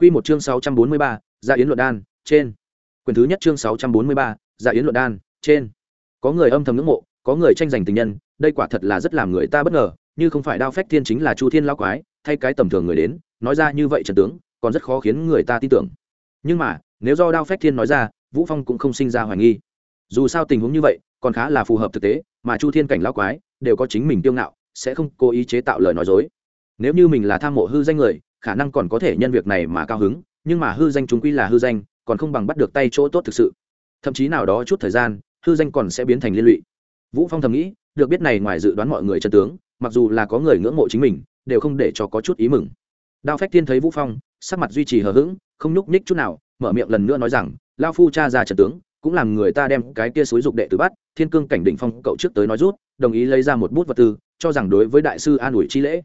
Quy một chương 643, Dạ Yến luận đan, trên. Quyền thứ nhất chương 643, Dạ Yến luận đan, trên. Có người âm thầm ngưỡng mộ, có người tranh giành tình nhân, đây quả thật là rất làm người ta bất ngờ, như không phải Đao Phách Thiên chính là Chu Thiên lão quái, thay cái tầm thường người đến, nói ra như vậy trận tướng, còn rất khó khiến người ta tin tưởng. Nhưng mà, nếu do Đao Phách Thiên nói ra, Vũ Phong cũng không sinh ra hoài nghi. Dù sao tình huống như vậy, còn khá là phù hợp thực tế, mà Chu Thiên cảnh lão quái đều có chính mình tiêu ngạo, sẽ không cố ý chế tạo lời nói dối. Nếu như mình là tham mộ hư danh người, khả năng còn có thể nhân việc này mà cao hứng, nhưng mà hư danh chúng quy là hư danh còn không bằng bắt được tay chỗ tốt thực sự. Thậm chí nào đó chút thời gian hư danh còn sẽ biến thành liên lụy. Vũ phong thầm nghĩ được biết này ngoài dự đoán mọi người chân tướng mặc dù là có người ngưỡng mộ chính mình đều không để cho có chút ý mừng. Đao phách tiên thấy vũ phong sắc mặt duy trì hờ hững không nhúc nhích chút nào mở miệng lần nữa nói rằng lao phu cha ra trận tướng cũng làm người ta đem cái kia xúi dục đệ tử bắt thiên cương cảnh đỉnh phong cậu trước tới nói rút đồng ý lấy ra một bút vật tư cho rằng đối với đại sư an ủi chi lễ.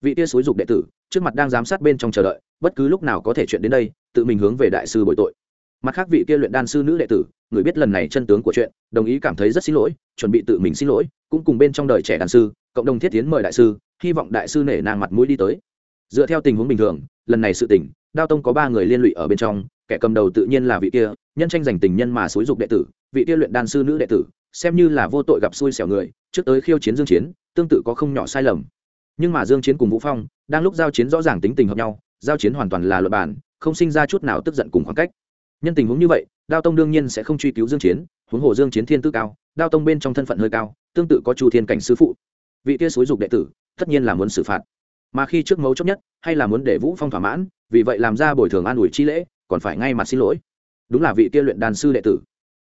Vị kia xúi dục đệ tử trước mặt đang giám sát bên trong chờ đợi, bất cứ lúc nào có thể chuyện đến đây, tự mình hướng về đại sư bội tội. Mặt khác vị kia luyện đan sư nữ đệ tử, người biết lần này chân tướng của chuyện, đồng ý cảm thấy rất xin lỗi, chuẩn bị tự mình xin lỗi, cũng cùng bên trong đời trẻ đàn sư, cộng đồng thiết tiến mời đại sư, hy vọng đại sư nể nang mặt mũi đi tới. Dựa theo tình huống bình thường, lần này sự tỉnh đao tông có ba người liên lụy ở bên trong, kẻ cầm đầu tự nhiên là vị kia, nhân tranh giành tình nhân mà xúi dục đệ tử, vị kia luyện đan sư nữ đệ tử, xem như là vô tội gặp xui xẻo người, trước tới khiêu chiến dương chiến, tương tự có không nhỏ sai lầm nhưng mà dương chiến cùng vũ phong đang lúc giao chiến rõ ràng tính tình hợp nhau, giao chiến hoàn toàn là luật bản không sinh ra chút nào tức giận cùng khoảng cách. Nhân tình huống như vậy, đao tông đương nhiên sẽ không truy cứu dương chiến, huống hồ dương chiến thiên tư cao, đao tông bên trong thân phận hơi cao, tương tự có chu thiên cảnh sư phụ. Vị kia xúi dục đệ tử, tất nhiên là muốn xử phạt. Mà khi trước mấu chốt nhất, hay là muốn để vũ phong thỏa mãn, vì vậy làm ra bồi thường an ủi chi lễ, còn phải ngay mặt xin lỗi. Đúng là vị kia luyện đan sư đệ tử.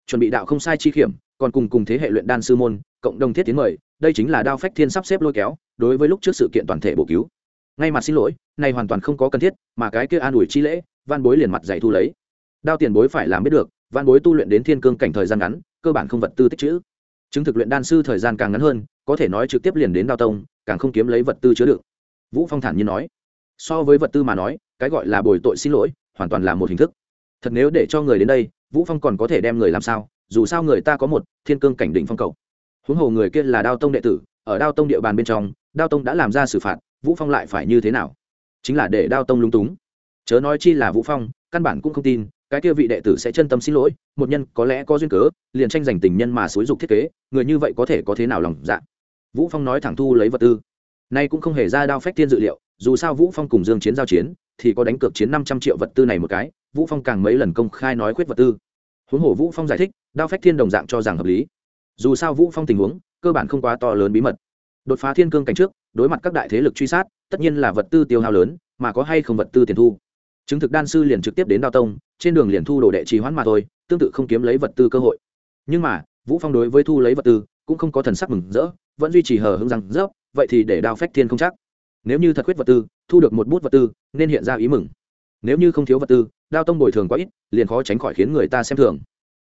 Chuẩn bị đạo không sai chi kiểm, còn cùng cùng thế hệ luyện đan sư môn cộng đồng thiết tiến mời, đây chính là đao phách thiên sắp xếp lôi kéo, đối với lúc trước sự kiện toàn thể bổ cứu. Ngay mặt xin lỗi, này hoàn toàn không có cần thiết, mà cái kia an ủi chi lễ, văn bối liền mặt dạy thu lấy. Đao tiền bối phải làm biết được, văn bối tu luyện đến thiên cương cảnh thời gian ngắn, cơ bản không vật tư tích chữ chứng thực luyện đan sư thời gian càng ngắn hơn, có thể nói trực tiếp liền đến đao tông, càng không kiếm lấy vật tư chứa đựng. Vũ phong thản nhiên nói. So với vật tư mà nói, cái gọi là bồi tội xin lỗi, hoàn toàn là một hình thức. Thật nếu để cho người đến đây, vũ phong còn có thể đem người làm sao? Dù sao người ta có một thiên cương cảnh đỉnh phong cầu huống hồ người kia là đao tông đệ tử, ở đao tông địa bàn bên trong, đao tông đã làm ra xử phạt, vũ phong lại phải như thế nào? Chính là để đao tông lung túng. Chớ nói chi là vũ phong, căn bản cũng không tin, cái kia vị đệ tử sẽ chân tâm xin lỗi, một nhân có lẽ có duyên cớ, liền tranh giành tình nhân mà xúi dục thiết kế, người như vậy có thể có thế nào lòng dạ? Vũ phong nói thẳng thu lấy vật tư. Nay cũng không hề ra đao phách tiên dự liệu, dù sao vũ phong cùng dương chiến giao chiến, thì có đánh cược chiến 500 triệu vật tư này một cái, vũ phong càng mấy lần công khai nói khuyết vật tư. Huống hồ vũ phong giải thích, đao phách thiên đồng dạng cho rằng hợp lý dù sao vũ phong tình huống cơ bản không quá to lớn bí mật đột phá thiên cương cảnh trước đối mặt các đại thế lực truy sát tất nhiên là vật tư tiêu hao lớn mà có hay không vật tư tiền thu chứng thực đan sư liền trực tiếp đến đao tông trên đường liền thu đồ đệ trì hoãn mà thôi tương tự không kiếm lấy vật tư cơ hội nhưng mà vũ phong đối với thu lấy vật tư cũng không có thần sắc mừng rỡ vẫn duy trì hờ hững rằng rớp vậy thì để đao phách thiên không chắc nếu như thật quyết vật tư thu được một bút vật tư nên hiện ra ý mừng nếu như không thiếu vật tư đao tông bồi thường quá ít liền khó tránh khỏi khiến người ta xem thường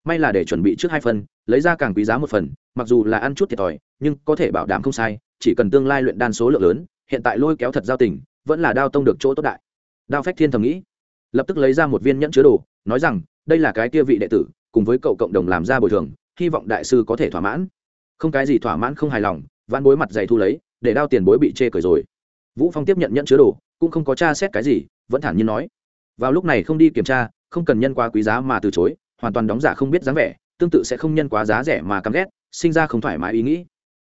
may là để chuẩn bị trước hai phần, lấy ra càng quý giá một phần, mặc dù là ăn chút thiệt thòi, nhưng có thể bảo đảm không sai, chỉ cần tương lai luyện đan số lượng lớn, hiện tại lôi kéo thật giao tình, vẫn là đao tông được chỗ tốt đại. Đao phách thiên thầm nghĩ, lập tức lấy ra một viên nhẫn chứa đồ, nói rằng, đây là cái kia vị đệ tử, cùng với cậu cộng đồng làm ra bồi thường, hy vọng đại sư có thể thỏa mãn. Không cái gì thỏa mãn không hài lòng văn bối mặt dày thu lấy, để đao tiền bối bị chê cười rồi. Vũ phong tiếp nhận nhẫn chứa đồ, cũng không có tra xét cái gì, vẫn thản nhiên nói, vào lúc này không đi kiểm tra, không cần nhân quá quý giá mà từ chối hoàn toàn đóng giả không biết dáng vẻ, tương tự sẽ không nhân quá giá rẻ mà căm ghét, sinh ra không thoải mái ý nghĩ.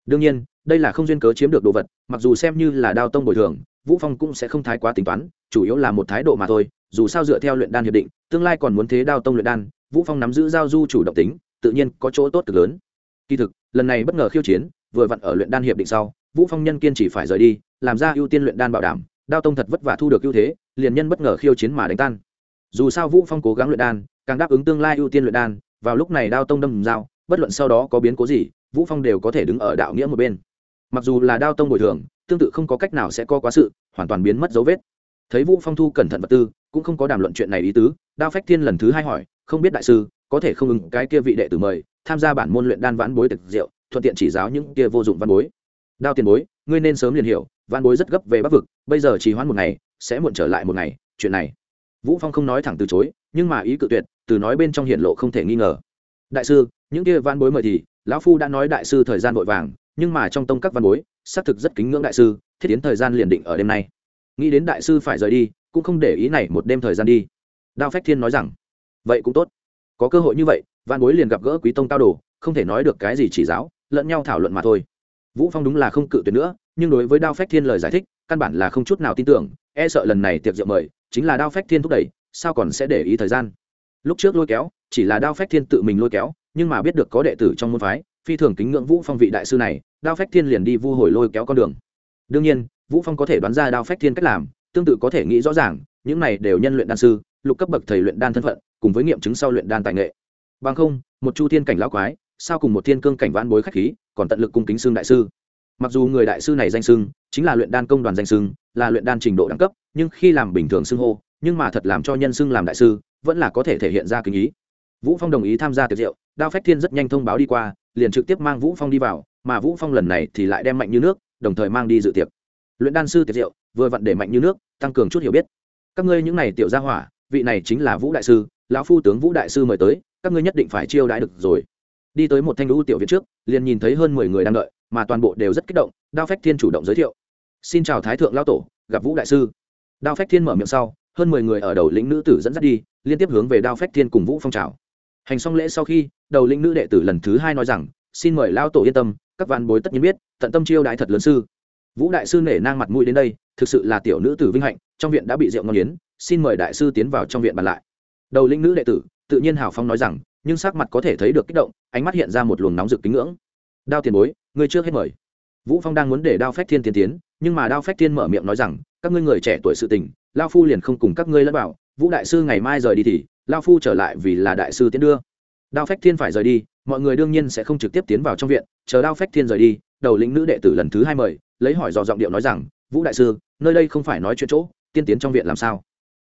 Đương nhiên, đây là không duyên cớ chiếm được đồ vật, mặc dù xem như là đao tông bồi thường, vũ phong cũng sẽ không thái quá tính toán, chủ yếu là một thái độ mà thôi, dù sao dựa theo luyện đan hiệp định, tương lai còn muốn thế đao tông luyện đan, vũ phong nắm giữ giao du chủ động tính, tự nhiên có chỗ tốt cực lớn. Kỳ thực, lần này bất ngờ khiêu chiến, vừa vặn ở luyện đan hiệp định sau, vũ phong nhân kiên chỉ phải rời đi, làm ra ưu tiên luyện đan bảo đảm, đao tông thật vất vả thu được ưu thế, liền nhân bất ngờ khiêu chiến mà đánh tan. Dù sao vũ phong cố gắng luyện đan càng đáp ứng tương lai ưu tiên luyện đan, vào lúc này đao tông đâm dao, bất luận sau đó có biến cố gì, vũ phong đều có thể đứng ở đạo nghĩa một bên. Mặc dù là đao tông bồi thường, tương tự không có cách nào sẽ có quá sự, hoàn toàn biến mất dấu vết. Thấy vũ phong thu cẩn thận vật tư, cũng không có đàm luận chuyện này ý tứ, đao phách thiên lần thứ hai hỏi, không biết đại sư, có thể không ứng cái kia vị đệ tử mời, tham gia bản môn luyện đan vãn bối thực diệu, thuận tiện chỉ giáo những kia vô dụng văn bối. Đao tiền bối, ngươi nên sớm liền hiểu văn bối rất gấp về bắc vực, bây giờ chỉ hoãn một ngày, sẽ muộn trở lại một ngày, chuyện này. Vũ phong không nói thẳng từ chối, nhưng mà ý cự tuyệt từ nói bên trong hiện lộ không thể nghi ngờ. Đại sư, những kia văn bối mời thì, lão phu đã nói đại sư thời gian vội vàng, nhưng mà trong tông các văn bối, xác thực rất kính ngưỡng đại sư, thiết tiến thời gian liền định ở đêm nay. Nghĩ đến đại sư phải rời đi, cũng không để ý này một đêm thời gian đi. Đao phách thiên nói rằng, vậy cũng tốt. Có cơ hội như vậy, văn bối liền gặp gỡ quý tông cao đồ, không thể nói được cái gì chỉ giáo, lẫn nhau thảo luận mà thôi. Vũ phong đúng là không cự tuyệt nữa, nhưng đối với đao phách thiên lời giải thích, căn bản là không chút nào tin tưởng e sợ lần này tiệc rượu mời, chính là đao phách thiên thúc đẩy, sao còn sẽ để ý thời gian? Lúc trước lôi kéo, chỉ là đao phách thiên tự mình lôi kéo, nhưng mà biết được có đệ tử trong môn phái, phi thường kính ngưỡng vũ phong vị đại sư này, đao phách thiên liền đi vu hồi lôi kéo con đường. Đương nhiên, vũ phong có thể đoán ra đao phách thiên cách làm, tương tự có thể nghĩ rõ ràng, những này đều nhân luyện đan sư, lục cấp bậc thầy luyện đan thân phận, cùng với nghiệm chứng sau luyện đan tài nghệ. Bằng không, một chu thiên cảnh lão quái, sao cùng một thiên cương cảnh vãn bối khách khí, còn tận lực cung kính xương đại sư. Mặc dù người đại sư này danh xưng, chính là luyện đan công đoàn danh xưng, là luyện đan trình độ đẳng cấp, nhưng khi làm bình thường xưng hô, nhưng mà thật làm cho nhân xưng làm đại sư vẫn là có thể thể hiện ra kinh ý. Vũ phong đồng ý tham gia tiệc rượu, đao phách thiên rất nhanh thông báo đi qua, liền trực tiếp mang vũ phong đi vào, mà vũ phong lần này thì lại đem mạnh như nước, đồng thời mang đi dự tiệc. Luyện đan sư tiệc rượu, vừa vặn để mạnh như nước, tăng cường chút hiểu biết. Các ngươi những này tiểu gia hỏa, vị này chính là vũ đại sư, lão phu tướng vũ đại sư mời tới, các ngươi nhất định phải chiêu đãi được rồi. Đi tới một thanh lũ tiểu viện trước, liền nhìn thấy hơn mười người đang đợi, mà toàn bộ đều rất kích động, đao phách thiên chủ động giới thiệu. Xin chào thái thượng lao tổ, gặp vũ đại sư. Đao phách thiên mở miệng sau hơn mười người ở đầu lĩnh nữ tử dẫn dắt đi, liên tiếp hướng về đao phách thiên cùng vũ phong trào. Hành xong lễ sau khi, đầu lĩnh nữ đệ tử lần thứ hai nói rằng, xin mời lao tổ yên tâm, các văn bối tất nhiên biết, tận tâm chiêu đại thật lớn sư. Vũ đại sư nể nang mặt mũi đến đây, thực sự là tiểu nữ tử vinh hạnh, trong viện đã bị rượu ngon yến xin mời đại sư tiến vào trong viện bàn lại. Đầu lĩnh nữ đệ tử, tự nhiên hào phong nói rằng, nhưng sắc mặt có thể thấy được kích động, ánh mắt hiện ra một luồng nóng rực kính ngưỡng. Đao tiền bối người trước hết mời. Vũ phong đang muốn để đao phách thiên tiến tiến, nhưng mà đao phách thiên mở miệng nói rằng, các ngươi người trẻ tuổi sự tình lao phu liền không cùng các ngươi lẫn bảo, vũ đại sư ngày mai rời đi thì, lao phu trở lại vì là đại sư tiến đưa. Đao phách thiên phải rời đi, mọi người đương nhiên sẽ không trực tiếp tiến vào trong viện, chờ đao phách thiên rời đi, đầu lĩnh nữ đệ tử lần thứ hai mời, lấy hỏi dò giọng điệu nói rằng, vũ đại sư, nơi đây không phải nói chuyện chỗ, tiên tiến trong viện làm sao?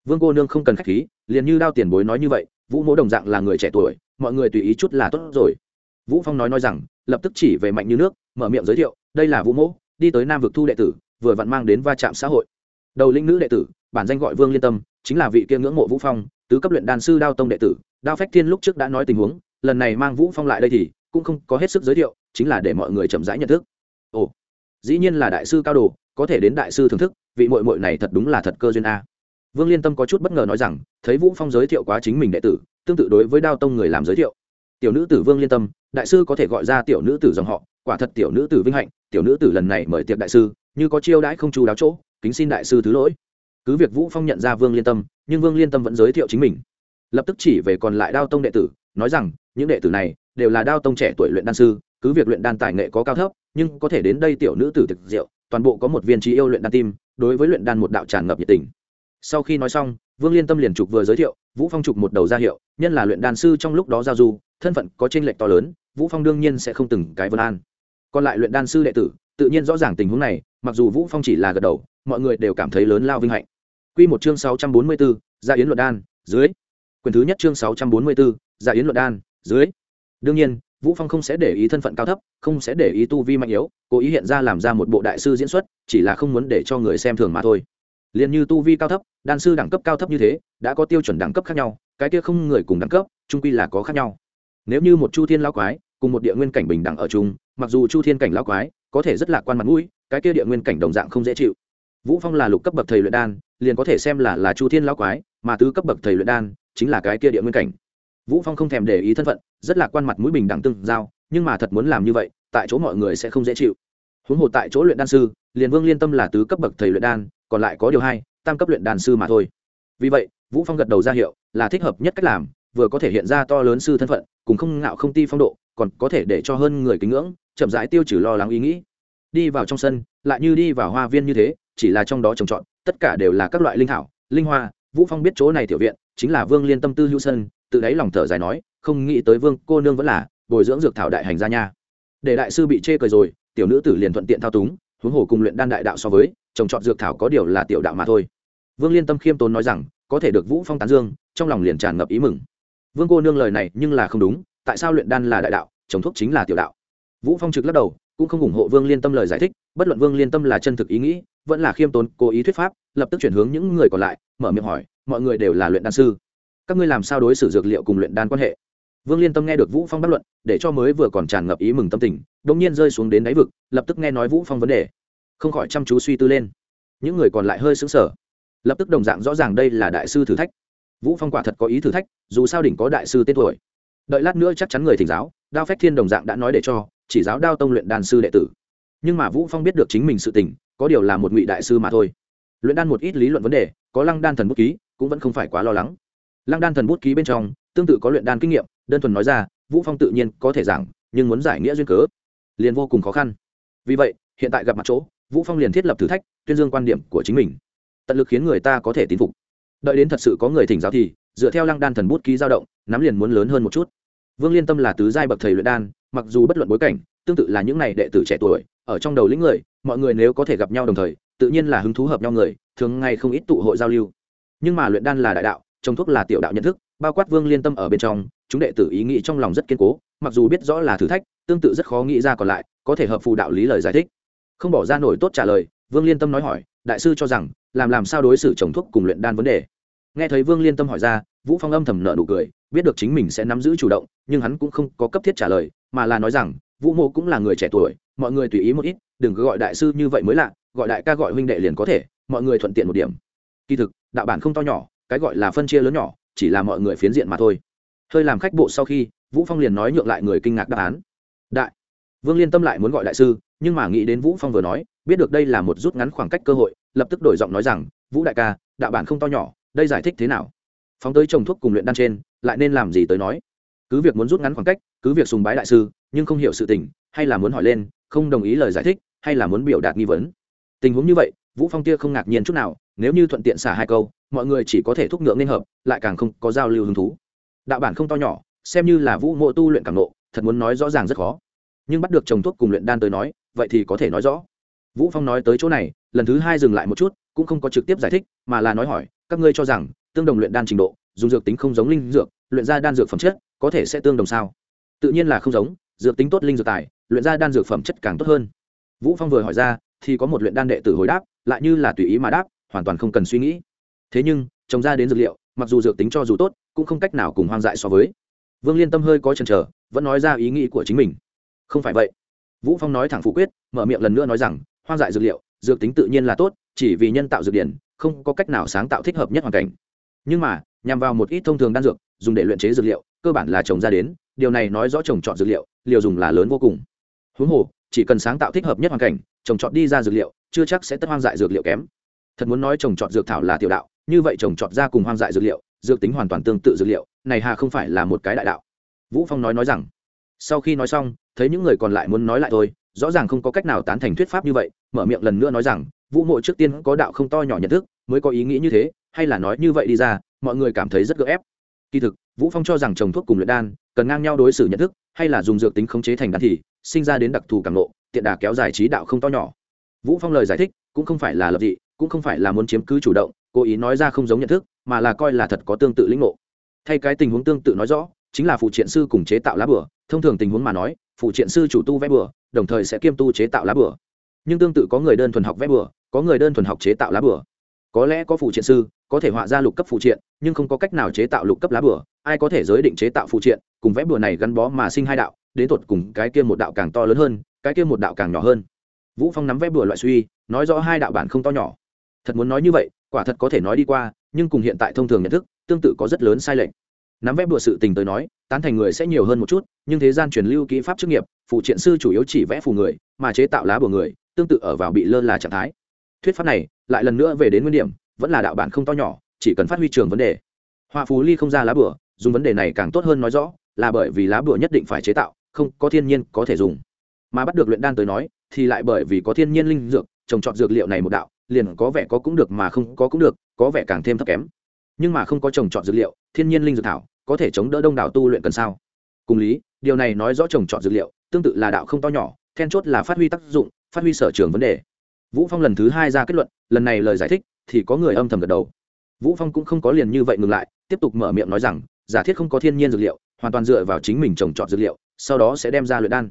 Vương cô nương không cần khách khí, liền như đao tiền bối nói như vậy, vũ mỗ đồng dạng là người trẻ tuổi, mọi người tùy ý chút là tốt rồi. Vũ phong nói nói rằng, lập tức chỉ về mạnh như nước, mở miệng giới thiệu, đây là vũ mỗ, đi tới nam vực thu đệ tử, vừa vặn mang đến va chạm xã hội. Đầu lĩnh nữ đệ tử bản danh gọi vương liên tâm, chính là vị kia ngưỡng mộ vũ phong, tứ cấp luyện đan sư đao tông đệ tử. Đao phách thiên lúc trước đã nói tình huống, lần này mang vũ phong lại đây thì cũng không có hết sức giới thiệu, chính là để mọi người chậm rãi nhận thức. Ồ, dĩ nhiên là đại sư cao đồ, có thể đến đại sư thưởng thức, vị muội muội này thật đúng là thật cơ duyên a. Vương liên tâm có chút bất ngờ nói rằng, thấy vũ phong giới thiệu quá chính mình đệ tử, tương tự đối với đao tông người làm giới thiệu. Tiểu nữ tử vương liên tâm, đại sư có thể gọi ra tiểu nữ tử dòng họ, quả thật tiểu nữ tử vinh hạnh, tiểu nữ tử lần này mời tiệc đại sư, như có chiêu đãi không chú đáo chỗ, kính xin đại sư thứ lỗi cứ việc vũ phong nhận ra vương liên tâm, nhưng vương liên tâm vẫn giới thiệu chính mình. Lập tức chỉ về còn lại đao tông đệ tử, nói rằng, những đệ tử này đều là đao tông trẻ tuổi luyện đan sư, cứ việc luyện đan tài nghệ có cao thấp, nhưng có thể đến đây tiểu nữ tử thực diệu, toàn bộ có một viên trí yêu luyện đan tim, đối với luyện đan một đạo tràn ngập nhiệt tình. Sau khi nói xong, vương liên tâm liền trục vừa giới thiệu, vũ phong trục một đầu ra hiệu, nhân là luyện đan sư trong lúc đó giao du, thân phận có tranh lệch to lớn, vũ phong đương nhiên sẽ không từng cái vân an. Còn lại luyện đan sư đệ tử, tự nhiên rõ ràng tình huống này, mặc dù vũ phong chỉ là gật đầu, mọi người đều cảm thấy lớn lao vinh hạnh quy một chương 644, gia dạ yến luận đan dưới. Quyền thứ nhất chương 644, gia dạ yến luận đan dưới. Đương nhiên vũ phong không sẽ để ý thân phận cao thấp không sẽ để ý tu vi mạnh yếu cố ý hiện ra làm ra một bộ đại sư diễn xuất chỉ là không muốn để cho người xem thường mà thôi. Liên như tu vi cao thấp đan sư đẳng cấp cao thấp như thế đã có tiêu chuẩn đẳng cấp khác nhau cái kia không người cùng đẳng cấp trung quy là có khác nhau. Nếu như một chu thiên lão quái cùng một địa nguyên cảnh bình đẳng ở chung mặc dù chu thiên cảnh lão quái có thể rất lạc quan mặt mũi cái kia địa nguyên cảnh đồng dạng không dễ chịu. Vũ phong là lục cấp bậc thầy luyện đan liền có thể xem là là chu thiên lão quái, mà tứ cấp bậc thầy luyện đan chính là cái kia địa nguyên cảnh. Vũ phong không thèm để ý thân phận, rất là quan mặt mũi bình đẳng tương giao, nhưng mà thật muốn làm như vậy, tại chỗ mọi người sẽ không dễ chịu. Huống hồ tại chỗ luyện đan sư, liền vương liên tâm là tứ cấp bậc thầy luyện đan, còn lại có điều hai, tam cấp luyện đan sư mà thôi. Vì vậy, vũ phong gật đầu ra hiệu là thích hợp nhất cách làm, vừa có thể hiện ra to lớn sư thân phận, cùng không ngạo không ti phong độ, còn có thể để cho hơn người kính ngưỡng, chậm rãi tiêu trừ lo lắng ý nghĩ. Đi vào trong sân, lại như đi vào hoa viên như thế chỉ là trong đó trồng trọt tất cả đều là các loại linh thảo linh hoa vũ phong biết chỗ này tiểu viện chính là vương liên tâm tư hữu Sơn, tự đáy lòng thở dài nói không nghĩ tới vương cô nương vẫn là bồi dưỡng dược thảo đại hành gia nha. Để đại sư bị chê cười rồi tiểu nữ tử liền thuận tiện thao túng huống hồ cùng luyện đan đại đạo so với trồng trọt dược thảo có điều là tiểu đạo mà thôi. Vương liên tâm khiêm tốn nói rằng có thể được vũ phong tán dương trong lòng liền tràn ngập ý mừng. Vương cô nương lời này nhưng là không đúng tại sao luyện đan là đại đạo trồng thuốc chính là tiểu đạo? Vũ phong trực lắc đầu cũng không ủng hộ vương liên tâm lời giải thích bất luận vương liên tâm là chân thực ý nghĩ vẫn là khiêm tốn, cố ý thuyết pháp, lập tức chuyển hướng những người còn lại, mở miệng hỏi, mọi người đều là luyện đan sư? Các ngươi làm sao đối xử dược liệu cùng luyện đan quan hệ? Vương liên tâm nghe được vũ phong bất luận, để cho mới vừa còn tràn ngập ý mừng tâm tình, đột nhiên rơi xuống đến đáy vực, lập tức nghe nói vũ phong vấn đề. Không khỏi chăm chú suy tư lên. Những người còn lại hơi sững sờ. Lập tức đồng dạng rõ ràng đây là đại sư thử thách. Vũ phong quả thật có ý thử thách, dù sao đỉnh có đại sư tên tuổi. Đợi lát nữa chắc chắn người thỉnh giáo, đao phách thiên đồng dạng đã nói để cho, chỉ giáo đao tông luyện đan sư đệ tử nhưng mà vũ phong biết được chính mình sự tình, có điều là một ngụy đại sư mà thôi. Luyện đan một ít lý luận vấn đề, có lăng đan thần bút ký, cũng vẫn không phải quá lo lắng. Lăng đan thần bút ký bên trong, tương tự có luyện đan kinh nghiệm, đơn thuần nói ra, vũ phong tự nhiên có thể giảng, nhưng muốn giải nghĩa duyên cớ, liền vô cùng khó khăn. Vì vậy, hiện tại gặp mặt chỗ, vũ phong liền thiết lập thử thách, tuyên dương quan điểm của chính mình. Tận lực khiến người ta có thể tín phục. Đợi đến thật sự có người thỉnh giáo thì, dựa theo lăng đan thần bút ký dao động, nắm liền muốn lớn hơn một chút. Vương liên tâm là tứ giai bậc thầy luyện đan, mặc dù bất luận bối cảnh tương tự là những này đệ tử trẻ tuổi, ở trong đầu lĩnh người, mọi người nếu có thể gặp nhau đồng thời, tự nhiên là hứng thú hợp nhau người, thường ngày không ít tụ hội giao lưu. Nhưng mà luyện đan là đại đạo, trồng thuốc là tiểu đạo nhận thức, bao quát vương liên tâm ở bên trong, chúng đệ tử ý nghĩ trong lòng rất kiên cố, mặc dù biết rõ là thử thách, tương tự rất khó nghĩ ra còn lại, có thể hợp phù đạo lý lời giải thích. Không bỏ ra nổi tốt trả lời, vương liên tâm nói hỏi, đại sư cho rằng, làm làm sao đối xử trồng thuốc cùng luyện đan vấn đề? Nghe thấy vương liên tâm hỏi ra, vũ phong âm thầm nợ nụ cười, biết được chính mình sẽ nắm giữ chủ động, nhưng hắn cũng không có cấp thiết trả lời, mà là nói rằng vũ mộ cũng là người trẻ tuổi, mọi người tùy ý một ít, đừng cứ gọi đại sư như vậy mới lạ, gọi đại ca gọi huynh đệ liền có thể, mọi người thuận tiện một điểm. Kỳ thực, đạo bản không to nhỏ, cái gọi là phân chia lớn nhỏ, chỉ là mọi người phiến diện mà thôi. Hơi làm khách bộ sau khi, vũ phong liền nói nhượng lại người kinh ngạc đáp án. Đại, vương liên tâm lại muốn gọi đại sư, nhưng mà nghĩ đến vũ phong vừa nói, biết được đây là một rút ngắn khoảng cách cơ hội, lập tức đổi giọng nói rằng, vũ đại ca, đạo bản không to nhỏ, đây giải thích thế nào? Phóng tới trồng thuốc cùng luyện đan trên, lại nên làm gì tới nói? Cứ việc muốn rút ngắn khoảng cách, cứ việc sùng bái đại sư, nhưng không hiểu sự tình, hay là muốn hỏi lên, không đồng ý lời giải thích, hay là muốn biểu đạt nghi vấn. Tình huống như vậy, vũ phong tia không ngạc nhiên chút nào, nếu như thuận tiện xả hai câu, mọi người chỉ có thể thúc ngưỡng nên hợp, lại càng không có giao lưu hứng thú. Đạo bản không to nhỏ, xem như là vũ mộ tu luyện càng nộ thật muốn nói rõ ràng rất khó. Nhưng bắt được chồng thuốc cùng luyện đan tới nói, vậy thì có thể nói rõ. Vũ phong nói tới chỗ này, lần thứ hai dừng lại một chút, cũng không có trực tiếp giải thích, mà là nói hỏi, các ngươi cho rằng, tương đồng luyện đan trình độ, dùng dược tính không giống linh dược luyện ra đan dược phẩm chất, có thể sẽ tương đồng sao? Tự nhiên là không giống, dược tính tốt linh dược tài, luyện ra đan dược phẩm chất càng tốt hơn. Vũ phong vừa hỏi ra, thì có một luyện đan đệ tử hồi đáp, lại như là tùy ý mà đáp, hoàn toàn không cần suy nghĩ. Thế nhưng trồng ra đến dược liệu, mặc dù dược tính cho dù tốt, cũng không cách nào cùng hoang dại so với. Vương liên tâm hơi có chần chờ, vẫn nói ra ý nghĩ của chính mình. Không phải vậy. Vũ phong nói thẳng phủ quyết, mở miệng lần nữa nói rằng, hoang dại dược liệu, dược tính tự nhiên là tốt, chỉ vì nhân tạo dược điển, không có cách nào sáng tạo thích hợp nhất hoàn cảnh. Nhưng mà, nhằm vào một ít thông thường đan dược dùng để luyện chế dược liệu, cơ bản là trồng ra đến, điều này nói rõ trồng trọt dược liệu, liều dùng là lớn vô cùng. Huống hồ, chỉ cần sáng tạo thích hợp nhất hoàn cảnh, trồng trọt đi ra dược liệu, chưa chắc sẽ tất hoang dại dược liệu kém. Thật muốn nói trồng trọt dược thảo là tiểu đạo, như vậy trồng trọt ra cùng hoang dại dược liệu, dược tính hoàn toàn tương tự dược liệu, này hà không phải là một cái đại đạo. Vũ phong nói nói rằng, sau khi nói xong, thấy những người còn lại muốn nói lại thôi, rõ ràng không có cách nào tán thành thuyết pháp như vậy, mở miệng lần nữa nói rằng, vũ mộ trước tiên có đạo không to nhỏ nhận thức, mới có ý nghĩ như thế, hay là nói như vậy đi ra, mọi người cảm thấy rất gỡ ép kỳ thực, vũ phong cho rằng trồng thuốc cùng luyện đan cần ngang nhau đối xử nhận thức, hay là dùng dược tính khống chế thành đan thì sinh ra đến đặc thù càng lộ tiện đà kéo dài trí đạo không to nhỏ. Vũ phong lời giải thích cũng không phải là lập dị, cũng không phải là muốn chiếm cứ chủ động, cố ý nói ra không giống nhận thức, mà là coi là thật có tương tự lĩnh ngộ. Thay cái tình huống tương tự nói rõ, chính là phụ triện sư cùng chế tạo lá bửa, thông thường tình huống mà nói, phụ triện sư chủ tu vẽ bửa, đồng thời sẽ kiêm tu chế tạo lá bửa. Nhưng tương tự có người đơn thuần học vẽ bửa, có người đơn thuần học chế tạo lá bửa. Có lẽ có phụ triện sư có thể họa ra lục cấp phụ triện, nhưng không có cách nào chế tạo lục cấp lá bửa ai có thể giới định chế tạo phụ triện, cùng vẽ bửa này gắn bó mà sinh hai đạo, đến tột cùng cái kia một đạo càng to lớn hơn, cái kia một đạo càng nhỏ hơn. Vũ phong nắm vẽ bửa loại suy, nói rõ hai đạo bản không to nhỏ. Thật muốn nói như vậy, quả thật có thể nói đi qua, nhưng cùng hiện tại thông thường nhận thức, tương tự có rất lớn sai lệch. Nắm vẽ bừa sự tình tới nói, tán thành người sẽ nhiều hơn một chút, nhưng thế gian truyền lưu kỹ pháp chức nghiệp, phụ triện sư chủ yếu chỉ vẽ phù người, mà chế tạo lá bừa người, tương tự ở vào bị lơ là trạng thái. Thuyết pháp này, lại lần nữa về đến nguyên điểm vẫn là đạo bản không to nhỏ, chỉ cần phát huy trường vấn đề. Họa phú ly không ra lá bửa dùng vấn đề này càng tốt hơn nói rõ, là bởi vì lá bửa nhất định phải chế tạo, không có thiên nhiên có thể dùng. Mà bắt được luyện đan tới nói, thì lại bởi vì có thiên nhiên linh dược, trồng trọt dược liệu này một đạo, liền có vẻ có cũng được mà không có cũng được, có vẻ càng thêm thấp kém. Nhưng mà không có trồng trọt dược liệu, thiên nhiên linh dược thảo, có thể chống đỡ đông đảo tu luyện cần sao? Cùng lý, điều này nói rõ trồng trọt dược liệu, tương tự là đạo không to nhỏ, then chốt là phát huy tác dụng, phát huy sở trường vấn đề. Vũ phong lần thứ hai ra kết luận, lần này lời giải thích thì có người âm thầm gật đầu. Vũ phong cũng không có liền như vậy ngừng lại, tiếp tục mở miệng nói rằng, giả thiết không có thiên nhiên dược liệu, hoàn toàn dựa vào chính mình trồng trọt dược liệu, sau đó sẽ đem ra luyện đan.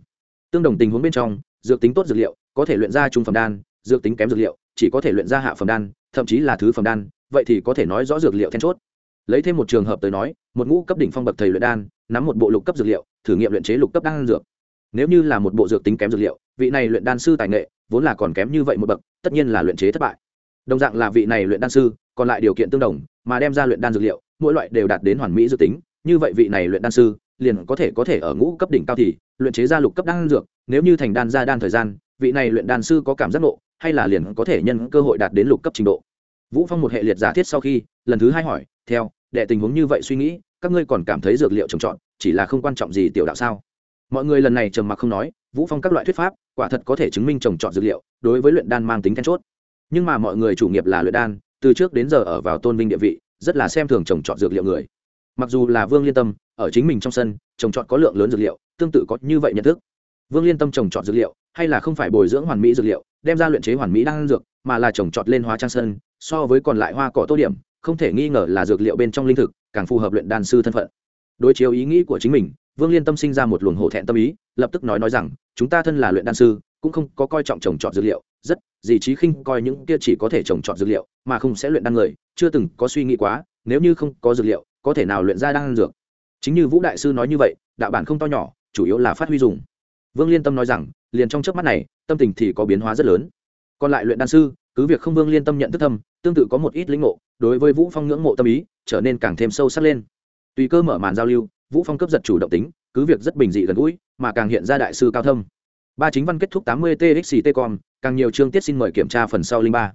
Tương đồng tình huống bên trong, dược tính tốt dược liệu, có thể luyện ra trung phẩm đan, dược tính kém dược liệu, chỉ có thể luyện ra hạ phẩm đan, thậm chí là thứ phẩm đan, vậy thì có thể nói rõ dược liệu then chốt. Lấy thêm một trường hợp tới nói, một ngũ cấp đỉnh phong bậc thầy luyện đan, nắm một bộ lục cấp dược liệu, thử nghiệm luyện chế lục cấp đan dược. Nếu như là một bộ dược tính kém dược liệu, vị này luyện đan sư tài nghệ, vốn là còn kém như vậy một bậc, tất nhiên là luyện chế thất bại đồng dạng là vị này luyện đan sư, còn lại điều kiện tương đồng, mà đem ra luyện đan dược liệu, mỗi loại đều đạt đến hoàn mỹ dự tính, như vậy vị này luyện đan sư, liền có thể có thể ở ngũ cấp đỉnh cao thì, luyện chế ra lục cấp đan dược, nếu như thành đan ra đan thời gian, vị này luyện đan sư có cảm giác nộ hay là liền có thể nhân cơ hội đạt đến lục cấp trình độ. Vũ phong một hệ liệt giả thiết sau khi, lần thứ hai hỏi, theo, đệ tình huống như vậy suy nghĩ, các ngươi còn cảm thấy dược liệu trồng trọt, chỉ là không quan trọng gì tiểu đạo sao? Mọi người lần này trầm mặc không nói, vũ phong các loại thuyết pháp, quả thật có thể chứng minh trồng trọt dược liệu, đối với luyện đan mang tính then chốt nhưng mà mọi người chủ nghiệp là luyện đan, từ trước đến giờ ở vào tôn vinh địa vị, rất là xem thường trồng trọt dược liệu người. Mặc dù là vương liên tâm, ở chính mình trong sân, trồng trọt có lượng lớn dược liệu, tương tự có như vậy nhận thức. Vương liên tâm trồng trọt dược liệu, hay là không phải bồi dưỡng hoàn mỹ dược liệu, đem ra luyện chế hoàn mỹ đan dược, mà là trồng trọt lên hóa trang sân, so với còn lại hoa cỏ tô điểm, không thể nghi ngờ là dược liệu bên trong linh thực, càng phù hợp luyện đan sư thân phận. Đối chiếu ý nghĩ của chính mình, vương liên tâm sinh ra một luồng hổ thẹn tâm ý, lập tức nói nói rằng, chúng ta thân là luyện đan sư, cũng không có coi trọng trồng trọt dược liệu, rất Dì trí khinh coi những kia chỉ có thể trồng trọt dược liệu, mà không sẽ luyện đan người, chưa từng có suy nghĩ quá, nếu như không có dược liệu, có thể nào luyện ra đan dược? Chính như vũ đại sư nói như vậy, đạo bản không to nhỏ, chủ yếu là phát huy dùng. Vương liên tâm nói rằng, liền trong trước mắt này, tâm tình thì có biến hóa rất lớn. Còn lại luyện đan sư, cứ việc không vương liên tâm nhận thức thâm, tương tự có một ít lĩnh ngộ, đối với vũ phong ngưỡng mộ tâm ý, trở nên càng thêm sâu sắc lên. Tùy cơ mở màn giao lưu, vũ phong cấp giật chủ động tính, cứ việc rất bình dị gần gũi, mà càng hiện ra đại sư cao thâm. Ba chính văn kết thúc tám mươi txt com càng nhiều chương tiết xin mời kiểm tra phần sau linh ba.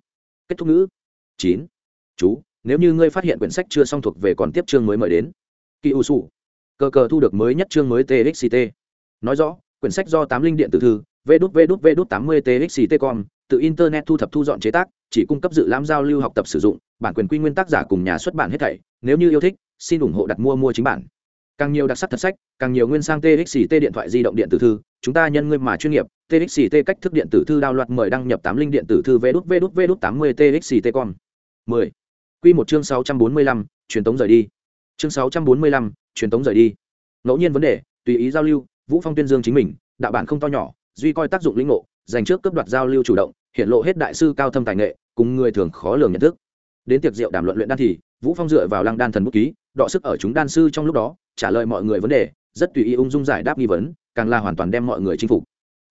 Kết thúc ngữ. Chín. Chú, nếu như ngươi phát hiện quyển sách chưa xong thuộc về còn tiếp chương mới mời đến. Kỳ u sụ cờ cờ thu được mới nhất chương mới txct nói rõ, quyển sách do tám linh điện tử thư v đút v đút v đút tám mươi txct com từ internet thu thập thu dọn chế tác, chỉ cung cấp dự lãm giao lưu học tập sử dụng, bản quyền quy nguyên tác giả cùng nhà xuất bản hết thảy. Nếu như yêu thích, xin ủng hộ đặt mua mua chính bản càng nhiều đặc sắc thật sách, càng nhiều nguyên sang txt điện thoại di động điện tử thư, chúng ta nhân ngươi mà chuyên nghiệp txt cách thức điện tử thư đao loạt mời đăng nhập tám linh điện tử thư vê đút vê đút vê đút tám mươi txt com. Mười. Q một chương sáu trăm bốn mươi lăm, truyền tống rời đi. Chương sáu trăm bốn mươi lăm, truyền tống rời đi. Ngẫu nhiên vấn đề, tùy ý giao lưu, vũ phong tuyên dương chính mình, đạo bản không to nhỏ, duy coi tác dụng lĩnh ngộ, dành trước cấp đoạt giao lưu chủ động, hiện lộ hết đại sư cao thâm tài nghệ, cùng người thường khó lường nhận thức. Đến tiệc rượu đàm luận luyện đan thì, vũ phong dựa vào lăng đan thần bút ký đọ sức ở chúng đan sư trong lúc đó, trả lời mọi người vấn đề, rất tùy ý ung dung giải đáp nghi vấn, càng là hoàn toàn đem mọi người chinh phục.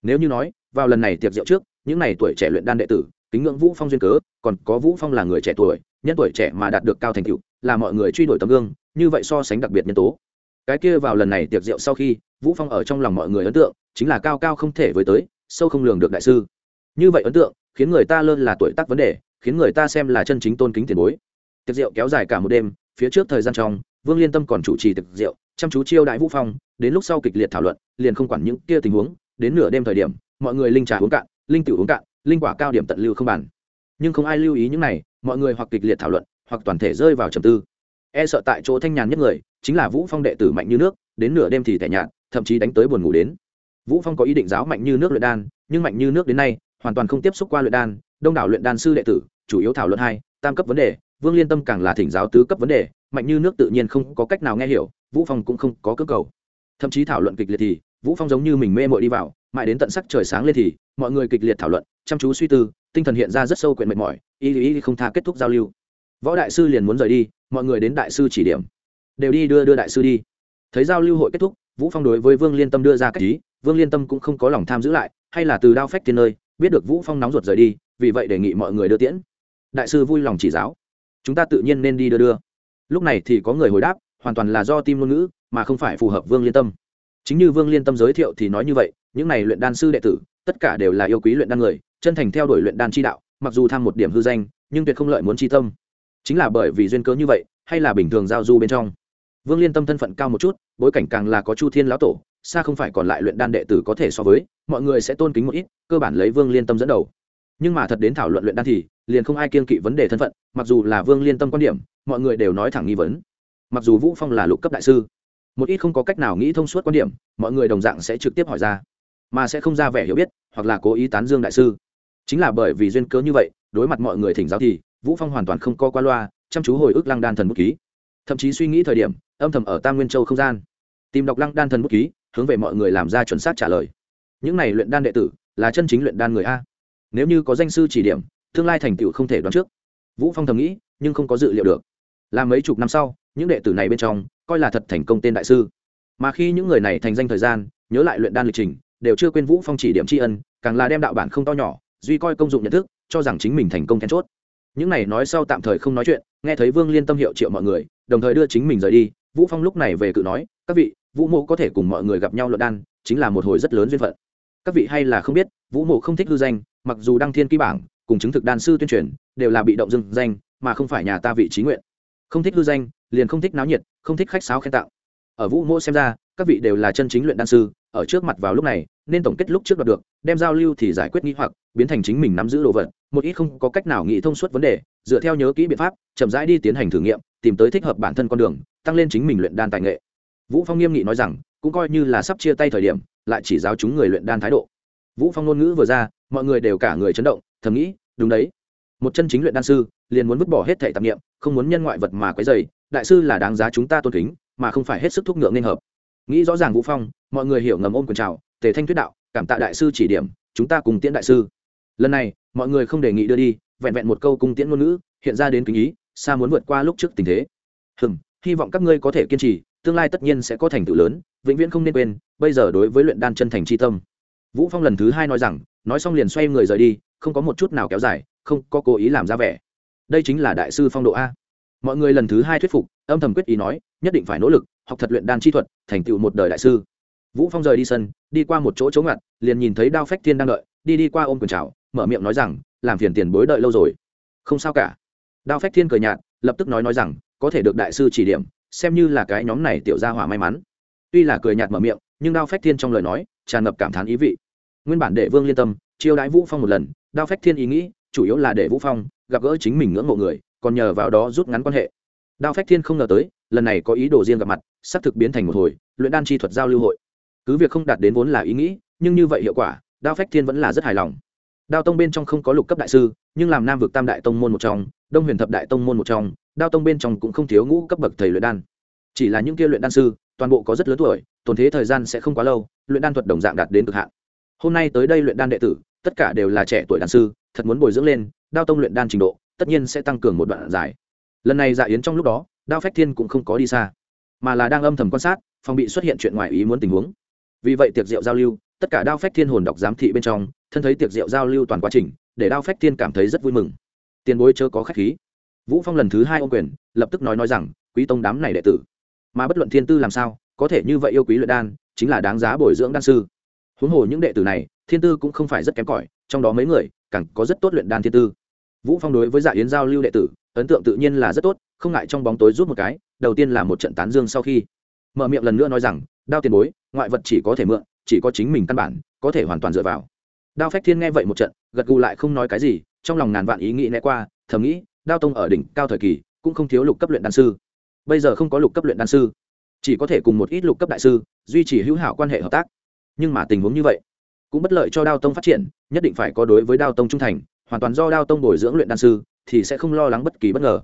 Nếu như nói, vào lần này tiệc rượu trước, những này tuổi trẻ luyện đan đệ tử, kính ngưỡng vũ phong duyên cớ, còn có vũ phong là người trẻ tuổi, nhân tuổi trẻ mà đạt được cao thành tựu, là mọi người truy đuổi tấm gương, như vậy so sánh đặc biệt nhân tố. Cái kia vào lần này tiệc rượu sau khi, vũ phong ở trong lòng mọi người ấn tượng, chính là cao cao không thể với tới, sâu không lường được đại sư. Như vậy ấn tượng, khiến người ta lơn là tuổi tác vấn đề, khiến người ta xem là chân chính tôn kính tiền bối. Tiệc rượu kéo dài cả một đêm phía trước thời gian trong, vương liên tâm còn chủ trì thực rượu, chăm chú chiêu đại vũ phong, đến lúc sau kịch liệt thảo luận, liền không quản những kia tình huống, đến nửa đêm thời điểm, mọi người linh trà uống cạn, linh tiểu uống cạn, linh quả cao điểm tận lưu không bàn. Nhưng không ai lưu ý những này, mọi người hoặc kịch liệt thảo luận, hoặc toàn thể rơi vào trầm tư. E sợ tại chỗ thanh nhàn nhất người, chính là vũ phong đệ tử mạnh như nước, đến nửa đêm thì tẻ nhạt, thậm chí đánh tới buồn ngủ đến. Vũ phong có ý định giáo mạnh như nước luyện đan, nhưng mạnh như nước đến nay, hoàn toàn không tiếp xúc qua luyện đan, đông đảo luyện đan sư đệ tử, chủ yếu thảo luận hai, tam cấp vấn đề vương liên tâm càng là thỉnh giáo tứ cấp vấn đề, mạnh như nước tự nhiên không có cách nào nghe hiểu, vũ phong cũng không có cơ cầu. Thậm chí thảo luận kịch liệt thì, vũ phong giống như mình mê mội đi vào, mãi đến tận sắc trời sáng lên thì, mọi người kịch liệt thảo luận, chăm chú suy tư, tinh thần hiện ra rất sâu quyện mệt mỏi y y không tha kết thúc giao lưu. Võ đại sư liền muốn rời đi, mọi người đến đại sư chỉ điểm. Đều đi đưa đưa đại sư đi. Thấy giao lưu hội kết thúc, vũ phong đối với vương liên tâm đưa ra cách ý, vương liên tâm cũng không có lòng tham giữ lại, hay là từ đao phách tiên nơi, biết được vũ phong nóng ruột rời đi, vì vậy đề nghị mọi người đưa tiễn. Đại sư vui lòng chỉ giáo chúng ta tự nhiên nên đi đưa đưa. Lúc này thì có người hồi đáp, hoàn toàn là do tim ngôn ngữ, mà không phải phù hợp vương liên tâm. Chính như vương liên tâm giới thiệu thì nói như vậy, những này luyện đan sư đệ tử, tất cả đều là yêu quý luyện đan người, chân thành theo đuổi luyện đan chi đạo, mặc dù tham một điểm hư danh, nhưng tuyệt không lợi muốn chi tâm. Chính là bởi vì duyên cớ như vậy, hay là bình thường giao du bên trong. Vương liên tâm thân phận cao một chút, bối cảnh càng là có chu thiên lão tổ, xa không phải còn lại luyện đan đệ tử có thể so với, mọi người sẽ tôn kính một ít, cơ bản lấy vương liên tâm dẫn đầu. Nhưng mà thật đến thảo luận luyện đan thì liền không ai kiên kỵ vấn đề thân phận, mặc dù là vương liên tâm quan điểm, mọi người đều nói thẳng nghi vấn. Mặc dù vũ phong là lục cấp đại sư, một ít không có cách nào nghĩ thông suốt quan điểm, mọi người đồng dạng sẽ trực tiếp hỏi ra, mà sẽ không ra vẻ hiểu biết, hoặc là cố ý tán dương đại sư. Chính là bởi vì duyên cớ như vậy, đối mặt mọi người thỉnh giáo thì, vũ phong hoàn toàn không co qua loa, chăm chú hồi ức lăng đan thần bút ký. Thậm chí suy nghĩ thời điểm, âm thầm ở tam nguyên châu không gian, tìm đọc lăng đan thần bút ký, hướng về mọi người làm ra chuẩn xác trả lời. Những này luyện đan đệ tử, là chân chính luyện đan người a. Nếu như có danh sư chỉ điểm tương lai thành tựu không thể đoán trước. Vũ phong thầm nghĩ, nhưng không có dự liệu được. Là mấy chục năm sau, những đệ tử này bên trong, coi là thật thành công tên đại sư. Mà khi những người này thành danh thời gian, nhớ lại luyện đan lịch trình, đều chưa quên vũ phong chỉ điểm tri ân, càng là đem đạo bản không to nhỏ, duy coi công dụng nhận thức, cho rằng chính mình thành công then chốt. Những này nói sau tạm thời không nói chuyện, nghe thấy vương liên tâm hiệu triệu mọi người, đồng thời đưa chính mình rời đi, vũ phong lúc này về cự nói, các vị, vũ mộ có thể cùng mọi người gặp nhau luận đan, chính là một hồi rất lớn duyên phận. Các vị hay là không biết, vũ mộ không thích hư danh, mặc dù đăng thiên ký bảng cùng chứng thực đan sư tuyên truyền, đều là bị động dưng danh, mà không phải nhà ta vị trí nguyện. Không thích hư danh, liền không thích náo nhiệt, không thích khách sáo khen tạo ở vũ mộ xem ra, các vị đều là chân chính luyện đan sư, ở trước mặt vào lúc này, nên tổng kết lúc trước đoạt được, đem giao lưu thì giải quyết nghi hoặc, biến thành chính mình nắm giữ đồ vật, một ít không có cách nào nghĩ thông suốt vấn đề, dựa theo nhớ kỹ biện pháp, chậm rãi đi tiến hành thử nghiệm, tìm tới thích hợp bản thân con đường, tăng lên chính mình luyện đan tài nghệ. Vũ phong nghiêm nghị nói rằng, cũng coi như là sắp chia tay thời điểm, lại chỉ giáo chúng người luyện đan thái độ. Vũ phong ngôn ngữ vừa ra, mọi người đều cả người chấn động thầm nghĩ đúng đấy. Một chân chính luyện đan sư liền muốn vứt bỏ hết thể tạp nghiệm không muốn nhân ngoại vật mà quấy dày đại sư là đáng giá chúng ta tôn kính mà không phải hết sức thúc ngượng nên hợp. Nghĩ rõ ràng vũ phong mọi người hiểu ngầm ôm quyền trào, tề thanh thuyết đạo cảm tạ đại sư chỉ điểm chúng ta cùng tiễn đại sư. Lần này mọi người không đề nghị đưa đi vẹn vẹn một câu cung tiễn ngôn ngữ hiện ra đến kính ý xa muốn vượt qua lúc trước tình thế. Hừm hy vọng các ngươi có thể kiên trì tương lai tất nhiên sẽ có thành tựu lớn vĩnh viễn không nên quên bây giờ đối với luyện đan chân thành chi tâm. Vũ phong lần thứ hai nói rằng nói xong liền xoay người rời đi không có một chút nào kéo dài, không có cố ý làm ra vẻ. Đây chính là đại sư phong độ a. Mọi người lần thứ hai thuyết phục, âm thầm quyết ý nói, nhất định phải nỗ lực, học thật luyện đan chi thuật, thành tựu một đời đại sư. Vũ phong rời đi sân, đi qua một chỗ chống ngặt, liền nhìn thấy đao phách thiên đang đợi, đi đi qua ôm quần chào, mở miệng nói rằng, làm phiền tiền bối đợi lâu rồi. Không sao cả. Đao phách thiên cười nhạt, lập tức nói nói rằng, có thể được đại sư chỉ điểm, xem như là cái nhóm này tiểu gia hỏa may mắn. Tuy là cười nhạt mở miệng, nhưng đao phách thiên trong lời nói, tràn ngập cảm thán ý vị. Nguyên bản để vương liên tâm, chiêu đãi vũ phong một lần đao phách thiên ý nghĩ, chủ yếu là để vũ phong gặp gỡ chính mình ngưỡng mộ người, còn nhờ vào đó rút ngắn quan hệ. Đao phách thiên không ngờ tới, lần này có ý đồ riêng gặp mặt, sắp thực biến thành một hồi, luyện đan chi thuật giao lưu hội. Cứ việc không đạt đến vốn là ý nghĩ, nhưng như vậy hiệu quả, đao phách thiên vẫn là rất hài lòng. Đao tông bên trong không có lục cấp đại sư, nhưng làm nam vực tam đại tông môn một trong, đông huyền thập đại tông môn một trong, đao tông bên trong cũng không thiếu ngũ cấp bậc thầy luyện đan. Chỉ là những kia luyện đan sư, toàn bộ có rất lớn tuổi, tồn thế thời gian sẽ không quá lâu, luyện đan thuật đồng dạng đạt đến cực hạn. Hôm nay tới đây luyện đan đệ tử tất cả đều là trẻ tuổi đan sư, thật muốn bồi dưỡng lên, đao tông luyện đan trình độ, tất nhiên sẽ tăng cường một đoạn dài. Lần này dạ yến trong lúc đó, đao phách thiên cũng không có đi xa, mà là đang âm thầm quan sát, phòng bị xuất hiện chuyện ngoài ý muốn tình huống. Vì vậy tiệc rượu giao lưu, tất cả đao phách thiên hồn đọc giám thị bên trong, thân thấy tiệc rượu giao lưu toàn quá trình, để đao phách thiên cảm thấy rất vui mừng. Tiền bối chớ có khách khí. Vũ phong lần thứ hai ô quyền, lập tức nói nói rằng, quý tông đám này đệ tử, mà bất luận thiên tư làm sao, có thể như vậy yêu quý luyện đan, chính là đáng giá bồi dưỡng đan sư huống hồ những đệ tử này, thiên tư cũng không phải rất kém cỏi, trong đó mấy người, càng có rất tốt luyện đan thiên tư. Vũ phong đối với dạ yến giao lưu đệ tử, ấn tượng tự nhiên là rất tốt, không ngại trong bóng tối rút một cái, đầu tiên là một trận tán dương sau khi, mở miệng lần nữa nói rằng, đao tiền bối, ngoại vật chỉ có thể mượn, chỉ có chính mình căn bản, có thể hoàn toàn dựa vào. Đao phách thiên nghe vậy một trận, gật gù lại không nói cái gì, trong lòng ngàn vạn ý nghĩ né qua, thầm nghĩ, đao tông ở đỉnh cao thời kỳ, cũng không thiếu lục cấp luyện đan sư. Bây giờ không có lục cấp luyện đan sư, chỉ có thể cùng một ít lục cấp đại sư, duy trì hữu hảo quan hệ hợp tác nhưng mà tình huống như vậy cũng bất lợi cho đao tông phát triển, nhất định phải có đối với đao tông trung thành, hoàn toàn do đao tông bồi dưỡng luyện đan sư, thì sẽ không lo lắng bất kỳ bất ngờ.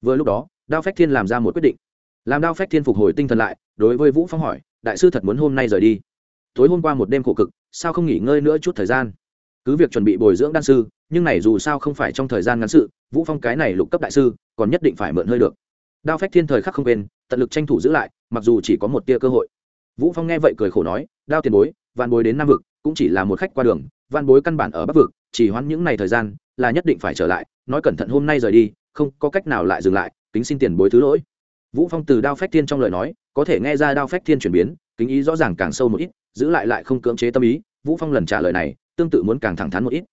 Vừa lúc đó, đao phách thiên làm ra một quyết định. Làm đao phách thiên phục hồi tinh thần lại, đối với vũ phong hỏi, đại sư thật muốn hôm nay rời đi? Tối hôm qua một đêm khổ cực, sao không nghỉ ngơi nữa chút thời gian? Cứ việc chuẩn bị bồi dưỡng đan sư, nhưng này dù sao không phải trong thời gian ngắn sự, vũ phong cái này lục cấp đại sư, còn nhất định phải mượn hơi được. Đao phách thiên thời khắc không quên, tận lực tranh thủ giữ lại, mặc dù chỉ có một tia cơ hội. Vũ phong nghe vậy cười khổ nói đao tiền bối van bối đến nam vực, cũng chỉ là một khách qua đường van bối căn bản ở bắc vực, chỉ hoãn những ngày thời gian, là nhất định phải trở lại, nói cẩn thận hôm nay rời đi, không có cách nào lại dừng lại, kính xin tiền bối thứ lỗi. Vũ phong từ đao phách thiên trong lời nói, có thể nghe ra đao phách thiên chuyển biến, kính ý rõ ràng càng sâu một ít, giữ lại lại không cưỡng chế tâm ý, vũ phong lần trả lời này, tương tự muốn càng thẳng thắn một ít.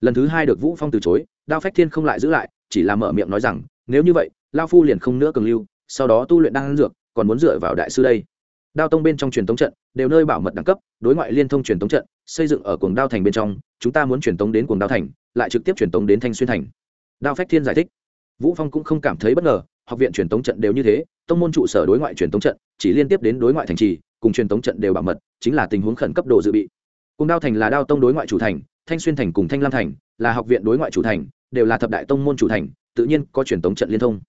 Lần thứ hai được vũ phong từ chối, đao phách thiên không lại giữ lại, chỉ là mở miệng nói rằng, nếu như vậy, lao phu liền không nữa cường lưu, sau đó tu luyện đang dược, còn muốn dựa vào đại sư đây đao tông bên trong truyền tống trận đều nơi bảo mật đẳng cấp, đối ngoại liên thông truyền tống trận, xây dựng ở cuồng đao thành bên trong, chúng ta muốn truyền tống đến cuồng đao thành, lại trực tiếp truyền tống đến thanh xuyên thành. Đao phách thiên giải thích. Vũ phong cũng không cảm thấy bất ngờ, học viện truyền tống trận đều như thế, tông môn trụ sở đối ngoại truyền tống trận, chỉ liên tiếp đến đối ngoại thành trì, cùng truyền tống trận đều bảo mật, chính là tình huống khẩn cấp đồ dự bị. Cùng đao thành là đao tông đối ngoại chủ thành, thanh xuyên thành cùng thanh lam thành là học viện đối ngoại chủ thành, đều là thập đại tông môn chủ thành, tự nhiên có truyền tống trận liên thông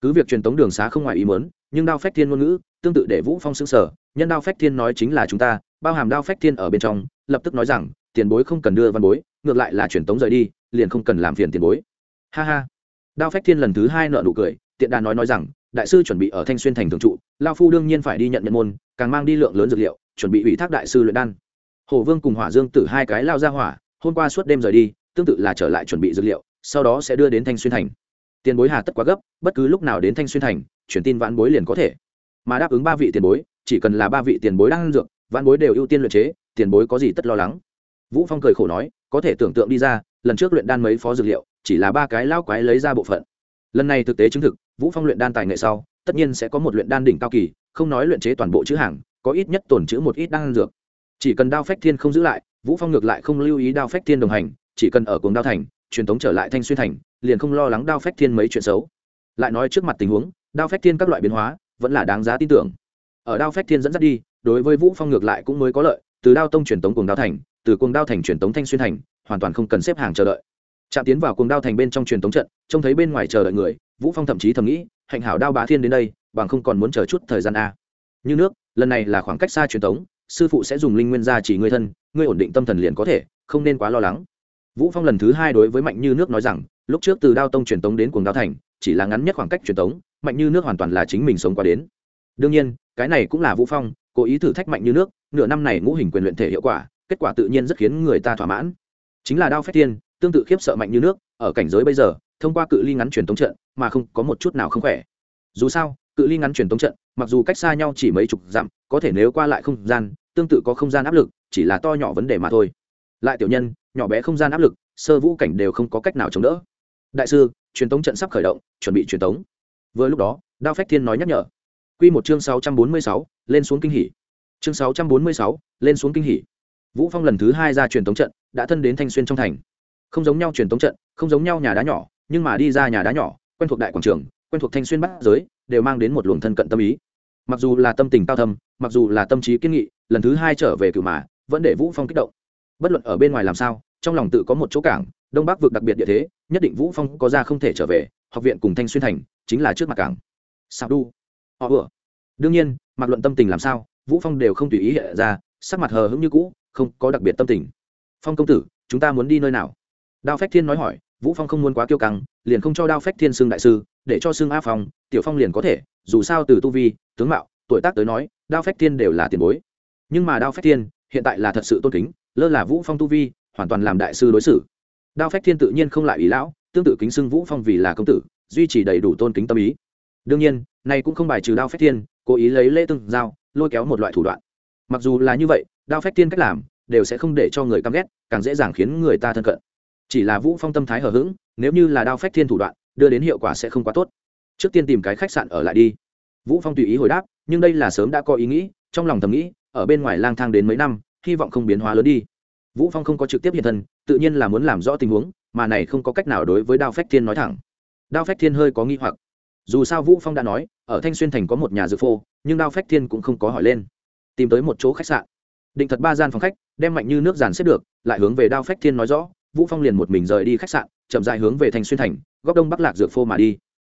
cứ việc truyền tống đường xá không ngoài ý muốn, nhưng đao phách thiên ngôn ngữ tương tự để vũ phong xứng sở nhân đao phách thiên nói chính là chúng ta, bao hàm đao phách thiên ở bên trong, lập tức nói rằng, tiền bối không cần đưa văn bối, ngược lại là truyền tống rời đi, liền không cần làm phiền tiền bối. Ha ha. Đao phách thiên lần thứ hai nợ nụ cười, tiện đà nói nói rằng, đại sư chuẩn bị ở thanh xuyên thành thường trụ, lao phu đương nhiên phải đi nhận nhận môn, càng mang đi lượng lớn dược liệu, chuẩn bị ủy thác đại sư luyện đan. Hồ vương cùng hỏa dương tử hai cái lao ra hỏa, hôm qua suốt đêm rời đi, tương tự là trở lại chuẩn bị dược liệu, sau đó sẽ đưa đến thanh xuyên thành tiền bối hà tất quá gấp, bất cứ lúc nào đến thanh xuyên thành chuyển tin vãn bối liền có thể. Mà đáp ứng ba vị tiền bối, chỉ cần là ba vị tiền bối đang ăn dược, vãn bối đều ưu tiên luyện chế, tiền bối có gì tất lo lắng? Vũ phong cười khổ nói, có thể tưởng tượng đi ra, lần trước luyện đan mấy phó dược liệu, chỉ là ba cái lao quái lấy ra bộ phận. Lần này thực tế chứng thực, vũ phong luyện đan tài nghệ sau, tất nhiên sẽ có một luyện đan đỉnh cao kỳ, không nói luyện chế toàn bộ chữ hàng, có ít nhất tổn chữ một ít đan dược. Chỉ cần đao phách thiên không giữ lại, vũ phong ngược lại không lưu ý đao phách thiên đồng hành, chỉ cần ở cuồng đao thành, truyền thống trở lại thanh xuyên thành liền không lo lắng đao phách thiên mấy chuyện xấu. Lại nói trước mặt tình huống, đao phách thiên các loại biến hóa, vẫn là đáng giá tin tưởng. Ở đao phách thiên dẫn dắt đi, đối với vũ phong ngược lại cũng mới có lợi, từ đao tông truyền tống cuồng đao thành, từ cuồng đao thành truyền tống thanh xuyên thành, hoàn toàn không cần xếp hàng chờ đợi. Chạm tiến vào cuồng đao thành bên trong truyền tống trận, trông thấy bên ngoài chờ đợi người, vũ phong thậm chí thầm nghĩ, hạnh hảo đao bá thiên đến đây, bằng không còn muốn chờ chút thời gian a như nước, lần này là khoảng cách xa truyền tống, sư phụ sẽ dùng linh nguyên gia chỉ ngươi thân, ngươi ổn định tâm thần liền có thể, không nên quá lo lắng. Vũ phong lần thứ hai đối với mạnh như nước nói rằng lúc trước từ đao tông truyền tống đến cuồng đao thành, chỉ là ngắn nhất khoảng cách truyền tống, mạnh như nước hoàn toàn là chính mình sống qua đến. Đương nhiên, cái này cũng là vũ phong, cố ý thử thách mạnh như nước, nửa năm này ngũ hình quyền luyện thể hiệu quả, kết quả tự nhiên rất khiến người ta thỏa mãn. Chính là đao phách thiên, tương tự khiếp sợ mạnh như nước, ở cảnh giới bây giờ, thông qua cự ly ngắn truyền tống trận mà không có một chút nào không khỏe. Dù sao, cự ly ngắn truyền tống trận, mặc dù cách xa nhau chỉ mấy chục dặm, có thể nếu qua lại không gian, tương tự có không gian áp lực, chỉ là to nhỏ vấn đề mà thôi. Lại tiểu nhân, nhỏ bé không gian áp lực, sơ vũ cảnh đều không có cách nào chống đỡ đại sư, truyền tống trận sắp khởi động, chuẩn bị truyền tống. Vừa lúc đó, đao phách thiên nói nhắc nhở. Q một chương sáu trăm bốn mươi sáu, lên xuống kinh hỉ. Chương sáu trăm bốn mươi sáu, lên xuống kinh hỉ. Vũ phong lần thứ hai ra truyền tống trận, đã thân đến thanh xuyên trong thành. Không giống nhau truyền tống trận, không giống nhau nhà đá nhỏ, nhưng mà đi ra nhà đá nhỏ, quen thuộc đại quảng trường, quen thuộc thanh xuyên bắc giới, đều mang đến một luồng thân cận tâm ý. Mặc dù là tâm tình cao thâm, mặc dù là tâm trí kiên nghị, lần thứ hai trở về cửu mà, vẫn để vũ phong kích động. Bất luận ở bên ngoài làm sao, trong lòng tự có một chỗ cảng, đông bắc vực đặc biệt địa thế nhất định vũ phong có ra không thể trở về, học viện cùng thanh xuyên thành chính là trước mặt cảng. Sao đu họ vừa. Đương nhiên, mặc luận tâm tình làm sao, vũ phong đều không tùy ý hiện ra, sắc mặt hờ hững như cũ, không có đặc biệt tâm tình. Phong công tử, chúng ta muốn đi nơi nào? Đao phách thiên nói hỏi, vũ phong không muốn quá kiêu căng, liền không cho đao phách thiên xưng đại sư, để cho xưng a phong, tiểu phong liền có thể, dù sao từ tu vi, tướng mạo, tuổi tác tới nói, đao phách thiên đều là tiền bối. Nhưng mà đao phách thiên hiện tại là thật sự tôn kính, lơ là vũ phong tu vi, hoàn toàn làm đại sư đối xử đao phách thiên tự nhiên không lại ý lão, tương tự kính xưng vũ phong vì là công tử, duy trì đầy đủ tôn kính tâm ý. Đương nhiên, này cũng không bài trừ đao phách thiên, cố ý lấy lễ tương giao, lôi kéo một loại thủ đoạn. Mặc dù là như vậy, đao phách thiên cách làm, đều sẽ không để cho người căm ghét, càng dễ dàng khiến người ta thân cận. Chỉ là vũ phong tâm thái hờ hững, nếu như là đao phách thiên thủ đoạn, đưa đến hiệu quả sẽ không quá tốt. Trước tiên tìm cái khách sạn ở lại đi. Vũ phong tùy ý hồi đáp, nhưng đây là sớm đã có ý nghĩ, trong lòng thầm nghĩ, ở bên ngoài lang thang đến mấy năm, hy vọng không biến hóa lớn đi. Vũ phong không có trực tiếp hiện thân tự nhiên là muốn làm rõ tình huống, mà này không có cách nào đối với đao phách thiên nói thẳng. Đao phách thiên hơi có nghi hoặc. Dù sao vũ phong đã nói, ở thanh xuyên thành có một nhà dược phô, nhưng đao phách thiên cũng không có hỏi lên. Tìm tới một chỗ khách sạn. Định thật ba gian phòng khách, đem mạnh như nước giàn xếp được, lại hướng về đao phách thiên nói rõ, vũ phong liền một mình rời đi khách sạn, chậm dài hướng về thanh xuyên thành, góc đông bắc lạc dược phô mà đi.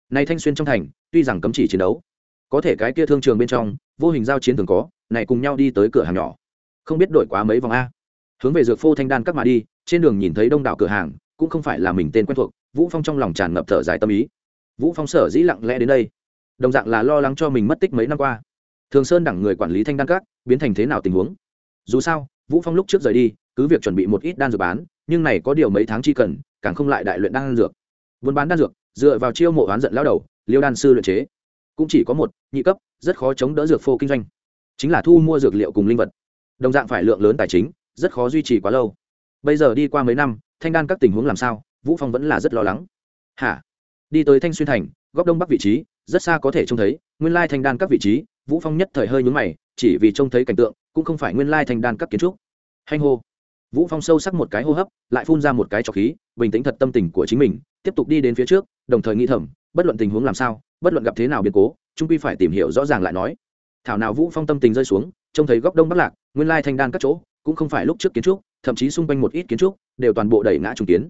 Nay thanh xuyên trong thành, tuy rằng cấm chỉ chiến đấu, có thể cái kia thương trường bên trong, vô hình giao chiến thường có, này cùng nhau đi tới cửa hàng nhỏ. Không biết đổi quá mấy vòng a hướng về dược phô thanh đan các mà đi, trên đường nhìn thấy đông đảo cửa hàng, cũng không phải là mình tên quen thuộc, vũ phong trong lòng tràn ngập thở dài tâm ý. Vũ phong sở dĩ lặng lẽ đến đây, đồng dạng là lo lắng cho mình mất tích mấy năm qua. Thường sơn đẳng người quản lý thanh đan các, biến thành thế nào tình huống? Dù sao, vũ phong lúc trước rời đi, cứ việc chuẩn bị một ít đan dược bán, nhưng này có điều mấy tháng chi cần, càng không lại đại luyện đan dược. Buôn bán đan dược, dựa vào chiêu mộ oán giận lao đầu, liêu đan sư luyện chế. Cũng chỉ có một, nhị cấp, rất khó chống đỡ dược phô kinh doanh. Chính là thu mua dược liệu cùng linh vật. Đồng dạng phải lượng lớn tài chính rất khó duy trì quá lâu. Bây giờ đi qua mấy năm, thanh đan các tình huống làm sao? Vũ phong vẫn là rất lo lắng. Hả? Đi tới thanh xuyên thành, góc đông bắc vị trí, rất xa có thể trông thấy, nguyên lai thanh đan các vị trí, vũ phong nhất thời hơi nhướng mày, chỉ vì trông thấy cảnh tượng, cũng không phải nguyên lai thanh đan các kiến trúc. Hành hô. Vũ phong sâu sắc một cái hô hấp, lại phun ra một cái trọc khí, bình tĩnh thật tâm tình của chính mình, tiếp tục đi đến phía trước, đồng thời nghĩ thầm, bất luận tình huống làm sao, bất luận gặp thế nào biến cố, trung quy phải tìm hiểu rõ ràng lại nói. Thảo nào vũ phong tâm tình rơi xuống, trông thấy góc đông bắc lạc, nguyên lai thanh đan các chỗ cũng không phải lúc trước kiến trúc, thậm chí xung quanh một ít kiến trúc đều toàn bộ đẩy ngã trùng kiến.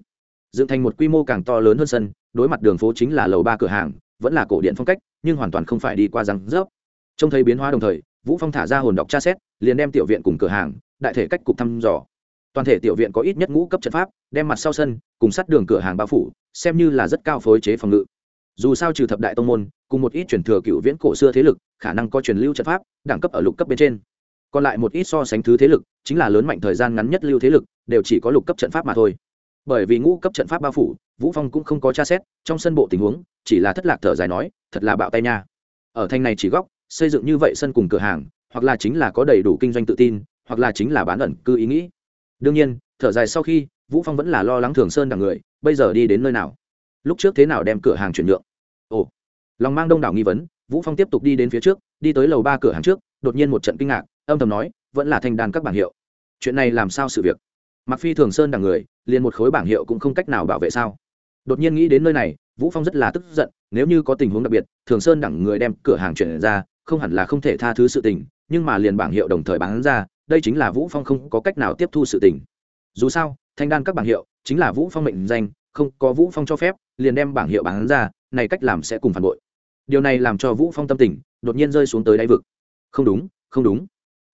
Dựng thành một quy mô càng to lớn hơn sân, đối mặt đường phố chính là lầu ba cửa hàng, vẫn là cổ điện phong cách, nhưng hoàn toàn không phải đi qua răng rớp. Trông thấy biến hóa đồng thời, vũ phong thả ra hồn đọc tra xét, liền đem tiểu viện cùng cửa hàng, đại thể cách cục thăm dò. Toàn thể tiểu viện có ít nhất ngũ cấp trận pháp, đem mặt sau sân cùng sát đường cửa hàng bao phủ, xem như là rất cao phối chế phòng ngự. Dù sao trừ thập đại tông môn, cùng một ít truyền thừa cựu viễn cổ xưa thế lực, khả năng có truyền lưu trận pháp, đẳng cấp ở lục cấp bên trên còn lại một ít so sánh thứ thế lực, chính là lớn mạnh thời gian ngắn nhất lưu thế lực, đều chỉ có lục cấp trận pháp mà thôi. Bởi vì ngũ cấp trận pháp bao phủ, vũ phong cũng không có tra xét, trong sân bộ tình huống, chỉ là thất lạc thở dài nói, thật là bạo tay nha. Ở thanh này chỉ góc, xây dựng như vậy sân cùng cửa hàng, hoặc là chính là có đầy đủ kinh doanh tự tin, hoặc là chính là bán ẩn cư ý nghĩ. Đương nhiên, thở dài sau khi, vũ phong vẫn là lo lắng thường sơn đằng người, bây giờ đi đến nơi nào? Lúc trước thế nào đem cửa hàng chuyển nhượng? Ồ. Lòng mang đông đảo nghi vấn, vũ phong tiếp tục đi đến phía trước, đi tới lầu ba cửa hàng trước đột nhiên một trận kinh ngạc, âm thầm nói, vẫn là thanh đàn các bảng hiệu. Chuyện này làm sao sự việc? Mặc phi thường sơn đằng người, liền một khối bảng hiệu cũng không cách nào bảo vệ sao? Đột nhiên nghĩ đến nơi này, vũ phong rất là tức giận, nếu như có tình huống đặc biệt, thường sơn đẳng người đem cửa hàng chuyển ra, không hẳn là không thể tha thứ sự tình, nhưng mà liền bảng hiệu đồng thời bán ra, đây chính là vũ phong không có cách nào tiếp thu sự tình. Dù sao, thanh đan các bảng hiệu chính là vũ phong mệnh danh, không có vũ phong cho phép, liền đem bảng hiệu bán ra, này cách làm sẽ cùng phản bội. Điều này làm cho vũ phong tâm tình đột nhiên rơi xuống tới đáy vực không đúng không đúng.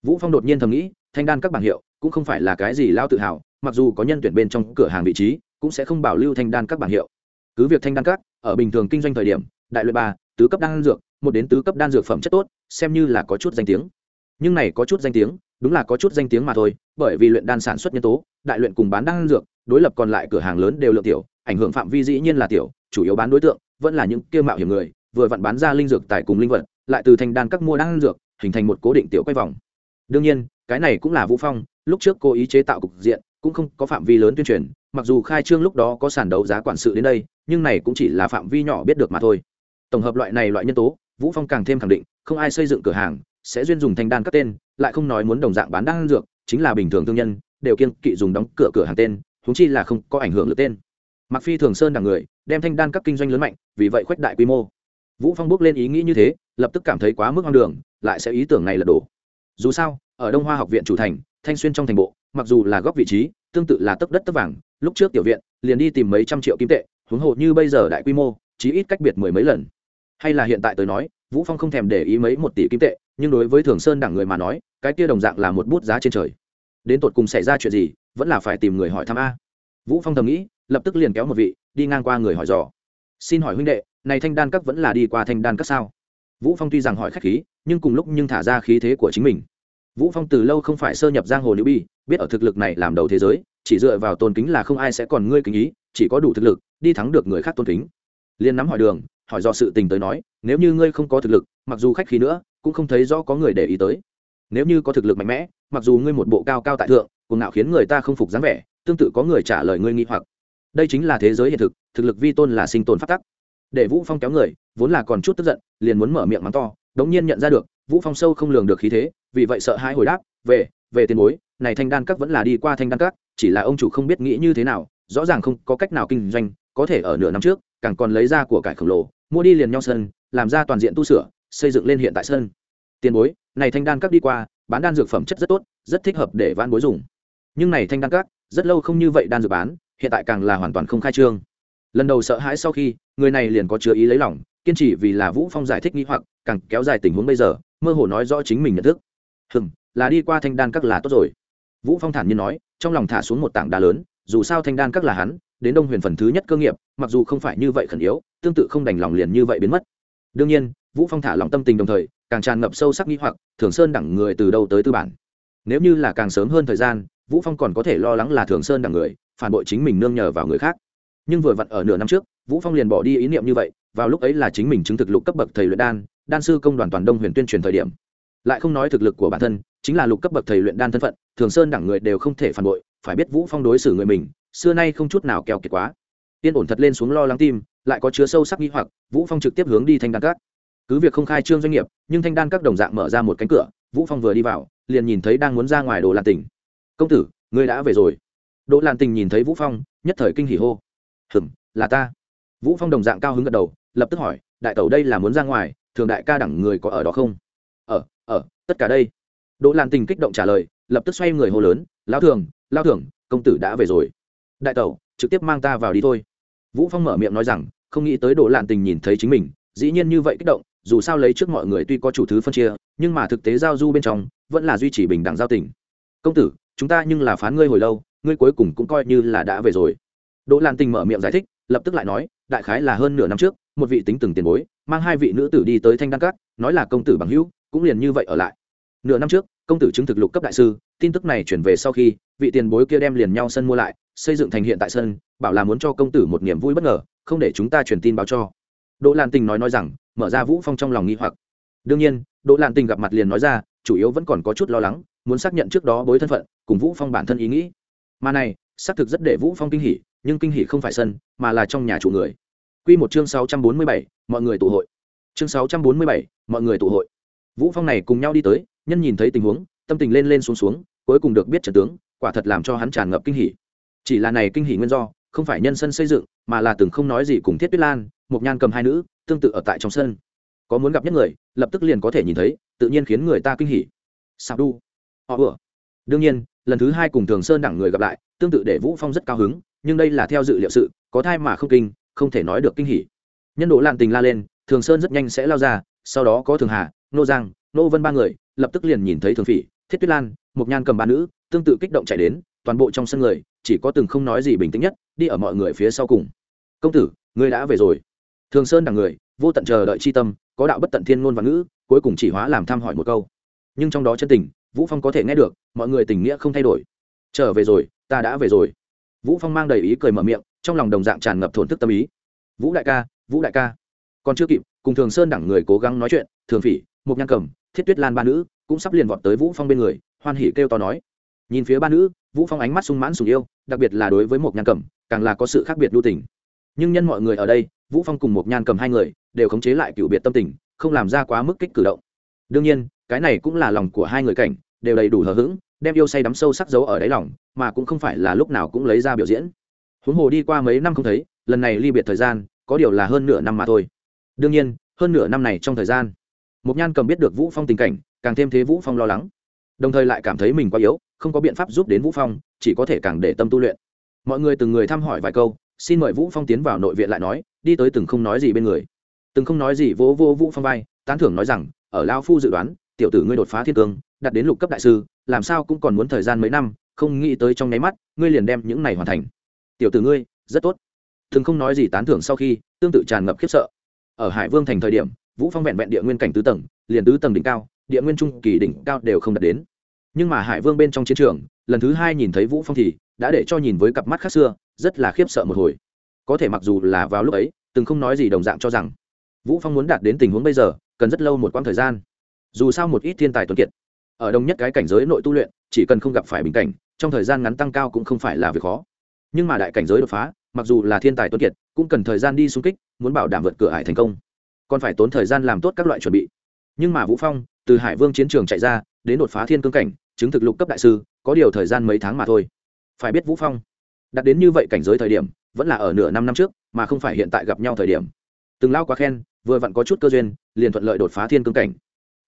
Vũ phong đột nhiên thầm nghĩ, thanh đan các bảng hiệu cũng không phải là cái gì lao tự hào, mặc dù có nhân tuyển bên trong cửa hàng vị trí, cũng sẽ không bảo lưu thanh đan các bảng hiệu. Cứ việc thanh đan các, ở bình thường kinh doanh thời điểm, đại luyện ba, tứ cấp đan dược, một đến tứ cấp đan dược phẩm chất tốt, xem như là có chút danh tiếng. Nhưng này có chút danh tiếng, đúng là có chút danh tiếng mà thôi, bởi vì luyện đan sản xuất nhân tố, đại luyện cùng bán đan dược, đối lập còn lại cửa hàng lớn đều lượng tiểu, ảnh hưởng phạm vi dĩ nhiên là tiểu, chủ yếu bán đối tượng vẫn là những kiêu mạo hiểm người, vừa vặn bán ra linh dược tại cùng linh vật, lại từ thanh đan các mua đan dược hình thành một cố định tiểu quay vòng. Đương nhiên, cái này cũng là vũ phong, lúc trước cố ý chế tạo cục diện, cũng không có phạm vi lớn tuyên truyền, mặc dù khai trương lúc đó có sản đấu giá quản sự đến đây, nhưng này cũng chỉ là phạm vi nhỏ biết được mà thôi. Tổng hợp loại này loại nhân tố, vũ phong càng thêm khẳng định, không ai xây dựng cửa hàng, sẽ duyên dùng thanh đan các tên, lại không nói muốn đồng dạng bán đan dược, chính là bình thường thương nhân, đều kiên kỵ dùng đóng cửa cửa hàng tên húng chi là không có ảnh hưởng lực tên. Mặc phi thường sơn đằng người, đem thanh đan các kinh doanh lớn mạnh, vì vậy khuếch đại quy mô vũ phong bước lên ý nghĩ như thế, lập tức cảm thấy quá mức hoang đường, lại sẽ ý tưởng này là đổ. Dù sao, ở đông hoa học viện chủ thành, thanh xuyên trong thành bộ, mặc dù là góc vị trí, tương tự là tấc đất tấc vàng, lúc trước tiểu viện, liền đi tìm mấy trăm triệu kim tệ, huống hồ như bây giờ đại quy mô, chí ít cách biệt mười mấy lần. Hay là hiện tại tới nói, vũ phong không thèm để ý mấy một tỷ kim tệ, nhưng đối với thường sơn đẳng người mà nói, cái kia đồng dạng là một bút giá trên trời. Đến tột cùng xảy ra chuyện gì, vẫn là phải tìm người hỏi thăm a. Vũ phong thầm nghĩ, lập tức liền kéo một vị, đi ngang qua người hỏi dò xin hỏi huynh đệ, này thanh đan các vẫn là đi qua thanh đan các sao? Vũ phong tuy rằng hỏi khách khí, nhưng cùng lúc nhưng thả ra khí thế của chính mình. Vũ phong từ lâu không phải sơ nhập giang hồ nữ bi, biết ở thực lực này làm đầu thế giới, chỉ dựa vào tôn kính là không ai sẽ còn ngươi kính ý, chỉ có đủ thực lực, đi thắng được người khác tôn kính. Liên nắm hỏi đường, hỏi do sự tình tới nói, nếu như ngươi không có thực lực, mặc dù khách khí nữa, cũng không thấy rõ có người để ý tới. Nếu như có thực lực mạnh mẽ, mặc dù ngươi một bộ cao cao tại thượng, cuồng ngạo khiến người ta không phục dáng vẻ, tương tự có người trả lời ngươi nghi hoặc đây chính là thế giới hiện thực thực lực vi tôn là sinh tồn phát tắc. Để vũ phong kéo người, vốn là còn chút tức giận, liền muốn mở miệng mắng to, đống nhiên nhận ra được, vũ phong sâu không lường được khí thế, vì vậy sợ hãi hồi đáp, về về tiền bối, này thanh đan các vẫn là đi qua thanh đan các, chỉ là ông chủ không biết nghĩ như thế nào, rõ ràng không có cách nào kinh doanh, có thể ở nửa năm trước, càng còn lấy ra của cải khổng lồ, mua đi liền nhau sân, làm ra toàn diện tu sửa, xây dựng lên hiện tại sân. Tiền bối, này thanh đan các đi qua, bán đan dược phẩm chất rất tốt, rất thích hợp để van bối dùng. Nhưng này thanh đan các, rất lâu không như vậy đan dược bán hiện tại càng là hoàn toàn không khai trương. Lần đầu sợ hãi sau khi, người này liền có chứa ý lấy lòng, kiên trì vì là vũ phong giải thích nghĩ hoặc, càng kéo dài tình huống bây giờ, mơ hồ nói rõ chính mình nhận thức. Hừm, là đi qua thanh đan các là tốt rồi. Vũ phong thản nhiên nói, trong lòng thả xuống một tảng đá lớn, dù sao thanh đan các là hắn, đến đông huyền phần thứ nhất cơ nghiệp, mặc dù không phải như vậy khẩn yếu, tương tự không đành lòng liền như vậy biến mất. Đương nhiên, vũ phong thả lòng tâm tình đồng thời, càng tràn ngập sâu sắc nghĩ hoặc, thường sơn đẳng người từ đâu tới tư bản? Nếu như là càng sớm hơn thời gian, vũ phong còn có thể lo lắng là thường sơn đẳng người phản bội chính mình nương nhờ vào người khác. Nhưng vừa vặn ở nửa năm trước, vũ phong liền bỏ đi ý niệm như vậy, vào lúc ấy là chính mình chứng thực lục cấp bậc thầy luyện đan đan sư công đoàn toàn đông huyền tuyên truyền thời điểm. Lại không nói thực lực của bản thân, chính là lục cấp bậc thầy luyện đan thân phận, thường sơn đẳng người đều không thể phản bội, phải biết vũ phong đối xử người mình, xưa nay không chút nào keo kiệt quá. Tiên ổn thật lên xuống lo lắng tim, lại có chứa sâu sắc nghi hoặc, vũ phong trực tiếp hướng đi thanh đan các. Cứ việc không khai trương doanh nghiệp, nhưng thanh đan các đồng dạng mở ra một cánh cửa, vũ phong vừa đi vào, liền nhìn thấy đang muốn ra ngoài đồ lan tỉnh. Công tử, ngươi đã về rồi đỗ lan tình nhìn thấy vũ phong, nhất thời kinh hỉ hô. Hừm, là ta. Vũ phong đồng dạng cao hứng gật đầu, lập tức hỏi, đại tẩu đây là muốn ra ngoài, thường đại ca đẳng người có ở đó không? Ở ở, tất cả đây. Đỗ lan tình kích động trả lời, lập tức xoay người hô lớn, lão thường lão thường, công tử đã về rồi. Đại tẩu, trực tiếp mang ta vào đi thôi. Vũ phong mở miệng nói rằng, không nghĩ tới đỗ lan tình nhìn thấy chính mình, dĩ nhiên như vậy kích động, dù sao lấy trước mọi người tuy có chủ thứ phân chia, nhưng mà thực tế giao du bên trong, vẫn là duy trì bình đẳng giao tình. Công tử chúng ta nhưng là phán ngươi hồi lâu, ngươi cuối cùng cũng coi như là đã về rồi. Đỗ lan tình mở miệng giải thích, lập tức lại nói, đại khái là hơn nửa năm trước, một vị tính từng tiền bối, mang hai vị nữ tử đi tới thanh đăng cát nói là công tử bằng hữu, cũng liền như vậy ở lại. Nửa năm trước, công tử chứng thực lục cấp đại sư, tin tức này chuyển về sau khi, vị tiền bối kia đem liền nhau sân mua lại, xây dựng thành hiện tại sân, bảo là muốn cho công tử một niềm vui bất ngờ, không để chúng ta truyền tin báo cho. Đỗ lan tình nói nói rằng, mở ra vũ phong trong lòng nghi hoặc. Đương nhiên, đỗ lan tình gặp mặt liền nói ra, chủ yếu vẫn còn có chút lo lắng muốn xác nhận trước đó bối thân phận cùng vũ phong bản thân ý nghĩ. Mà này xác thực rất để vũ phong kinh hỉ nhưng kinh hỉ không phải sân mà là trong nhà chủ người. Quy một chương 647, mọi người tụ hội. Chương 647, mọi người tụ hội. Vũ phong này cùng nhau đi tới nhân nhìn thấy tình huống tâm tình lên lên xuống xuống cuối cùng được biết trận tướng quả thật làm cho hắn tràn ngập kinh hỉ. Chỉ là này kinh hỉ nguyên do không phải nhân sân xây dựng mà là từng không nói gì cùng thiết tuyết lan một nhan cầm hai nữ tương tự ở tại trong sân. Có muốn gặp nhất người lập tức liền có thể nhìn thấy tự nhiên khiến người ta kinh hỉ. Sao đu họ vừa. Đương nhiên, lần thứ hai cùng thường sơn đẳng người gặp lại, tương tự để vũ phong rất cao hứng, nhưng đây là theo dự liệu sự, có thai mà không kinh, không thể nói được kinh hỉ. Nhân độ lạn tình la lên, thường sơn rất nhanh sẽ lao ra, sau đó có thường hà, nô giang, nô vân ba người, lập tức liền nhìn thấy thường phỉ, thiết tuyết lan một nhan cầm ba nữ, tương tự kích động chạy đến, toàn bộ trong sân người, chỉ có từng không nói gì bình tĩnh nhất, đi ở mọi người phía sau cùng. Công tử, ngươi đã về rồi. Thường sơn đằng người, vô tận chờ đợi chi tâm, có đạo bất tận thiên ngôn và ngữ, cuối cùng chỉ hóa làm thăm hỏi một câu. Nhưng trong đó chân tình vũ phong có thể nghe được, mọi người tình nghĩa không thay đổi. Trở về rồi, ta đã về rồi. Vũ phong mang đầy ý cười mở miệng, trong lòng đồng dạng tràn ngập thổn thức tâm ý. Vũ đại ca, vũ đại ca. Còn chưa kịp, cùng thường sơn đẳng người cố gắng nói chuyện, thường phỉ, mục nhan cầm, thiết tuyết lan ba nữ cũng sắp liền vọt tới vũ phong bên người, hoan hỉ kêu to nói. Nhìn phía ba nữ, vũ phong ánh mắt sung mãn sùng yêu, đặc biệt là đối với một nhan cầm, càng là có sự khác biệt lưu tình. Nhưng nhân mọi người ở đây, vũ phong cùng một nhan cầm hai người đều khống chế lại cựu biệt tâm tình, không làm ra quá mức kích cử động. Đương nhiên, cái này cũng là lòng của hai người cảnh đều đầy đủ hờ hững, đem yêu say đắm sâu sắc giấu ở đáy lòng, mà cũng không phải là lúc nào cũng lấy ra biểu diễn. Huống hồ đi qua mấy năm không thấy, lần này ly biệt thời gian, có điều là hơn nửa năm mà thôi. Đương nhiên, hơn nửa năm này trong thời gian Mục nhan cầm biết được vũ phong tình cảnh, càng thêm thế vũ phong lo lắng. Đồng thời lại cảm thấy mình quá yếu, không có biện pháp giúp đến vũ phong, chỉ có thể càng để tâm tu luyện. Mọi người từng người thăm hỏi vài câu, xin mời vũ phong tiến vào nội viện lại nói, đi tới từng không nói gì bên người. Từng không nói gì vỗ vô vũ phong vai, tán thưởng nói rằng, ở lao phu dự đoán tiểu tử ngươi đột phá thiên cương, đạt đến lục cấp đại sư, làm sao cũng còn muốn thời gian mấy năm, không nghĩ tới trong nháy mắt, ngươi liền đem những này hoàn thành. Tiểu tử ngươi, rất tốt. Từng không nói gì tán thưởng sau khi, tương tự tràn ngập khiếp sợ. Ở hải vương thành thời điểm, vũ phong vẹn vẹn địa nguyên cảnh tứ tầng, liền tứ tầng đỉnh cao, địa nguyên trung kỳ đỉnh cao đều không đạt đến. Nhưng mà hải vương bên trong chiến trường, lần thứ hai nhìn thấy vũ phong thì đã để cho nhìn với cặp mắt khác xưa, rất là khiếp sợ một hồi. Có thể mặc dù là vào lúc ấy, từng không nói gì đồng dạng cho rằng vũ phong muốn đạt đến tình huống bây giờ, cần rất lâu một quãng thời gian dù sao một ít thiên tài tuấn kiệt. Ở đông nhất cái cảnh giới nội tu luyện, chỉ cần không gặp phải bình cảnh, trong thời gian ngắn tăng cao cũng không phải là việc khó. Nhưng mà đại cảnh giới đột phá, mặc dù là thiên tài tuấn kiệt, cũng cần thời gian đi xung kích, muốn bảo đảm vượt cửa hải thành công. Còn phải tốn thời gian làm tốt các loại chuẩn bị. Nhưng mà vũ phong, từ hải vương chiến trường chạy ra, đến đột phá thiên cương cảnh, chứng thực lục cấp đại sư, có điều thời gian mấy tháng mà thôi. Phải biết vũ phong, đạt đến như vậy cảnh giới thời điểm, vẫn là ở nửa năm năm trước, mà không phải hiện tại gặp nhau thời điểm. Từng lao quá khen, vừa vặn có chút cơ duyên, liền thuận lợi đột phá thiên cương cảnh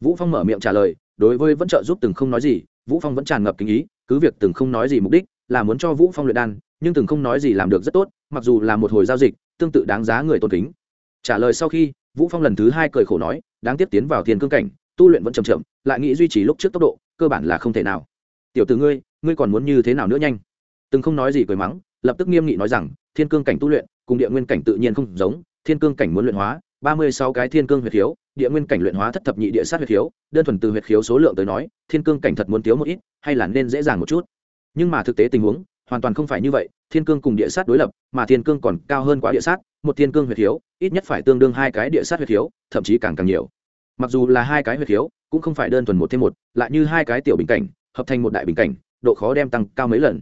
vũ phong mở miệng trả lời, đối với vẫn trợ giúp từng không nói gì, vũ phong vẫn tràn ngập kinh ý, cứ việc từng không nói gì mục đích là muốn cho vũ phong luyện đan, nhưng từng không nói gì làm được rất tốt, mặc dù là một hồi giao dịch, tương tự đáng giá người tôn kính. Trả lời sau khi, vũ phong lần thứ hai cười khổ nói, đáng tiếp tiến vào thiên cương cảnh, tu luyện vẫn chậm chậm, lại nghĩ duy trì lúc trước tốc độ, cơ bản là không thể nào. Tiểu tử ngươi ngươi còn muốn như thế nào nữa nhanh? Từng không nói gì cười mắng, lập tức nghiêm nghị nói rằng, thiên cương cảnh tu luyện, cùng địa nguyên cảnh tự nhiên không giống, thiên cương cảnh muốn luyện hóa ba mươi sáu cái thiên cương huyệt khiếu, địa nguyên cảnh luyện hóa thất thập nhị địa sát huyệt khiếu, đơn thuần từ huyệt khiếu số lượng tới nói, thiên cương cảnh thật muốn thiếu một ít, hay là nên dễ dàng một chút. Nhưng mà thực tế tình huống, hoàn toàn không phải như vậy, thiên cương cùng địa sát đối lập, mà thiên cương còn cao hơn quá địa sát, một thiên cương huyệt khiếu, ít nhất phải tương đương hai cái địa sát huyệt khiếu, thậm chí càng càng nhiều. Mặc dù là hai cái huyệt khiếu, cũng không phải đơn thuần một thêm một, lại như hai cái tiểu bình cảnh, hợp thành một đại bình cảnh, độ khó đem tăng cao mấy lần.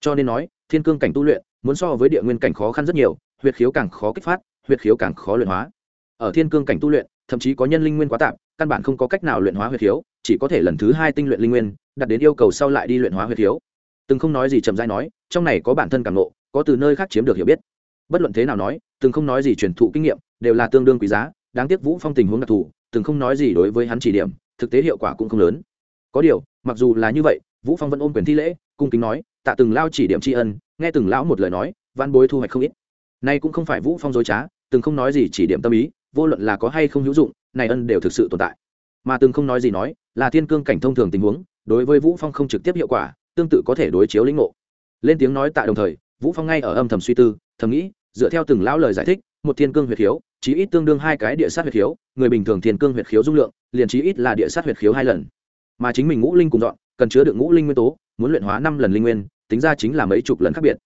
Cho nên nói, thiên cương cảnh tu luyện, muốn so với địa nguyên cảnh khó khăn rất nhiều, huyệt khiếu càng khó kích phát, huyệt khiếu càng khó luyện hóa ở thiên cương cảnh tu luyện thậm chí có nhân linh nguyên quá tạp căn bản không có cách nào luyện hóa huyệt thiếu, chỉ có thể lần thứ hai tinh luyện linh nguyên đặt đến yêu cầu sau lại đi luyện hóa huyệt thiếu. từng không nói gì chậm dai nói trong này có bản thân cảm nộ có từ nơi khác chiếm được hiểu biết. Bất luận thế nào nói từng không nói gì truyền thụ kinh nghiệm đều là tương đương quý giá đáng tiếc vũ phong tình huống đặc thù từng không nói gì đối với hắn chỉ điểm thực tế hiệu quả cũng không lớn. Có điều mặc dù là như vậy vũ phong vẫn ôm quyền thi lễ cung kính nói tạ từng lao chỉ điểm tri ân nghe từng lão một lời nói văn bối thu hoạch không ít. Nay cũng không phải vũ phong dối trá từng không nói gì chỉ điểm tâm ý vô luận là có hay không hữu dụng, này ân đều thực sự tồn tại. Mà từng không nói gì nói, là thiên cương cảnh thông thường tình huống, đối với vũ phong không trực tiếp hiệu quả, tương tự có thể đối chiếu lĩnh ngộ. Lên tiếng nói tại đồng thời, vũ phong ngay ở âm thầm suy tư, thầm nghĩ, dựa theo từng lão lời giải thích, một thiên cương huyệt khiếu, chí ít tương đương hai cái địa sát huyệt khiếu, người bình thường thiên cương huyệt khiếu dung lượng, liền chí ít là địa sát huyệt khiếu hai lần. Mà chính mình ngũ linh cùng dọn, cần chứa được ngũ linh nguyên tố, muốn luyện hóa năm lần linh nguyên, tính ra chính là mấy chục lần khác biệt.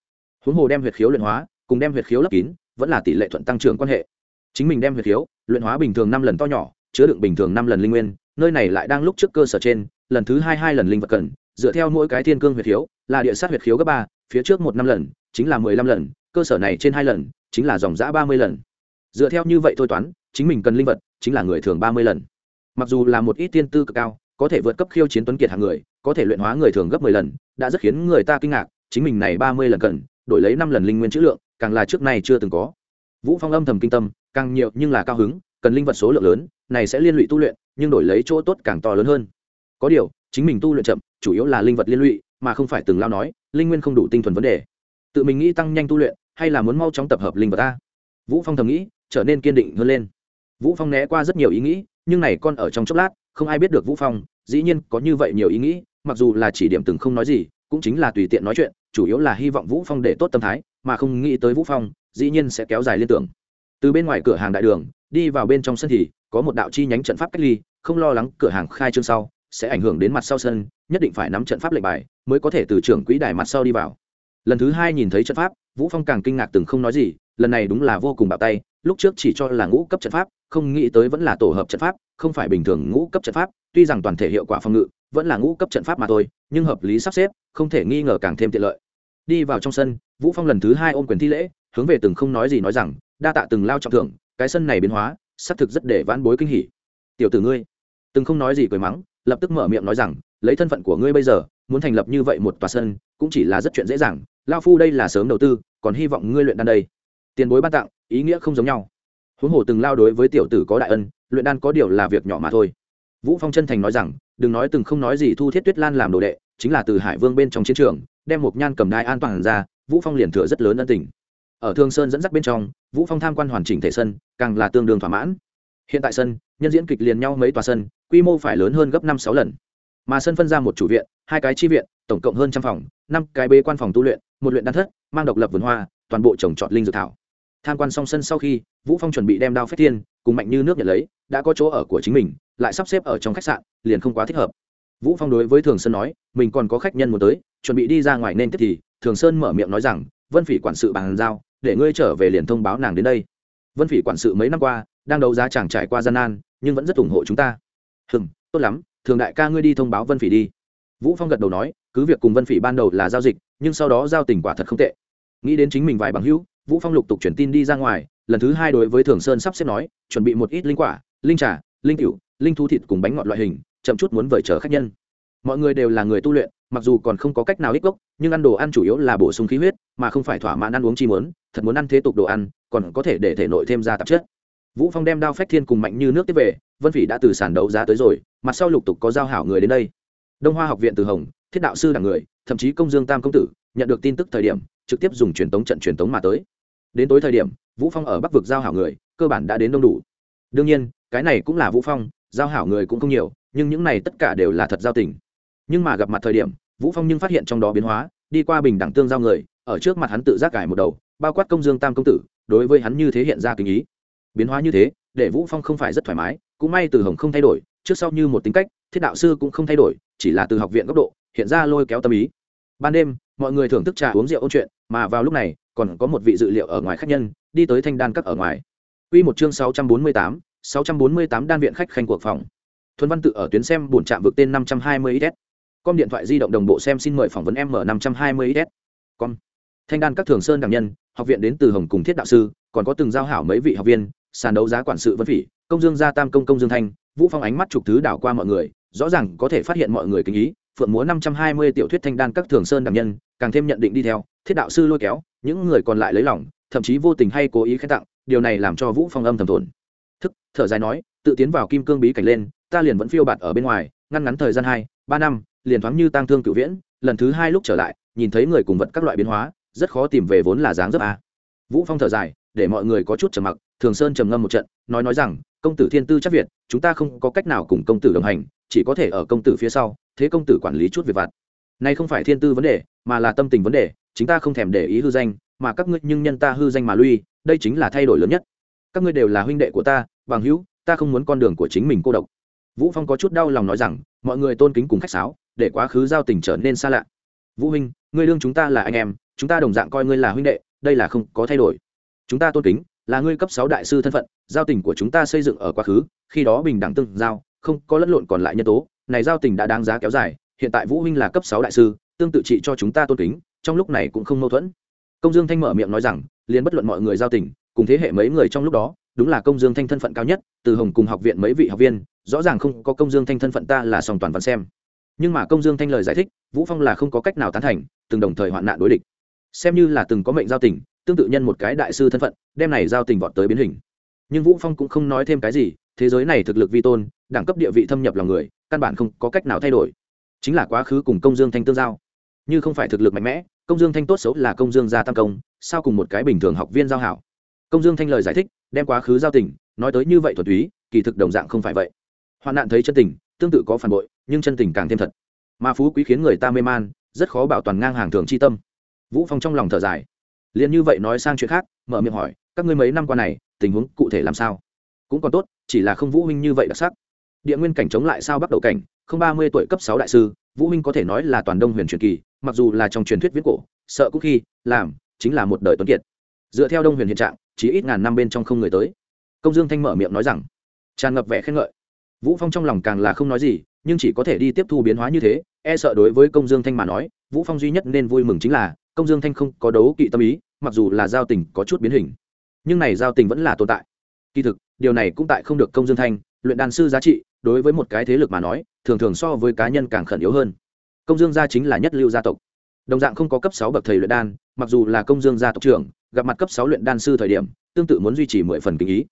Huống hồ đem huyệt khiếu luyện hóa, cùng đem huyệt khiếu lấp kín, vẫn là tỷ lệ thuận tăng trưởng quan hệ chính mình đem huyệt khiếu, luyện hóa bình thường năm lần to nhỏ, chứa đựng bình thường năm lần linh nguyên, nơi này lại đang lúc trước cơ sở trên, lần thứ hai hai lần linh vật cần, dựa theo mỗi cái thiên cương huyệt khiếu, là địa sát huyệt khiếu gấp ba, phía trước một năm lần, chính là mười lăm lần, cơ sở này trên hai lần, chính là dòng giã ba mươi lần. Dựa theo như vậy thôi toán, chính mình cần linh vật, chính là người thường ba mươi lần. Mặc dù là một ít tiên tư cực cao, có thể vượt cấp khiêu chiến tuấn kiệt hàng người, có thể luyện hóa người thường gấp mười lần, đã rất khiến người ta kinh ngạc, chính mình này ba mươi lần cần, đổi lấy năm lần linh nguyên chữ lượng, càng là trước nay chưa từng có vũ phong âm thầm kinh tâm, càng nhiều nhưng là cao hứng, cần linh vật số lượng lớn, này sẽ liên lụy tu luyện, nhưng đổi lấy chỗ tốt càng to lớn hơn. Có điều, chính mình tu luyện chậm, chủ yếu là linh vật liên lụy, mà không phải từng lao nói, linh nguyên không đủ tinh thuần vấn đề. Tự mình nghĩ tăng nhanh tu luyện, hay là muốn mau chóng tập hợp linh vật ta? Vũ phong thầm nghĩ, trở nên kiên định hơn lên. Vũ phong né qua rất nhiều ý nghĩ, nhưng này con ở trong chốc lát, không ai biết được vũ phong, dĩ nhiên có như vậy nhiều ý nghĩ, mặc dù là chỉ điểm từng không nói gì, cũng chính là tùy tiện nói chuyện, chủ yếu là hy vọng vũ phong để tốt tâm thái mà không nghĩ tới vũ phong, dĩ nhiên sẽ kéo dài liên tưởng. Từ bên ngoài cửa hàng đại đường, đi vào bên trong sân thì có một đạo chi nhánh trận pháp cách ly, không lo lắng cửa hàng khai trương sau, sẽ ảnh hưởng đến mặt sau sân, nhất định phải nắm trận pháp lệnh bài mới có thể từ trưởng quỹ đài mặt sau đi vào. Lần thứ hai nhìn thấy trận pháp, vũ phong càng kinh ngạc từng không nói gì, lần này đúng là vô cùng bạo tay, lúc trước chỉ cho là ngũ cấp trận pháp, không nghĩ tới vẫn là tổ hợp trận pháp, không phải bình thường ngũ cấp trận pháp, tuy rằng toàn thể hiệu quả phòng ngự, vẫn là ngũ cấp trận pháp mà thôi, nhưng hợp lý sắp xếp, không thể nghi ngờ càng thêm tiện lợi. Đi vào trong sân vũ phong lần thứ hai ôm quyền thi lễ, hướng về từng không nói gì nói rằng, đa tạ từng lao trọng thưởng, cái sân này biến hóa, xác thực rất để vãn bối kinh hỉ. Tiểu tử ngươi. Từng không nói gì cười mắng, lập tức mở miệng nói rằng, lấy thân phận của ngươi bây giờ, muốn thành lập như vậy một tòa sân, cũng chỉ là rất chuyện dễ dàng, lao phu đây là sớm đầu tư, còn hy vọng ngươi luyện đan đây. Tiền bối ban tặng, ý nghĩa không giống nhau. Huống hồ từng lao đối với tiểu tử có đại ân, luyện đan có điều là việc nhỏ mà thôi. Vũ phong chân thành nói rằng, đừng nói từng không nói gì thu thiết tuyết lan làm đồ đệ, chính là từ hải vương bên trong chiến trường, đem một nhan cầm đai an toàn ra vũ phong liền thừa rất lớn ân tình. Ở thương sơn dẫn dắt bên trong, vũ phong tham quan hoàn chỉnh thể sân, càng là tương đương thỏa mãn. Hiện tại sân, nhân diễn kịch liền nhau mấy tòa sân, quy mô phải lớn hơn gấp năm sáu lần. Mà sân phân ra một chủ viện, hai cái chi viện, tổng cộng hơn trăm phòng, năm cái bê quan phòng tu luyện, một luyện đan thất, mang độc lập vườn hoa, toàn bộ trồng trọt linh dược thảo. Tham quan xong sân sau khi, vũ phong chuẩn bị đem đao phép thiên cùng mạnh như nước nhận lấy, đã có chỗ ở của chính mình, lại sắp xếp ở trong khách sạn, liền không quá thích hợp. Vũ phong đối với thường sơn nói, mình còn có khách nhân muốn tới, chuẩn bị đi ra ngoài nên tiếp thì thường sơn mở miệng nói rằng, vân phỉ quản sự bàn giao, để ngươi trở về liền thông báo nàng đến đây. Vân phỉ quản sự mấy năm qua, đang đấu giá chàng trải qua gian nan, nhưng vẫn rất ủng hộ chúng ta. Hừng tốt lắm, thường đại ca ngươi đi thông báo vân phỉ đi. Vũ phong gật đầu nói, cứ việc cùng vân phỉ ban đầu là giao dịch, nhưng sau đó giao tình quả thật không tệ. Nghĩ đến chính mình vài bằng hữu, vũ phong lục tục chuyển tin đi ra ngoài, lần thứ hai đối với thường sơn sắp xếp nói, chuẩn bị một ít linh quả, linh trà, linh cửu, linh thú thịt cùng bánh ngọt loại hình, chậm chút muốn vời chờ khách nhân. Mọi người đều là người tu luyện mặc dù còn không có cách nào ích gốc, nhưng ăn đồ ăn chủ yếu là bổ sung khí huyết, mà không phải thỏa mãn ăn uống chi muốn, thật muốn ăn thế tục đồ ăn, còn có thể để thể nội thêm ra tạp chất. Vũ phong đem đao phách thiên cùng mạnh như nước tiếp về, vân phỉ đã từ sản đấu giá tới rồi, mặt sau lục tục có giao hảo người đến đây. Đông hoa học viện từ hồng, thiết đạo sư đảng người, thậm chí công dương tam công tử, nhận được tin tức thời điểm, trực tiếp dùng truyền tống trận truyền tống mà tới. Đến tối thời điểm, vũ phong ở bắc vực giao hảo người, cơ bản đã đến đông đủ. Đương nhiên, cái này cũng là vũ phong, giao hảo người cũng không nhiều, nhưng những này tất cả đều là thật giao tình nhưng mà gặp mặt thời điểm vũ phong nhưng phát hiện trong đó biến hóa đi qua bình đẳng tương giao người ở trước mặt hắn tự giác cải một đầu bao quát công dương tam công tử đối với hắn như thế hiện ra kinh ý biến hóa như thế để vũ phong không phải rất thoải mái cũng may từ hồng không thay đổi trước sau như một tính cách thiết đạo sư cũng không thay đổi chỉ là từ học viện góc độ hiện ra lôi kéo tâm ý ban đêm mọi người thưởng thức trà uống rượu ôn chuyện mà vào lúc này còn có một vị dự liệu ở ngoài khách nhân đi tới thanh đan các ở ngoài Quy một chương 648, 648 đan viện khách khanh cuộc phòng. Thuần Văn tự ở tuyến xem buồn trạm vực tên 520XS con điện thoại di động đồng bộ xem xin mời phỏng vấn M520XS. Con. Thanh đan các thường sơn đẳng nhân, học viện đến từ Hồng cùng Thiết đạo sư, còn có từng giao hảo mấy vị học viên, sàn đấu giá quản sự Vân Phỉ, Công Dương gia Tam công công Dương Thanh, Vũ Phong ánh mắt chụp thứ đảo qua mọi người, rõ ràng có thể phát hiện mọi người kinh ý, phượng múa 520 tiểu thuyết thanh đan các thường sơn đẳng nhân, càng thêm nhận định đi theo, Thiết đạo sư lôi kéo, những người còn lại lấy lòng, thậm chí vô tình hay cố ý khen tặng, điều này làm cho Vũ Phong âm thầm tổn thức thở dài nói tự tiến vào kim cương bí cảnh lên ta liền vẫn phiêu bạt ở bên ngoài ngăn ngắn thời gian hai ba năm liền thoáng như tang thương cựu viễn, lần thứ hai lúc trở lại, nhìn thấy người cùng vật các loại biến hóa, rất khó tìm về vốn là dáng dấp a. Vũ phong thở dài, để mọi người có chút trầm mặc, thường sơn trầm ngâm một trận, nói nói rằng, công tử thiên tư chắc việt, chúng ta không có cách nào cùng công tử đồng hành, chỉ có thể ở công tử phía sau, thế công tử quản lý chút việc vặt. Này không phải thiên tư vấn đề, mà là tâm tình vấn đề, chúng ta không thèm để ý hư danh, mà các ngươi nhưng nhân ta hư danh mà lui, đây chính là thay đổi lớn nhất. Các ngươi đều là huynh đệ của ta, bằng hữu, ta không muốn con đường của chính mình cô độc. Vũ phong có chút đau lòng nói rằng, mọi người tôn kính cùng khách sáo để quá khứ giao tình trở nên xa lạ. Vũ huynh, ngươi đương chúng ta là anh em, chúng ta đồng dạng coi ngươi là huynh đệ, đây là không có thay đổi. Chúng ta tôn kính, là ngươi cấp sáu đại sư thân phận, giao tình của chúng ta xây dựng ở quá khứ, khi đó bình đẳng tương giao, không có lẫn lộn còn lại nhân tố, này giao tình đã đáng giá kéo dài, hiện tại vũ huynh là cấp sáu đại sư, tương tự trị cho chúng ta tôn kính, trong lúc này cũng không mâu thuẫn. Công dương thanh mở miệng nói rằng, liền bất luận mọi người giao tình, cùng thế hệ mấy người trong lúc đó, đúng là công dương thanh thân phận cao nhất, từ hồng cùng học viện mấy vị học viên, rõ ràng không có công dương thanh thân phận ta là song toàn văn xem nhưng mà công dương thanh lời giải thích, vũ phong là không có cách nào tán thành, từng đồng thời hoạn nạn đối địch. Xem như là từng có mệnh giao tình, tương tự nhân một cái đại sư thân phận, đem này giao tình vọt tới biến hình. Nhưng vũ phong cũng không nói thêm cái gì, thế giới này thực lực vi tôn, đẳng cấp địa vị thâm nhập lòng người, căn bản không có cách nào thay đổi. Chính là quá khứ cùng công dương thanh tương giao. Như không phải thực lực mạnh mẽ, công dương thanh tốt xấu là công dương gia tam công, sao cùng một cái bình thường học viên giao hảo? Công dương thanh lời giải thích, đem quá khứ giao tình, nói tới như vậy thuật túy, kỳ thực đồng dạng không phải vậy. Hoạn nạn thấy chân tình tương tự có phản bội, nhưng chân tình càng thêm thật. Mà phú quý khiến người ta mê man, rất khó bảo toàn ngang hàng thường chi tâm. Vũ phong trong lòng thở dài. Liền như vậy nói sang chuyện khác, mở miệng hỏi, các ngươi mấy năm qua này, tình huống cụ thể làm sao? Cũng còn tốt, chỉ là không vũ huynh như vậy đặc sắc. Địa nguyên cảnh chống lại sao bắt đầu cảnh, không ba mươi tuổi cấp sáu đại sư, vũ huynh có thể nói là toàn đông huyền truyền kỳ, mặc dù là trong truyền thuyết viết cổ, sợ cũng khi, làm, chính là một đời tuấn kiệt. Dựa theo đông huyền hiện trạng, chỉ ít ngàn năm bên trong không người tới. Công dương thanh mở miệng nói rằng, tràn ngập vẻ khen ngợi vũ phong trong lòng càng là không nói gì, nhưng chỉ có thể đi tiếp thu biến hóa như thế e sợ đối với công dương thanh mà nói, vũ phong duy nhất nên vui mừng chính là, công dương thanh không có đấu kỵ tâm ý, mặc dù là giao tình có chút biến hình. Nhưng này giao tình vẫn là tồn tại. Kỳ thực, điều này cũng tại không được công dương thanh, luyện đan sư giá trị, đối với một cái thế lực mà nói, thường thường so với cá nhân càng khẩn yếu hơn. Công dương gia chính là nhất lưu gia tộc. Đồng dạng không có cấp sáu bậc thầy luyện đan, mặc dù là công dương gia tộc trưởng, gặp mặt cấp sáu luyện đan sư thời điểm, tương tự muốn duy trì mười phần kinh ý.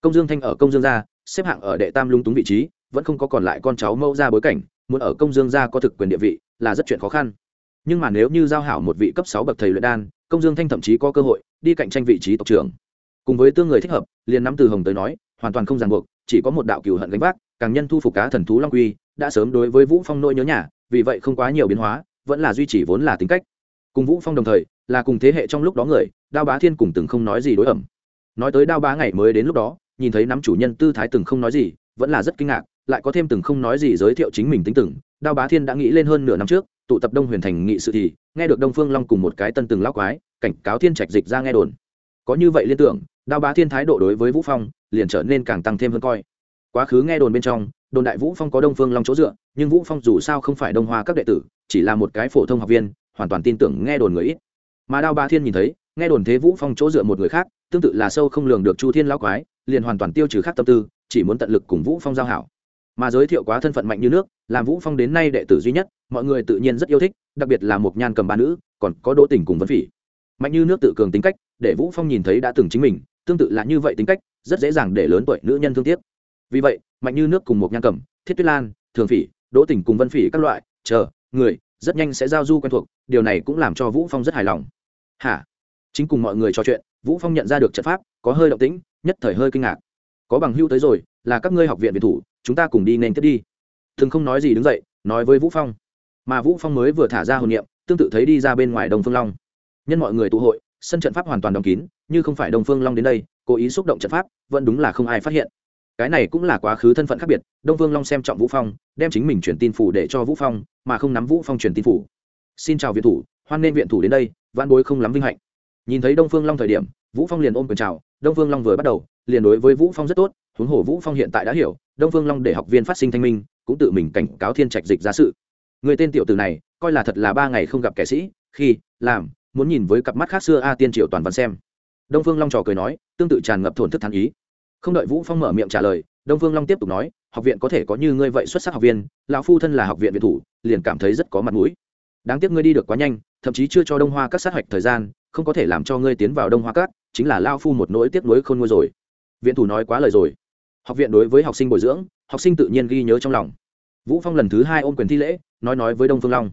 Công dương thanh ở công dương gia xếp hạng ở đệ tam lung túng vị trí, vẫn không có còn lại con cháu mẫu ra bối cảnh, muốn ở công dương gia có thực quyền địa vị là rất chuyện khó khăn. Nhưng mà nếu như giao hảo một vị cấp sáu bậc thầy luyện đan, công dương thanh thậm chí có cơ hội đi cạnh tranh vị trí tộc trưởng. Cùng với tương người thích hợp, liền nắm từ hồng tới nói, hoàn toàn không ràng buộc, chỉ có một đạo cừu hận gánh vác, càng nhân thu phục cá thần thú long quy, đã sớm đối với vũ phong nỗi nhớ nhà, vì vậy không quá nhiều biến hóa, vẫn là duy trì vốn là tính cách. Cùng vũ phong đồng thời, là cùng thế hệ trong lúc đó người, đao bá thiên cùng từng không nói gì đối ẩm. Nói tới đao bá ngày mới đến lúc đó nhìn thấy nắm chủ nhân tư thái từng không nói gì, vẫn là rất kinh ngạc, lại có thêm từng không nói gì giới thiệu chính mình tính từng, đao bá thiên đã nghĩ lên hơn nửa năm trước, tụ tập đông huyền thành nghị sự thì, nghe được đông phương long cùng một cái tân từng lão quái, cảnh cáo thiên trạch dịch ra nghe đồn. Có như vậy liên tưởng, đao bá thiên thái độ đối với vũ phong, liền trở nên càng tăng thêm hơn coi. Quá khứ nghe đồn bên trong, đồn đại vũ phong có đông phương long chỗ dựa, nhưng vũ phong dù sao không phải đông hoa các đệ tử, chỉ là một cái phổ thông học viên, hoàn toàn tin tưởng nghe đồn người ít. Mà đao bá thiên nhìn thấy, nghe đồn thế vũ phong chỗ dựa một người khác, tương tự là sâu không lường được chu thiên lão quái liền hoàn toàn tiêu trừ khác tâm tư, chỉ muốn tận lực cùng vũ phong giao hảo. Mà giới thiệu quá thân phận mạnh như nước, làm vũ phong đến nay đệ tử duy nhất, mọi người tự nhiên rất yêu thích, đặc biệt là một nhan cầm ba nữ, còn có đỗ tình cùng vấn phỉ. Mạnh như nước tự cường tính cách, để vũ phong nhìn thấy đã từng chính mình, tương tự là như vậy tính cách, rất dễ dàng để lớn tuổi nữ nhân thương tiếc. Vì vậy, mạnh như nước cùng một nhan cầm, thiết tuyết lan, thường phỉ, đỗ tình cùng vân phỉ các loại, chờ, người, rất nhanh sẽ giao du quen thuộc, điều này cũng làm cho vũ phong rất hài lòng. Hả? Chính cùng mọi người trò chuyện, vũ phong nhận ra được trận pháp, có hơi động tĩnh nhất thời hơi kinh ngạc. Có bằng hưu tới rồi, là các ngươi học viện việt thủ, chúng ta cùng đi nên tiếp đi. Thường không nói gì đứng dậy, nói với vũ phong. Mà vũ phong mới vừa thả ra hồn niệm, tương tự thấy đi ra bên ngoài đông phương long. Nhân mọi người tụ hội, sân trận pháp hoàn toàn đóng kín, như không phải đông phương long đến đây, cố ý xúc động trận pháp, vẫn đúng là không ai phát hiện. Cái này cũng là quá khứ thân phận khác biệt, đông phương long xem trọng vũ phong, đem chính mình truyền tin phủ để cho vũ phong, mà không nắm vũ phong truyền tin phủ. Xin chào viện thủ, hoan nên viện thủ đến đây văn bối không lắm vinh hạnh. Nhìn thấy đông phương long thời điểm, vũ phong liền ôm quyền chào đông phương long vừa bắt đầu, liền đối với vũ phong rất tốt, huống hồ vũ phong hiện tại đã hiểu, đông phương long để học viên phát sinh thanh minh, cũng tự mình cảnh cáo thiên trạch dịch ra sự. Người tên tiểu tử này, coi là thật là ba ngày không gặp kẻ sĩ, khi, làm, muốn nhìn với cặp mắt khác xưa a tiên triều toàn văn xem. Đông phương long trò cười nói, tương tự tràn ngập thổn thức thán ý. Không đợi vũ phong mở miệng trả lời, đông phương long tiếp tục nói, học viện có thể có như ngươi vậy xuất sắc học viên, lão phu thân là học viện viện thủ, liền cảm thấy rất có mặt mũi. Đáng tiếc ngươi đi được quá nhanh, thậm chí chưa cho đông hoa các sát hạch thời gian không có thể làm cho ngươi tiến vào đông hoa Cát, chính là lao phu một nỗi tiếc nuối khôn nguôi rồi. Viện thủ nói quá lời rồi. Học viện đối với học sinh bồi dưỡng học sinh tự nhiên ghi nhớ trong lòng. Vũ phong lần thứ hai ôm quyền thi lễ nói nói với đông phương long.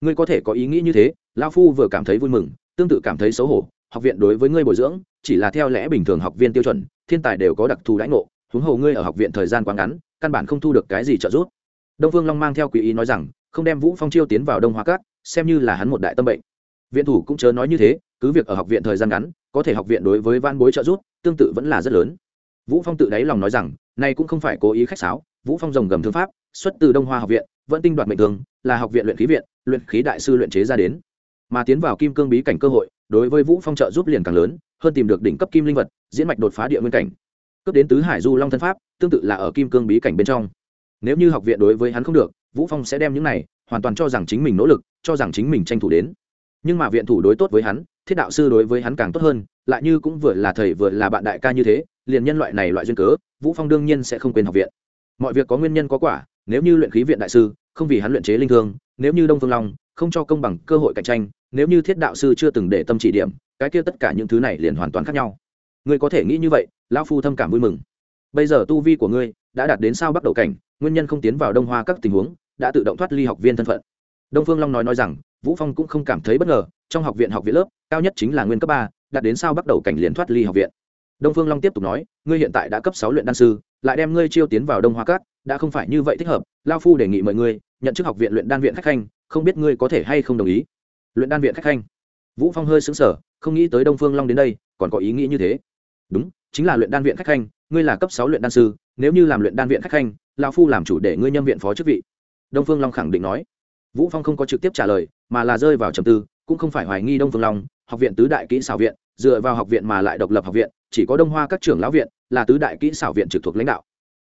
Ngươi có thể có ý nghĩ như thế lao phu vừa cảm thấy vui mừng tương tự cảm thấy xấu hổ. Học viện đối với ngươi bồi dưỡng chỉ là theo lẽ bình thường học viên tiêu chuẩn thiên tài đều có đặc thù đãi ngộ huống hồ ngươi ở học viện thời gian quá ngắn căn bản không thu được cái gì trợ giúp. Đông phương long mang theo quý ý nói rằng không đem vũ phong chiêu tiến vào đông hoa cát xem như là hắn một đại tâm bệnh viện thủ cũng chớ nói như thế, cứ việc ở học viện thời gian ngắn, có thể học viện đối với van bối trợ giúp, tương tự vẫn là rất lớn. Vũ phong tự đáy lòng nói rằng nay cũng không phải cố ý khách sáo, vũ phong rồng gầm thương pháp, xuất từ đông hoa học viện, vẫn tinh đoạt mệnh thường, là học viện luyện khí viện, luyện khí đại sư luyện chế ra đến. Mà tiến vào kim cương bí cảnh cơ hội, đối với vũ phong trợ giúp liền càng lớn, hơn tìm được đỉnh cấp kim linh vật, diễn mạch đột phá địa nguyên cảnh. Cấp đến tứ hải du long thân pháp, tương tự là ở kim cương bí cảnh bên trong. Nếu như học viện đối với hắn không được, vũ phong sẽ đem những này hoàn toàn cho rằng chính mình nỗ lực, cho rằng chính mình tranh thủ đến nhưng mà viện thủ đối tốt với hắn, thiết đạo sư đối với hắn càng tốt hơn, lại như cũng vừa là thầy vừa là bạn đại ca như thế, liền nhân loại này loại duyên cớ, vũ phong đương nhiên sẽ không quên học viện. Mọi việc có nguyên nhân có quả, nếu như luyện khí viện đại sư, không vì hắn luyện chế linh thương, nếu như đông phương long, không cho công bằng cơ hội cạnh tranh, nếu như thiết đạo sư chưa từng để tâm chỉ điểm, cái kia tất cả những thứ này liền hoàn toàn khác nhau. Ngươi có thể nghĩ như vậy, lão phu thâm cảm vui mừng. Bây giờ tu vi của ngươi đã đạt đến sao bắt đầu cảnh, nguyên nhân không tiến vào đông hoa các tình huống, đã tự động thoát ly học viên thân phận đông phương long nói nói rằng, vũ phong cũng không cảm thấy bất ngờ, trong học viện học viện lớp, cao nhất chính là nguyên cấp ba, đạt đến sao bắt đầu cảnh liền thoát ly học viện. Đông phương long tiếp tục nói, ngươi hiện tại đã cấp sáu luyện đan sư, lại đem ngươi chiêu tiến vào đông hoa các, đã không phải như vậy thích hợp, lao phu đề nghị mời ngươi, nhận chức học viện luyện đan viện khách khanh, không biết ngươi có thể hay không đồng ý? Luyện đan viện khách khanh. Vũ phong hơi sững sờ, không nghĩ tới đông phương long đến đây, còn có ý nghĩ như thế. Đúng, chính là luyện đan viện khách khanh, ngươi là cấp sáu luyện đan sư, nếu như làm luyện đan viện khách khanh, lao phu làm chủ để ngươi nhâm viện phó chức vị. Đông phương long khẳng định nói vũ phong không có trực tiếp trả lời, mà là rơi vào trầm tư, cũng không phải hoài nghi đông phương long, học viện tứ đại kỹ xảo viện, dựa vào học viện mà lại độc lập học viện, chỉ có đông hoa các trưởng lão viện là tứ đại kỹ xảo viện trực thuộc lãnh đạo.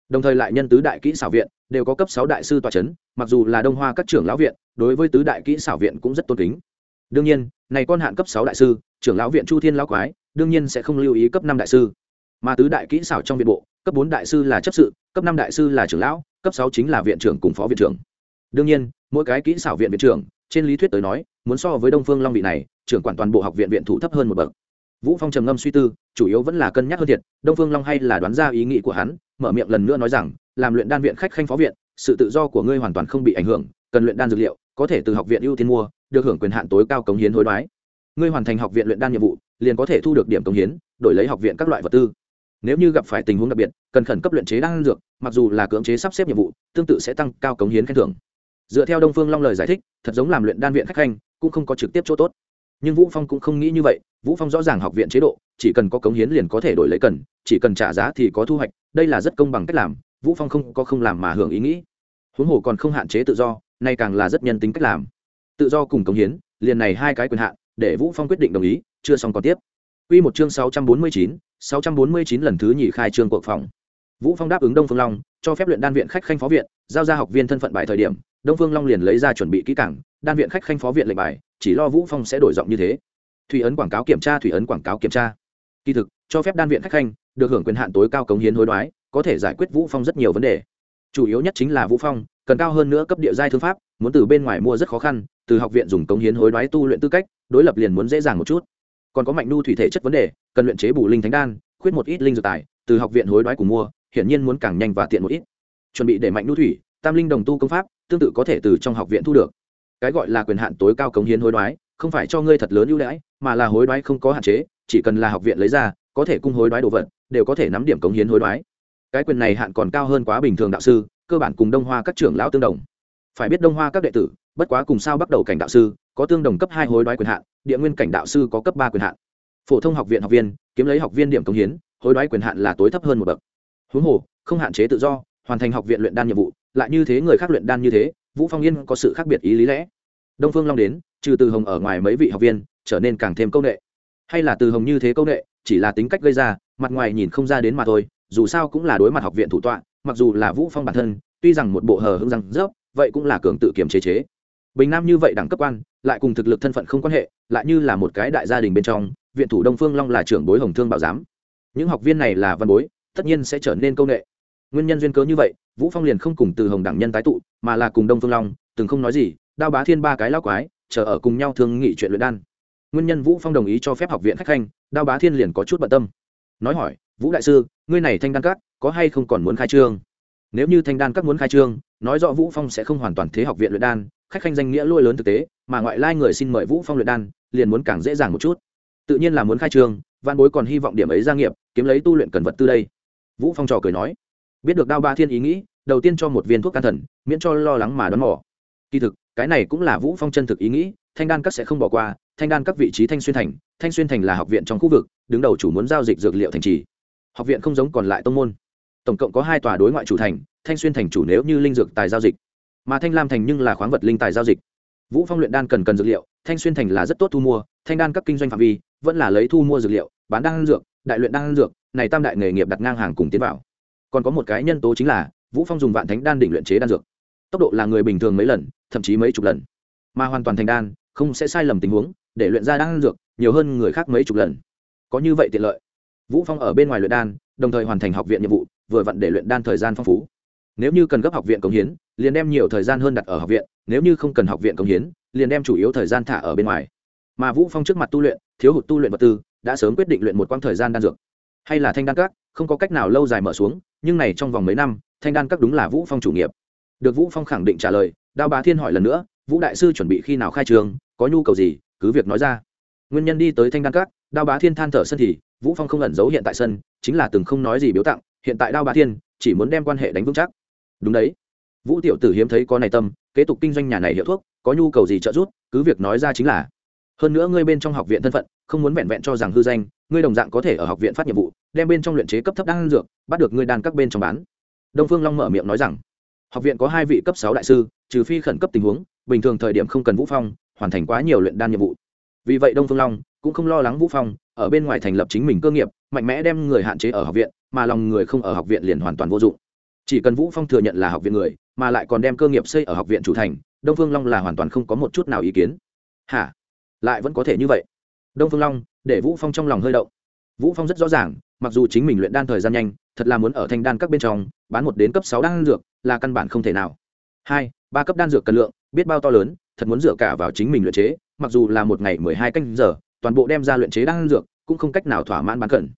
Đồng thời lại nhân tứ đại kỹ xảo viện đều có cấp sáu đại sư tòa c h ấ n mặc dù là đông hoa các trưởng lão viện, đối với tứ đại kỹ xảo viện cũng rất tôn kính. Đương nhiên, này con hạn cấp sáu đại sư, trưởng lão viện chu thiên lão quái, đương nhiên sẽ không lưu ý cấp năm đại sư. Mà tứ đại kỹ xảo trong viện bộ, cấp bốn đại sư là chấp sự, cấp năm đại sư là trưởng lão, cấp sáu chính là viện trưởng cùng phó viện trưởng đương nhiên, mỗi cái kỹ xảo viện viện trưởng, trên lý thuyết tới nói, muốn so với đông phương long vị này, trưởng quản toàn bộ học viện viện thủ thấp hơn một bậc. Vũ phong trầm ngâm suy tư, chủ yếu vẫn là cân nhắc hơn thiệt, đông phương long hay là đoán ra ý nghĩ của hắn, mở miệng lần nữa nói rằng, làm luyện đan viện khách khanh phó viện, sự tự do của ngươi hoàn toàn không bị ảnh hưởng, cần luyện đan dược liệu, có thể từ học viện ưu tiên mua, được hưởng quyền hạn tối cao cống hiến hối đoái. Ngươi hoàn thành học viện luyện đan nhiệm vụ, liền có thể thu được điểm cống hiến, đổi lấy học viện các loại vật tư. Nếu như gặp phải tình huống đặc biệt, cần khẩn cấp luyện chế đan dược, mặc dù là cưỡng chế sắp xếp nhiệm vụ, tương tự sẽ tăng cao cống hiến khen thưởng dựa theo đông phương long lời giải thích thật giống làm luyện đan viện khách khanh cũng không có trực tiếp chỗ tốt. Nhưng vũ phong cũng không nghĩ như vậy vũ phong rõ ràng học viện chế độ chỉ cần có cống hiến liền có thể đổi lấy cần chỉ cần trả giá thì có thu hoạch đây là rất công bằng cách làm vũ phong không có không làm mà hưởng ý nghĩ. Huống hồ còn không hạn chế tự do nay càng là rất nhân tính cách làm. Tự do cùng cống hiến liền này hai cái quyền hạn để vũ phong quyết định đồng ý chưa xong còn tiếp. Quy một chương 649, 649 lần thứ nhì khai trương cuộc phòng. Vũ Phong đáp ứng Đông Phương Long, cho phép luyện đan viện khách khanh phó viện, giao ra học viên thân phận bài thời điểm, Đông Phương Long liền lấy ra chuẩn bị kỹ càng, đan viện khách khanh phó viện lệnh bài, chỉ lo Vũ Phong sẽ đổi giọng như thế. Thủy ấn quảng cáo kiểm tra thủy ấn quảng cáo kiểm tra. Kỳ thực cho phép đan viện khách khanh được hưởng quyền hạn tối cao cống hiến hối đoái có thể giải quyết vũ phong rất nhiều vấn đề. Chủ yếu nhất chính là vũ phong cần cao hơn nữa cấp địa giai thương pháp muốn từ bên ngoài mua rất khó khăn từ học viện dùng cống hiến hối đoái tu luyện tư cách đối lập liền muốn dễ dàng một chút. Còn có mạnh nu thủy thể chất vấn đề cần luyện chế bù linh thánh đan khuyết một ít linh dược tài từ học viện hối đoái cùng mua hiển nhiên muốn càng nhanh và tiện một ít. Chuẩn bị để mạnh nu thủy tam linh đồng tu công pháp tương tự có thể từ trong học viện thu được. Cái gọi là quyền hạn tối cao cống hiến hối đoái, không phải cho ngươi thật lớn ưu đãi, mà là hối đoái không có hạn chế, chỉ cần là học viện lấy ra, có thể cung hối đoái đồ vật, đều có thể nắm điểm cống hiến hối đoái. Cái quyền này hạn còn cao hơn quá bình thường đạo sư, cơ bản cùng đông hoa các trưởng lão tương đồng. Phải biết đông hoa các đệ tử, bất quá cùng sao bắt đầu cảnh đạo sư, có tương đồng cấp hai hối đoái quyền hạn, địa nguyên cảnh đạo sư có cấp ba quyền hạn. Phổ thông học viện học viên, kiếm lấy học viên điểm cống hiến, hối đoái quyền hạn là tối thấp hơn một bậc. Huống hồ, không hạn chế tự do, hoàn thành học viện luyện đan nhiệm vụ lại như thế người khác luyện đan như thế, vũ phong yên có sự khác biệt ý lý lẽ. Đông phương long đến, trừ từ hồng ở ngoài mấy vị học viên, trở nên càng thêm công nghệ hay là từ hồng như thế công nghệ chỉ là tính cách gây ra, mặt ngoài nhìn không ra đến mà thôi, dù sao cũng là đối mặt học viện thủ tọa, mặc dù là vũ phong bản thân, tuy rằng một bộ hờ hững rằng rớp, vậy cũng là cường tự kiểm chế chế. Bình nam như vậy đẳng cấp quan, lại cùng thực lực thân phận không quan hệ, lại như là một cái đại gia đình bên trong, viện thủ đông phương long là trưởng bối hồng thương bảo giám. Những học viên này là văn bối, tất nhiên sẽ trở nên công nghệ nguyên nhân duyên cớ như vậy, vũ phong liền không cùng từ hồng đẳng nhân tái tụ, mà là cùng đông phương long, từng không nói gì, đao bá thiên ba cái lao quái, chờ ở cùng nhau thương nghị chuyện luyện đan. Nguyên nhân vũ phong đồng ý cho phép học viện khách khanh, đao bá thiên liền có chút bận tâm. Nói hỏi, vũ đại sư, ngươi này thanh đan các, có hay không còn muốn khai trương? Nếu như thanh đan các muốn khai trương, nói rõ vũ phong sẽ không hoàn toàn thế học viện luyện đan, khách khanh danh nghĩa lôi lớn thực tế, mà ngoại lai người xin mời vũ phong luyện đan, liền muốn càng dễ dàng một chút. Tự nhiên là muốn khai trương văn bối còn hy vọng điểm ấy gia nghiệp, kiếm lấy tu luyện cần vật tư đây. Vũ phong trò cười nói biết được đao ba thiên ý nghĩ, đầu tiên cho một viên thuốc can thần, miễn cho lo lắng mà đón mỏ kỳ thực, cái này cũng là vũ phong chân thực ý nghĩ, thanh đan các sẽ không bỏ qua, thanh đan các vị trí thanh xuyên thành, thanh xuyên thành là học viện trong khu vực, đứng đầu chủ muốn giao dịch dược liệu thành trì. Học viện không giống còn lại tông môn. Tổng cộng có hai tòa đối ngoại chủ thành, thanh xuyên thành chủ nếu như linh dược tài giao dịch. Mà thanh lam thành nhưng là khoáng vật linh tài giao dịch. Vũ phong luyện đan cần cần dược liệu, thanh xuyên thành là rất tốt thu mua, thanh đan các kinh doanh phạm vi vẫn là lấy thu mua dược liệu, bán đan dược, đại luyện đan dược, này tam đại nghề nghiệp đặt ngang hàng cùng tiến vào còn có một cái nhân tố chính là vũ phong dùng vạn thánh đan đỉnh luyện chế đan dược tốc độ là người bình thường mấy lần thậm chí mấy chục lần mà hoàn toàn thành đan không sẽ sai lầm tình huống để luyện ra đan dược nhiều hơn người khác mấy chục lần có như vậy tiện lợi vũ phong ở bên ngoài luyện đan đồng thời hoàn thành học viện nhiệm vụ vừa vặn để luyện đan thời gian phong phú nếu như cần gấp học viện công hiến liền đem nhiều thời gian hơn đặt ở học viện nếu như không cần học viện công hiến liền đem chủ yếu thời gian thả ở bên ngoài mà vũ phong trước mặt tu luyện thiếu hụt tu luyện vật tư đã sớm quyết định luyện một quãng thời gian đan dược hay là thanh đan các không có cách nào lâu dài mở xuống, nhưng này trong vòng mấy năm, thanh đan các đúng là vũ phong chủ nghiệp. Được vũ phong khẳng định trả lời, đao bá thiên hỏi lần nữa, vũ đại sư chuẩn bị khi nào khai trường, có nhu cầu gì, cứ việc nói ra. Nguyên nhân đi tới thanh đan các, đao bá thiên than thở sân thì, vũ phong không ẩn giấu hiện tại sân, chính là từng không nói gì biếu tặng, hiện tại đao bá thiên chỉ muốn đem quan hệ đánh vững chắc. Đúng đấy. Vũ tiểu tử hiếm thấy có này tâm, kế tục kinh doanh nhà này hiệu thuốc, có nhu cầu gì trợ giúp, cứ việc nói ra chính là. Hơn nữa ngươi bên trong học viện thân phận không muốn vẹn vẹn cho rằng hư danh, ngươi đồng dạng có thể ở học viện phát nhiệm vụ, đem bên trong luyện chế cấp thấp đan dược, bắt được ngươi đan các bên trong bán. Đông phương long mở miệng nói rằng, học viện có hai vị cấp sáu đại sư, trừ phi khẩn cấp tình huống, bình thường thời điểm không cần vũ phong, hoàn thành quá nhiều luyện đan nhiệm vụ. Vì vậy đông phương long cũng không lo lắng vũ phong, ở bên ngoài thành lập chính mình cơ nghiệp, mạnh mẽ đem người hạn chế ở học viện, mà lòng người không ở học viện liền hoàn toàn vô dụng. Chỉ cần vũ phong thừa nhận là học viện người, mà lại còn đem cơ nghiệp xây ở học viện chủ thành, đông phương long là hoàn toàn không có một chút nào ý kiến. Hả? Lại vẫn có thể như vậy? Đông phương long, để vũ phong trong lòng hơi động. Vũ phong rất rõ ràng, mặc dù chính mình luyện đan thời gian nhanh, thật là muốn ở thanh đan các bên trong, bán một đến cấp sáu đan dược, là căn bản không thể nào. Hai, ba cấp đan dược cần lượng, biết bao to lớn, thật muốn dựa cả vào chính mình luyện chế, mặc dù là một ngày mười hai canh giờ, toàn bộ đem ra luyện chế đan dược, cũng không cách nào thỏa mãn bán cần.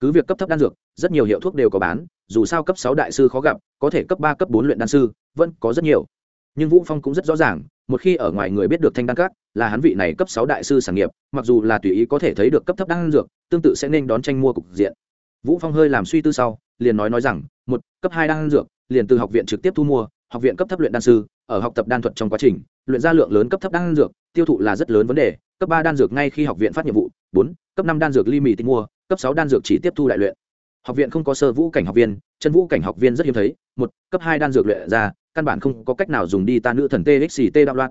cứ việc cấp thấp đan dược, rất nhiều hiệu thuốc đều có bán, dù sao cấp sáu đại sư khó gặp, có thể cấp ba, cấp bốn luyện đan sư, vẫn có rất nhiều nhưng vũ phong cũng rất rõ ràng, một khi ở ngoài người biết được thanh đan các, là hắn vị này cấp sáu đại sư sản nghiệp, mặc dù là tùy ý có thể thấy được cấp thấp đan dược, tương tự sẽ nên đón tranh mua cục diện. Vũ phong hơi làm suy tư sau, liền nói nói rằng, một, cấp hai đan dược, liền từ học viện trực tiếp thu mua, học viện cấp thấp luyện đan sư, ở học tập đan thuật trong quá trình, luyện ra lượng lớn cấp thấp đan dược, tiêu thụ là rất lớn vấn đề, cấp ba đan dược ngay khi học viện phát nhiệm vụ, bốn, cấp năm đan dược ly mì tính mua, cấp sáu đan dược chỉ tiếp thu đại luyện. Học viện không có sơ vũ cảnh học viên, chân vũ cảnh học viên rất hiếm thấy, một, cấp hai đan dược luyện ra căn bản không có cách nào dùng đi ta nữ thần txt đạo loạn.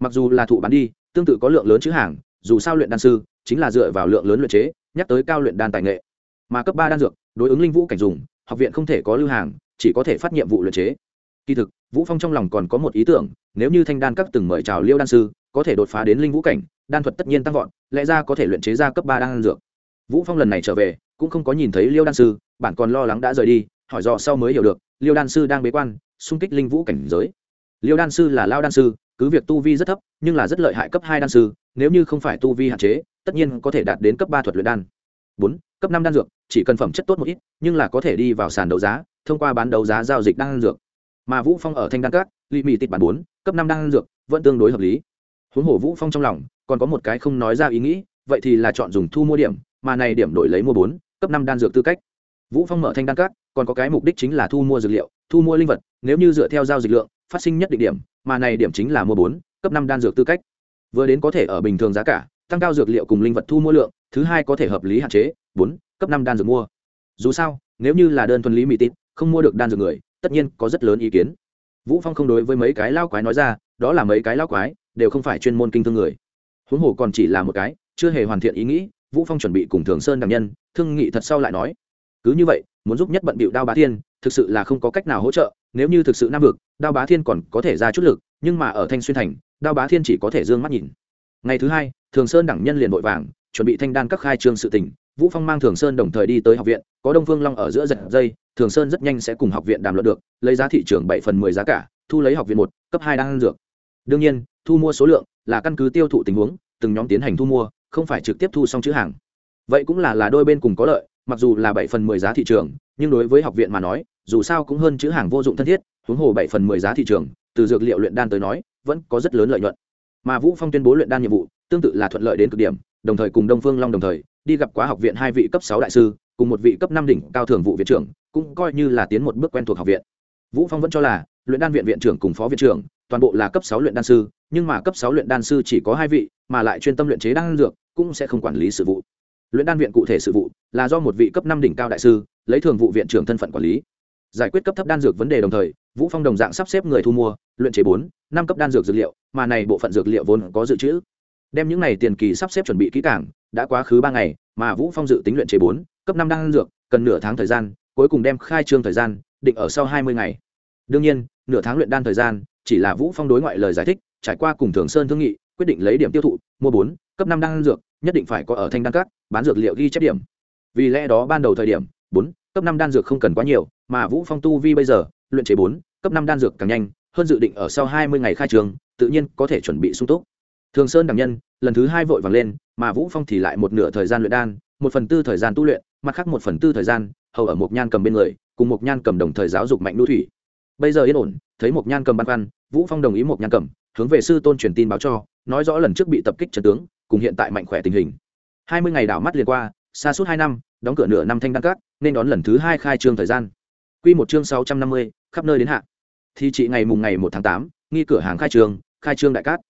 Mặc dù là thụ bán đi, tương tự có lượng lớn chữ hàng, dù sao luyện đan sư chính là dựa vào lượng lớn luyện chế, nhắc tới cao luyện đan tài nghệ. Mà cấp ba đan dược, đối ứng linh vũ cảnh dùng, học viện không thể có lưu hàng, chỉ có thể phát nhiệm vụ luyện chế. Kỳ thực, vũ phong trong lòng còn có một ý tưởng, nếu như thanh đan các từng mời chào liêu đan sư, có thể đột phá đến linh vũ cảnh, đan thuật tất nhiên tăng vọt, lẽ ra có thể luyện chế ra cấp ba đan dược. Vũ phong lần này trở về, cũng không có nhìn thấy liêu đan sư, bản còn lo lắng đã rời đi, hỏi dò sau mới hiểu được liêu đan sư đang bế quan, xung kích linh vũ cảnh giới. Liêu đan sư là lao đan sư, cứ việc tu vi rất thấp, nhưng là rất lợi hại cấp hai đan sư, nếu như không phải tu vi hạn chế, tất nhiên có thể đạt đến cấp ba thuật luyện đan. Bốn, cấp năm đan dược, chỉ cần phẩm chất tốt một ít, nhưng là có thể đi vào sàn đấu giá, thông qua bán đấu giá giao dịch đan dược. Mà vũ phong ở thanh đan các lì mì tịch bản bốn, cấp năm đan dược, vẫn tương đối hợp lý. Huống hồ vũ phong trong lòng, còn có một cái không nói ra ý nghĩ, vậy thì là chọn dùng thu mua điểm, mà này điểm đổi lấy mua bốn, cấp năm đan dược tư cách. Vũ phong mở thanh đan các còn có cái mục đích chính là thu mua dược liệu, thu mua linh vật, nếu như dựa theo giao dịch lượng, phát sinh nhất định điểm, mà này điểm chính là mua bốn, cấp năm đan dược tư cách. Vừa đến có thể ở bình thường giá cả, tăng cao dược liệu cùng linh vật thu mua lượng, thứ hai có thể hợp lý hạn chế, bốn, cấp năm đan dược mua. Dù sao, nếu như là đơn thuần lý mỹ tít không mua được đan dược người, tất nhiên có rất lớn ý kiến. Vũ phong không đối với mấy cái lao quái nói ra, đó là mấy cái lao quái, đều không phải chuyên môn kinh thương người. Huống hồ còn chỉ là một cái, chưa hề hoàn thiện ý nghĩ, vũ phong chuẩn bị cùng thường sơn đàm nhân, thương nghị thật sau lại nói. Cứ như vậy muốn giúp nhất bận bịu đao bá thiên, thực sự là không có cách nào hỗ trợ, nếu như thực sự nam vực, đao bá thiên còn có thể ra chút lực, nhưng mà ở thanh xuyên thành, đao bá thiên chỉ có thể d ư ơ n g mắt nhìn. Ngày thứ hai, thường sơn đẳng nhân liền vội vàng, chuẩn bị thanh đan các khai trương sự tỉnh vũ phong mang thường sơn đồng thời đi tới học viện, có đông phương long ở giữa giật dây, thường sơn rất nhanh sẽ cùng học viện đàm luận được, lấy giá thị trường bảy phần mười giá cả, thu lấy học viện một, cấp hai đan dược. Đương nhiên, thu mua số lượng là căn cứ tiêu thụ tình huống, từng nhóm tiến hành thu mua, không phải trực tiếp thu xong chữ hàng. Vậy cũng là là đôi bên cùng có lợi mặc dù là bảy phần mười giá thị trường, nhưng đối với học viện mà nói, dù sao cũng hơn chữ hàng vô dụng thân thiết, huống hồ bảy phần mười giá thị trường, từ dược liệu luyện đan tới nói, vẫn có rất lớn lợi nhuận. Mà vũ phong tuyên bố luyện đan nhiệm vụ, tương tự là thuận lợi đến cực điểm, đồng thời cùng đông phương long đồng thời, đi gặp quá học viện hai vị cấp sáu đại sư, cùng một vị cấp năm đỉnh cao thường vụ viện trưởng, cũng coi như là tiến một bước quen thuộc học viện. Vũ phong vẫn cho là, luyện đan viện viện trưởng cùng phó viện trưởng, toàn bộ là cấp sáu luyện đan sư, nhưng mà cấp sáu luyện đan sư chỉ có hai vị, mà lại chuyên tâm luyện chế đan dược, cũng sẽ không quản lý sự vụ luyện đan viện cụ thể sự vụ là do một vị cấp năm đỉnh cao đại sư lấy thường vụ viện trưởng thân phận quản lý. Giải quyết cấp thấp đan dược vấn đề đồng thời, vũ phong đồng dạng sắp xếp người thu mua, luyện chế bốn, năm cấp đan dược dược liệu, mà này bộ phận dược liệu vốn có dự trữ. Đem những này tiền kỳ sắp xếp chuẩn bị kỹ càng, đã quá khứ ba ngày, mà vũ phong dự tính luyện chế bốn, cấp năm đan dược, cần nửa tháng thời gian, cuối cùng đem khai trương thời gian, định ở sau hai mươi ngày. Đương nhiên, nửa tháng luyện đan thời gian, chỉ là vũ phong đối ngoại lời giải thích, trải qua cùng thường sơn thương nghị, quyết định lấy điểm tiêu thụ, mua bốn, cấp năm đan dược nhất định phải có ở thanh đan các bán dược liệu ghi chép điểm. Vì lẽ đó ban đầu thời điểm, bốn, cấp năm đan dược không cần quá nhiều, mà vũ phong tu vi bây giờ, luyện chế bốn, cấp năm đan dược càng nhanh, hơn dự định ở sau hai mươi ngày khai trường, tự nhiên có thể chuẩn bị sung túc. Thường sơn đẳng nhân, lần thứ hai vội vàng lên, mà vũ phong thì lại một nửa thời gian luyện đan, một phần tư thời gian tu luyện, mặt khác một phần tư thời gian, hầu ở một nhan cầm bên người, cùng một nhan cầm đồng thời giáo dục mạnh đu thủy. Bây giờ yên ổn, thấy một nhan cầm băn khoăn, vũ phong đồng ý một nhan cầm, hướng về sư tôn truyền tin báo cho, nói rõ lần trước bị tập kích trần tướng cùng hiện tại mạnh khỏe tình hình. Hai mươi ngày đảo mắt liền qua, xa suốt hai năm, đóng cửa nửa năm thanh đăng cát, nên đón lần thứ hai khai trương thời gian. Quy một chương sáu trăm năm mươi, khắp nơi đến hạ. Thì chị ngày mùng ngày một tháng tám, nghi cửa hàng khai trương khai trương đại cát.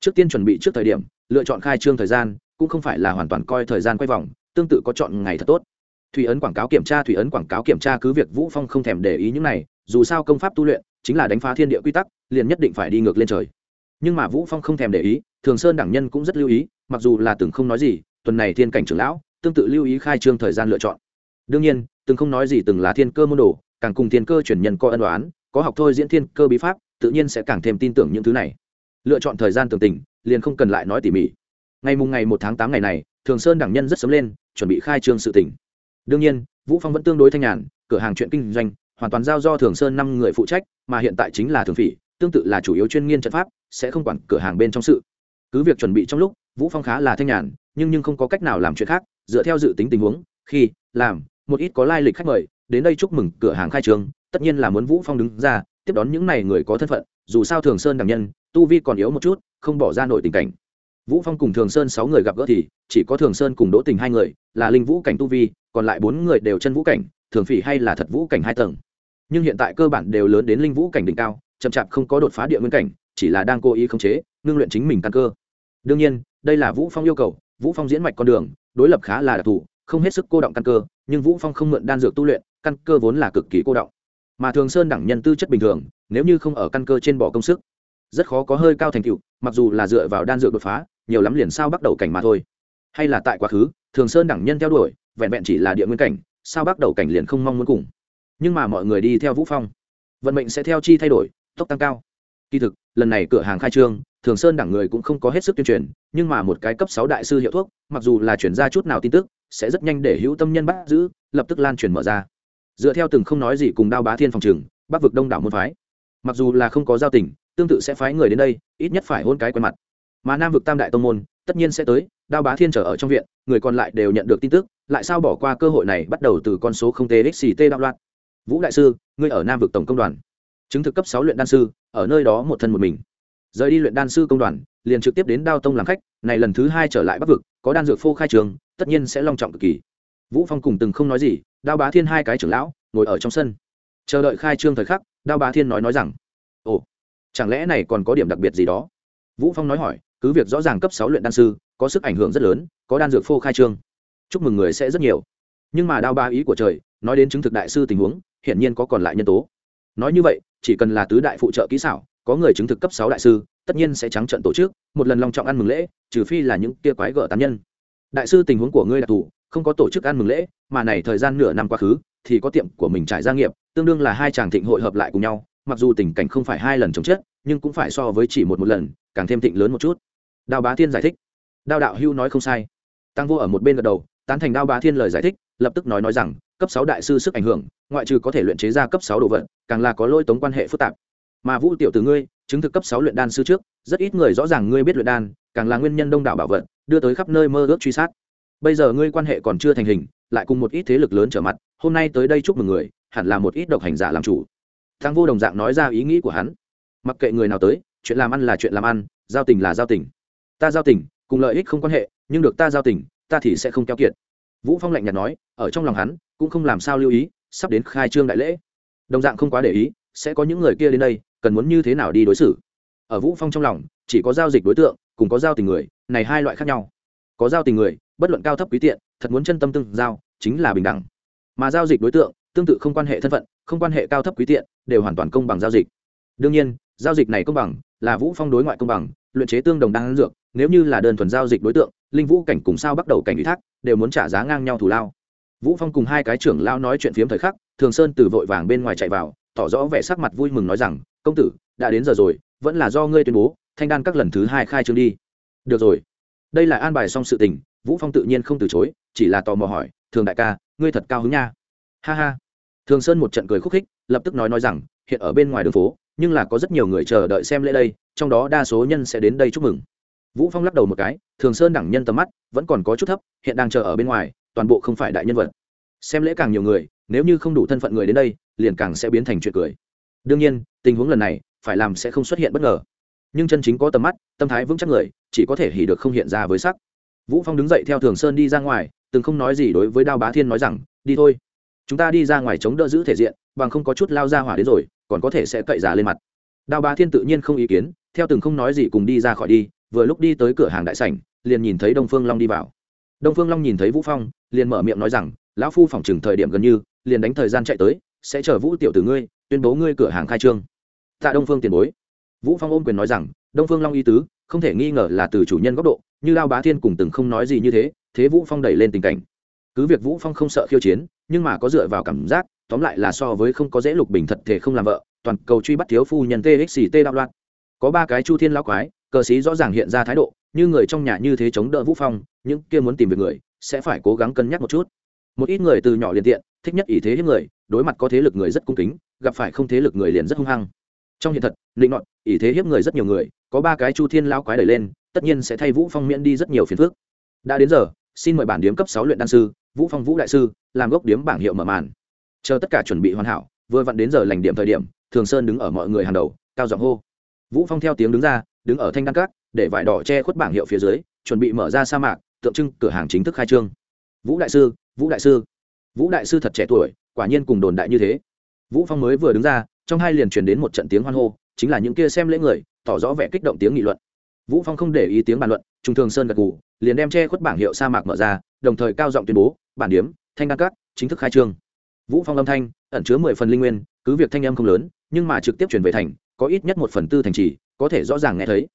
Trước tiên chuẩn bị trước thời điểm, lựa chọn khai trương thời gian, cũng không phải là hoàn toàn coi thời gian quay vòng, tương tự có chọn ngày thật tốt. Thủy ấn quảng cáo kiểm tra, thủy ấn quảng cáo kiểm tra cứ việc vũ phong không thèm để ý những này, dù sao công pháp tu luyện chính là đánh phá thiên địa quy tắc, liền nhất định phải đi ngược lên trời nhưng mà vũ phong không thèm để ý, thường sơn đẳng nhân cũng rất lưu ý, mặc dù là từng không nói gì, tuần này thiên cảnh trưởng lão, tương tự lưu ý khai trương thời gian lựa chọn. Đương nhiên, từng không nói gì từng là thiên cơ môn đồ, càng cùng thiên cơ chuyển nhân có ân đoán có học thôi diễn thiên cơ bí pháp, tự nhiên sẽ càng thêm tin tưởng những thứ này. Lựa chọn thời gian tường tình, liền không cần lại nói tỉ mỉ. Ngày mùng ngày một tháng tám ngày này, thường sơn đẳng nhân rất sớm lên, chuẩn bị khai trương sự tỉnh đương nhiên, vũ phong vẫn tương đối thanh nhàn, cửa hàng chuyện kinh doanh, hoàn toàn giao do thường sơn năm người phụ trách, mà hiện tại chính là thường phỉ tương tự là chủ yếu chuyên nghiên trận pháp, sẽ không quản cửa hàng bên trong sự. Cứ việc chuẩn bị trong lúc, vũ phong khá là thanh nhàn, nhưng nhưng không có cách nào làm chuyện khác, dựa theo dự tính tình huống, khi, làm, một ít có lai lịch khách mời, đến đây chúc mừng cửa hàng khai trương, tất nhiên là muốn vũ phong đứng ra, tiếp đón những này người có thân phận, dù sao thường sơn đẳng nhân, tu vi còn yếu một chút, không bỏ ra nổi tình cảnh. Vũ phong cùng thường sơn sáu người gặp gỡ thì, chỉ có thường sơn cùng đỗ tình hai người, là linh vũ cảnh tu vi, còn lại bốn người đều chân vũ cảnh, thường phỉ hay là thật vũ cảnh hai tầng. Nhưng hiện tại cơ bản đều lớn đến linh vũ cảnh đỉnh cao chậm chạp không có đột phá địa nguyên cảnh, chỉ là đang cố ý khống chế, ngưng luyện chính mình căn cơ. Đương nhiên, đây là vũ phong yêu cầu, vũ phong diễn mạch con đường, đối lập khá là đặc thù, không hết sức cô động căn cơ, nhưng vũ phong không mượn đan dược tu luyện, căn cơ vốn là cực kỳ cô động. Mà thường sơn đẳng nhân tư chất bình thường, nếu như không ở căn cơ trên bỏ công sức, rất khó có hơi cao thành tựu, mặc dù là dựa vào đan dược đột phá, nhiều lắm liền sao bắt đầu cảnh mà thôi. Hay là tại quá khứ, thường sơn đẳng nhân theo đuổi, vẹn vẹn chỉ là địa nguyên cảnh, sao bắt đầu cảnh liền không mong muốn cùng. Nhưng mà mọi người đi theo vũ phong, vận mệnh sẽ theo chi thay đổi tốc tăng cao. Kỳ thực, lần này cửa hàng khai trương, thường sơn đẳng người cũng không có hết sức tuyên truyền, nhưng mà một cái cấp sáu đại sư hiệu thuốc, mặc dù là chuyển ra chút nào tin tức, sẽ rất nhanh để hữu tâm nhân bắt giữ, lập tức lan truyền mở ra. Dựa theo từng không nói gì cùng đao bá thiên phòng trường, bắc vực đông đảo môn phái. Mặc dù là không có giao tình, tương tự sẽ phái người đến đây, ít nhất phải hôn cái quen mặt. Mà nam vực tam đại tông môn, tất nhiên sẽ tới, đao bá thiên trở ở trong viện, người còn lại đều nhận được tin tức, lại sao bỏ qua cơ hội này bắt đầu từ con số không tê xì tê đạo loạn. Vũ đại sư, ngươi ở nam vực tổng công đoàn chứng thực cấp sáu luyện đan sư, ở nơi đó một thân một mình. Rời đi luyện đan sư công đoàn, liền trực tiếp đến đao tông làm khách, này lần thứ hai trở lại bắc vực, có đan dược phô khai trường, tất nhiên sẽ long trọng cực kỳ. Vũ phong cùng từng không nói gì, đao bá thiên hai cái trưởng lão, ngồi ở trong sân. Chờ đợi khai trương thời khắc, đao bá thiên nói nói rằng, ồ, chẳng lẽ này còn có điểm đặc biệt gì đó? Vũ phong nói hỏi, cứ việc rõ ràng cấp sáu luyện đan sư, có sức ảnh hưởng rất lớn, có đan dược phô khai trương. Chúc mừng người sẽ rất nhiều. Nhưng mà đao ba ý của trời, nói đến chứng thực đại sư tình huống, hiển nhiên có còn lại nhân tố. Nói như vậy chỉ cần là tứ đại phụ trợ kỹ xảo, có người chứng thực cấp sáu đại sư, tất nhiên sẽ trắng trận tổ chức, một lần long trọng ăn mừng lễ, trừ phi là những kia quái gở tán nhân. Đại sư tình huống của ngươi đặc thù không có tổ chức ăn mừng lễ, mà này thời gian nửa năm quá khứ, thì có tiệm của mình trải gia nghiệp, tương đương là hai chàng thịnh hội hợp lại cùng nhau, mặc dù tình cảnh không phải hai lần chống chết nhưng cũng phải so với chỉ một một lần, càng thêm thịnh lớn một chút. Đao bá thiên giải thích. Đao đạo hưu nói không sai. Tăng vô ở một bên gật đầu, tán thành đao bá thiên lời giải thích lập tức nói nói rằng, cấp sáu đại sư sức ảnh hưởng, ngoại trừ có thể luyện chế ra cấp sáu đồ vật, càng là có lôi tống quan hệ phức tạp. Mà vũ tiểu từ ngươi, chứng thực cấp sáu luyện đan sư trước, rất ít người rõ ràng ngươi biết luyện đan, càng là nguyên nhân đông đảo bảo vật, đưa tới khắp nơi mơ ước truy sát. Bây giờ ngươi quan hệ còn chưa thành hình, lại cùng một ít thế lực lớn trở mặt, hôm nay tới đây chúc mừng người, hẳn là một ít độc hành giả làm chủ. Thang vô đồng dạng nói ra ý nghĩ của hắn. Mặc kệ người nào tới, chuyện làm ăn là chuyện làm ăn, giao tình là giao tình. Ta giao tình, cùng lợi ích không quan hệ, nhưng được ta giao tình, ta thì sẽ không keo kiệt vũ phong lạnh nhạt nói, ở trong lòng hắn, cũng không làm sao lưu ý, sắp đến khai trương đại lễ. Đồng dạng không quá để ý, sẽ có những người kia đến đây, cần muốn như thế nào đi đối xử. Ở vũ phong trong lòng, chỉ có giao dịch đối tượng, cùng có giao tình người, này hai loại khác nhau. Có giao tình người, bất luận cao thấp quý tiện, thật muốn chân tâm tương giao, chính là bình đẳng. Mà giao dịch đối tượng, tương tự không quan hệ thân phận, không quan hệ cao thấp quý tiện, đều hoàn toàn công bằng giao dịch. Đương nhiên, giao dịch này công bằng, là vũ phong đối ngoại công bằng, luyện chế tương đồng đan dược nếu như là đơn thuần giao dịch đối tượng, linh vũ cảnh cùng sao bắt đầu cảnh ủy thác đều muốn trả giá ngang nhau thù lao. Vũ phong cùng hai cái trưởng lao nói chuyện phiếm thời khắc, thường sơn từ vội vàng bên ngoài chạy vào, tỏ rõ vẻ sắc mặt vui mừng nói rằng, công tử, đã đến giờ rồi, vẫn là do ngươi tuyên bố, thanh đan các lần thứ hai khai trương đi. Được rồi. Đây là an bài xong sự tình, vũ phong tự nhiên không từ chối, chỉ là tò mò hỏi, thường đại ca, ngươi thật cao hứng nha. Ha ha. Thường sơn một trận cười khúc khích, lập tức nói nói rằng, hiện ở bên ngoài đường phố, nhưng là có rất nhiều người chờ đợi xem lễ đây, trong đó đa số nhân sẽ đến đây chúc mừng vũ phong lắc đầu một cái, thường sơn đẳng nhân tầm mắt vẫn còn có chút thấp, hiện đang chờ ở bên ngoài, toàn bộ không phải đại nhân vật. Xem lễ càng nhiều người, nếu như không đủ thân phận người đến đây, liền càng sẽ biến thành chuyện cười. Đương nhiên, tình huống lần này phải làm sẽ không xuất hiện bất ngờ. Nhưng chân chính có tầm mắt, tâm thái vững chắc người, chỉ có thể hỉ được không hiện ra với sắc. Vũ phong đứng dậy theo thường sơn đi ra ngoài, từng không nói gì đối với đao bá thiên nói rằng, đi thôi. Chúng ta đi ra ngoài chống đỡ giữ thể diện, bằng không có chút lao ra hỏa đến rồi, còn có thể sẽ cậy giả lên mặt. Đao bá thiên tự nhiên không ý kiến, theo từng không nói gì cùng đi ra khỏi đi vừa lúc đi tới cửa hàng đại sảnh, liền nhìn thấy đông phương long đi vào. Đông phương long nhìn thấy vũ phong, liền mở miệng nói rằng, lão phu phòng chừng thời điểm gần như, liền đánh thời gian chạy tới, sẽ chờ vũ tiểu tử ngươi, tuyên bố ngươi cửa hàng khai trương. Tạ đông phương tiền bối. Vũ phong ôm quyền nói rằng, đông phương long y tứ, không thể nghi ngờ là từ chủ nhân góc độ, như lao bá thiên cùng từng không nói gì như thế thế vũ phong đẩy lên tình cảnh. Cứ việc vũ phong không sợ khiêu chiến, nhưng mà có dựa vào cảm giác, tóm lại là so với không có dễ lục bình thật thể không làm vợ, toàn cầu truy bắt thiếu phu nhân txt đạo loạn có ba cái chu thiên lão quái cờ sĩ rõ ràng hiện ra thái độ, như người trong nhà như thế chống đỡ vũ phong, những kia muốn tìm về người, sẽ phải cố gắng cân nhắc một chút. Một ít người từ nhỏ liền tiện, thích nhất ý thế hiếp người, đối mặt có thế lực người rất cung kính, gặp phải không thế lực người liền rất hung hăng. Trong hiện thật định nọt, ý thế hiếp người rất nhiều người, có ba cái chu thiên lão quái đẩy lên, tất nhiên sẽ thay vũ phong miễn đi rất nhiều phiền phức. Đã đến giờ, xin mời bản điếm cấp sáu luyện đan sư, vũ phong vũ đại sư, làm gốc điếm bảng hiệu mở màn. Chờ tất cả chuẩn bị hoàn hảo, vừa vặn đến giờ lành điểm thời điểm, thường sơn đứng ở mọi người hàng đầu, cao giọng hô. Vũ phong theo tiếng đứng ra đứng ở thanh đăng cát để vải đỏ che khuất bảng hiệu phía dưới, chuẩn bị mở ra sa mạc, tượng trưng cửa hàng chính thức khai trương. Vũ đại sư, vũ đại sư. Vũ đại sư thật trẻ tuổi, quả nhiên cùng đồn đại như thế. Vũ phong mới vừa đứng ra, trong hai liền truyền đến một trận tiếng hoan hô, chính là những kia xem lễ người, tỏ rõ vẻ kích động tiếng nghị luận. Vũ phong không để ý tiếng bàn luận trung thường sơn gật gù, liền đem che khuất bảng hiệu sa mạc mở ra, đồng thời cao giọng tuyên bố, bản điếm thanh đăng cát chính thức khai trương. Vũ phong âm thanh, ẩn chứa mười phần linh nguyên, cứ việc thanh âm không lớn, nhưng mà trực tiếp chuyển về thành, có ít nhất một phần tư thành trì có thể rõ ràng nghe thấy.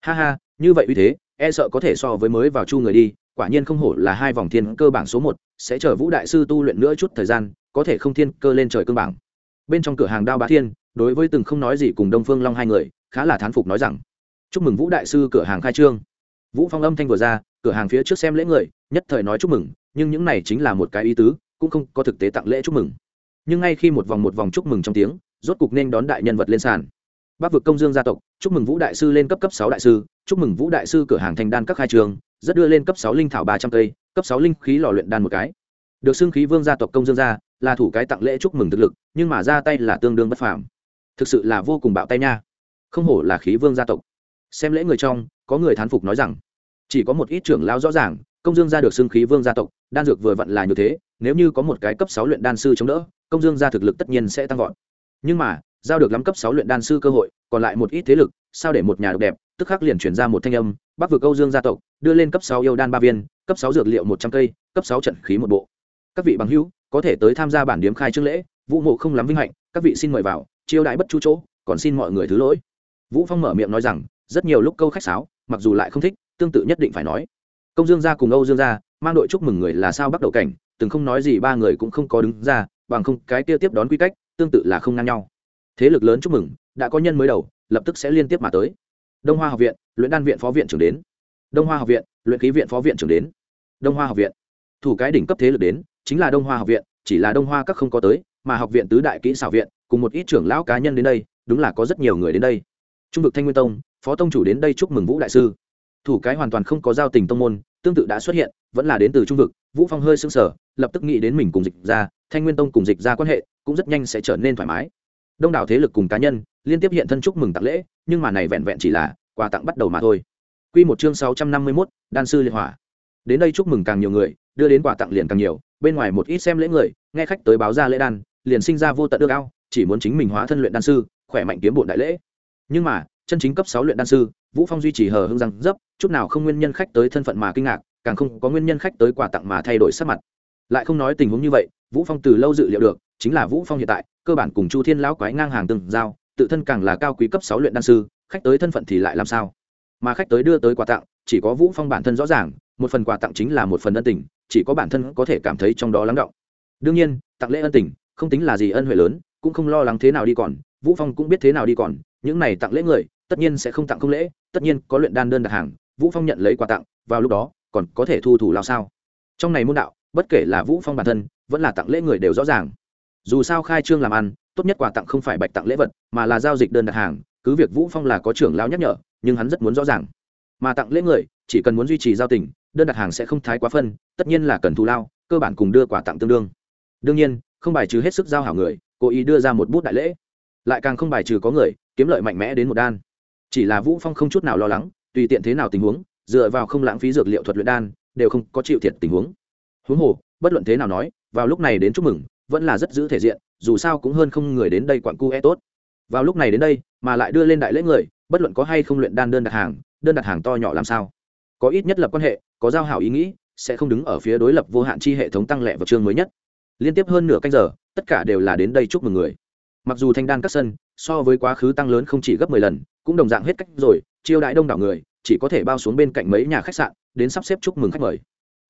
Ha ha, như vậy uy thế e sợ có thể so với mới vào chu người đi, quả nhiên không hổ là hai vòng thiên cơ bảng số một, sẽ chờ vũ đại sư tu luyện nữa chút thời gian, có thể không thiên cơ lên trời cương bảng. Bên trong cửa hàng đao bá thiên, đối với từng không nói gì cùng đông phương long hai người, khá là thán phục nói rằng, chúc mừng vũ đại sư cửa hàng khai trương. Vũ phong âm thanh vừa ra, cửa hàng phía trước xem lễ người, nhất thời nói chúc mừng, nhưng những này chính là một cái ý tứ, cũng không có thực tế tặng lễ chúc mừng. Nhưng ngay khi một vòng một vòng chúc mừng trong tiếng, rốt cục nên đón đại nhân vật lên sàn bắc vực công dương gia tộc, chúc mừng vũ đại sư lên cấp cấp sáu đại sư, chúc mừng vũ đại sư cửa hàng thành đan các khai trường, rất đưa lên cấp sáu linh thảo ba trăm cây, cấp sáu linh khí lò luyện đan một cái. Được xưng khí vương gia tộc công dương gia, là thủ cái tặng lễ chúc mừng thực lực, nhưng mà ra tay là tương đương bất phàm. Thực sự là vô cùng bạo tay nha. Không hổ là khí vương gia tộc. Xem lễ người trong, có người thán phục nói rằng, chỉ có một ít trưởng lao rõ ràng, công dương gia được xưng khí vương gia tộc, đan dược vừa vặn là như thế, nếu như có một cái cấp sáu luyện đan sư chống đỡ, công dương gia thực lực tất nhiên sẽ tăng vọt. Nhưng mà giao được lắm cấp sáu luyện đan sư cơ hội, còn lại một ít thế lực, sao để một nhà độc đẹp, tức khắc liền chuyển ra một thanh âm, bắc vực câu dương gia tộc, đưa lên cấp sáu yêu đan ba viên, cấp sáu dược liệu một trăm cây, cấp sáu trận khí một bộ. Các vị bằng hữu, có thể tới tham gia bản điếm khai trương lễ, vũ mộ không lắm vinh hạnh, các vị xin mời vào, chiêu đãi bất chú chỗ, còn xin mọi người thứ lỗi. Vũ phong mở miệng nói rằng, rất nhiều lúc câu khách sáo, mặc dù lại không thích, tương tự nhất định phải nói. Công dương gia cùng âu dương gia, mang đội chúc mừng người là sao bắt đầu cảnh, từng không nói gì ba người cũng không có đứng ra, bằng không cái kia tiếp đón quy cách, tương tự là không ngang nhau thế lực lớn chúc mừng, đã có nhân mới đầu, lập tức sẽ liên tiếp mà tới. Đông hoa học viện, luyện đan viện phó viện trưởng đến. Đông hoa học viện, luyện khí viện phó viện trưởng đến. Đông hoa học viện. Thủ cái đỉnh cấp thế lực đến, chính là đông hoa học viện, chỉ là đông hoa các không có tới, mà học viện tứ đại kỹ xảo viện, cùng một ít trưởng lão cá nhân đến đây, đúng là có rất nhiều người đến đây. Trung vực thanh nguyên tông, phó tông chủ đến đây chúc mừng vũ đại sư. Thủ cái hoàn toàn không có giao tình tông môn, tương tự đã xuất hiện, vẫn là đến từ trung vực, vũ phong hơi sưng sở lập tức nghĩ đến mình cùng dịch ra, thanh nguyên tông cùng dịch ra quan hệ, cũng rất nhanh sẽ trở nên thoải mái đông đảo thế lực cùng cá nhân liên tiếp hiện thân chúc mừng tặng lễ nhưng mà này vẹn vẹn chỉ là quà tặng bắt đầu mà thôi Quy một chương 651, đan sư liệt hỏa. Đến đây chúc mừng càng nhiều người, đưa đến quà tặng liền càng nhiều, bên ngoài một ít xem lễ người, nghe khách tới báo ra lễ đan, liền sinh ra vô tận ước ao, chỉ muốn chính mình hóa thân luyện đan sư, khỏe mạnh kiếm bộn đại lễ. Nhưng mà, chân chính cấp 6 luyện đan sư, Vũ Phong duy trì hờ hững răng dấp, chút nào không nguyên nhân khách tới thân phận mà kinh ngạc, càng không có nguyên nhân khách tới quà tặng mà thay đổi sắc mặt. Lại không nói tình huống như vậy, vũ phong từ lâu dự liệu được, chính là vũ phong hiện tại, cơ bản cùng chu thiên lão quái ngang hàng từng giao, tự thân càng là cao quý cấp sáu luyện đan sư, khách tới thân phận thì lại làm sao? Mà khách tới đưa tới quà tặng, chỉ có vũ phong bản thân rõ ràng, một phần quà tặng chính là một phần ân tình, chỉ có bản thân có thể cảm thấy trong đó lắng động. Đương nhiên, tặng lễ ân tình, không tính là gì ân huệ lớn, cũng không lo lắng thế nào đi còn, vũ phong cũng biết thế nào đi còn, những này tặng lễ người, tất nhiên sẽ không tặng không lễ, tất nhiên có luyện đan đơn đặt hàng, vũ phong nhận lấy quà tặng, vào lúc đó, còn có thể thu thủ lao sao? Trong này môn đạo bất kể là vũ phong bản thân, vẫn là tặng lễ người đều rõ ràng. Dù sao khai trương làm ăn, tốt nhất quà tặng không phải bạch tặng lễ vật, mà là giao dịch đơn đặt hàng, cứ việc vũ phong là có trưởng lao nhắc nhở, nhưng hắn rất muốn rõ ràng. Mà tặng lễ người, chỉ cần muốn duy trì giao tình, đơn đặt hàng sẽ không thái quá phân, tất nhiên là cần thù lao, cơ bản cùng đưa quà tặng tương đương. Đương nhiên, không bài trừ hết sức giao hảo người, cố ý đưa ra một bút đại lễ. Lại càng không bài trừ có người, kiếm lợi mạnh mẽ đến một đan. Chỉ là vũ phong không chút nào lo lắng, tùy tiện thế nào tình huống, dựa vào không lãng phí dược liệu thuật luyện đan, đều không có chịu thiệt tình huống huống hồ, bất luận thế nào nói, vào lúc này đến chúc mừng, vẫn là rất giữ thể diện, dù sao cũng hơn không người đến đây quặn cu e tốt. Vào lúc này đến đây, mà lại đưa lên đại lễ người, bất luận có hay không luyện đan đơn đặt hàng, đơn đặt hàng to nhỏ làm sao? Có ít nhất lập quan hệ, có giao hảo ý nghĩ, sẽ không đứng ở phía đối lập vô hạn chi hệ thống tăng lệ vào chương mới nhất. Liên tiếp hơn nửa canh giờ, tất cả đều là đến đây chúc mừng người. Mặc dù thanh đan các sân, so với quá khứ tăng lớn không chỉ gấp mười lần, cũng đồng dạng hết cách rồi, chiêu đãi đông đảo người, chỉ có thể bao xuống bên cạnh mấy nhà khách sạn, đến sắp xếp chúc mừng khách mời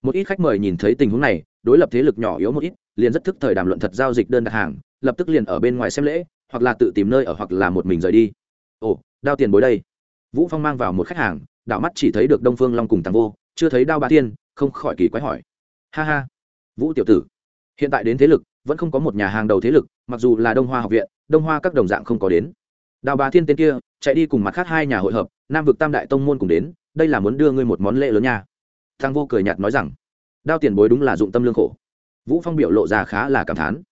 một ít khách mời nhìn thấy tình huống này, đối lập thế lực nhỏ yếu một ít, liền rất thức thời đàm luận thật giao dịch đơn đặt hàng, lập tức liền ở bên ngoài xem lễ, hoặc là tự tìm nơi ở hoặc là một mình rời đi. Ồ, đao tiền bối đây. Vũ phong mang vào một khách hàng, đảo mắt chỉ thấy được đông phương long cùng tàng vô, chưa thấy đao ba tiên, không khỏi kỳ quái hỏi. Ha ha. Vũ tiểu tử, hiện tại đến thế lực, vẫn không có một nhà hàng đầu thế lực, mặc dù là đông hoa học viện, đông hoa các đồng dạng không có đến. Đào bà thiên tên kia, chạy đi cùng mặt khác hai nhà hội hợp, nam vực tam đại tông môn cùng đến, đây là muốn đưa ngươi một món lễ lớn nha thang vô cười nhạt nói rằng, đao tiền bối đúng là dụng tâm lương khổ. Vũ phong biểu lộ ra khá là cảm thán.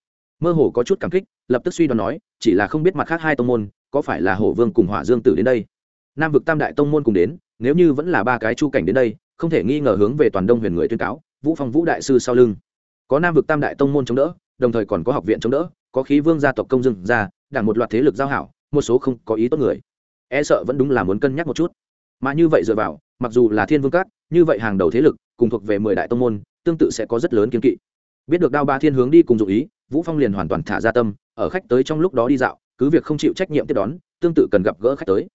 Mơ hồ có chút cảm kích, lập tức suy đoán nói, chỉ là không biết mặt khác hai tông môn, có phải là hổ vương cùng hỏa dương tử đến đây? Nam vực tam đại tông môn cùng đến, nếu như vẫn là ba cái chu cảnh đến đây, không thể nghi ngờ hướng về toàn đông huyền người tuyên cáo, vũ phong vũ đại sư sau lưng. Có nam vực tam đại tông môn chống đỡ, đồng thời còn có học viện chống đỡ, có khí vương gia tộc công dương gia đảng một loạt thế lực giao hảo, một số không có ý tốt người. E sợ vẫn đúng là muốn cân nhắc một chút. Mà như vậy dựa vào, mặc dù là thiên vương cát như vậy hàng đầu thế lực, cùng thuộc về mười đại tông môn, tương tự sẽ có rất lớn kiên kỵ. Biết được đao ba thiên hướng đi cùng dụ ý, vũ phong liền hoàn toàn thả ra tâm, ở khách tới trong lúc đó đi dạo, cứ việc không chịu trách nhiệm tiếp đón, tương tự cần gặp gỡ khách tới.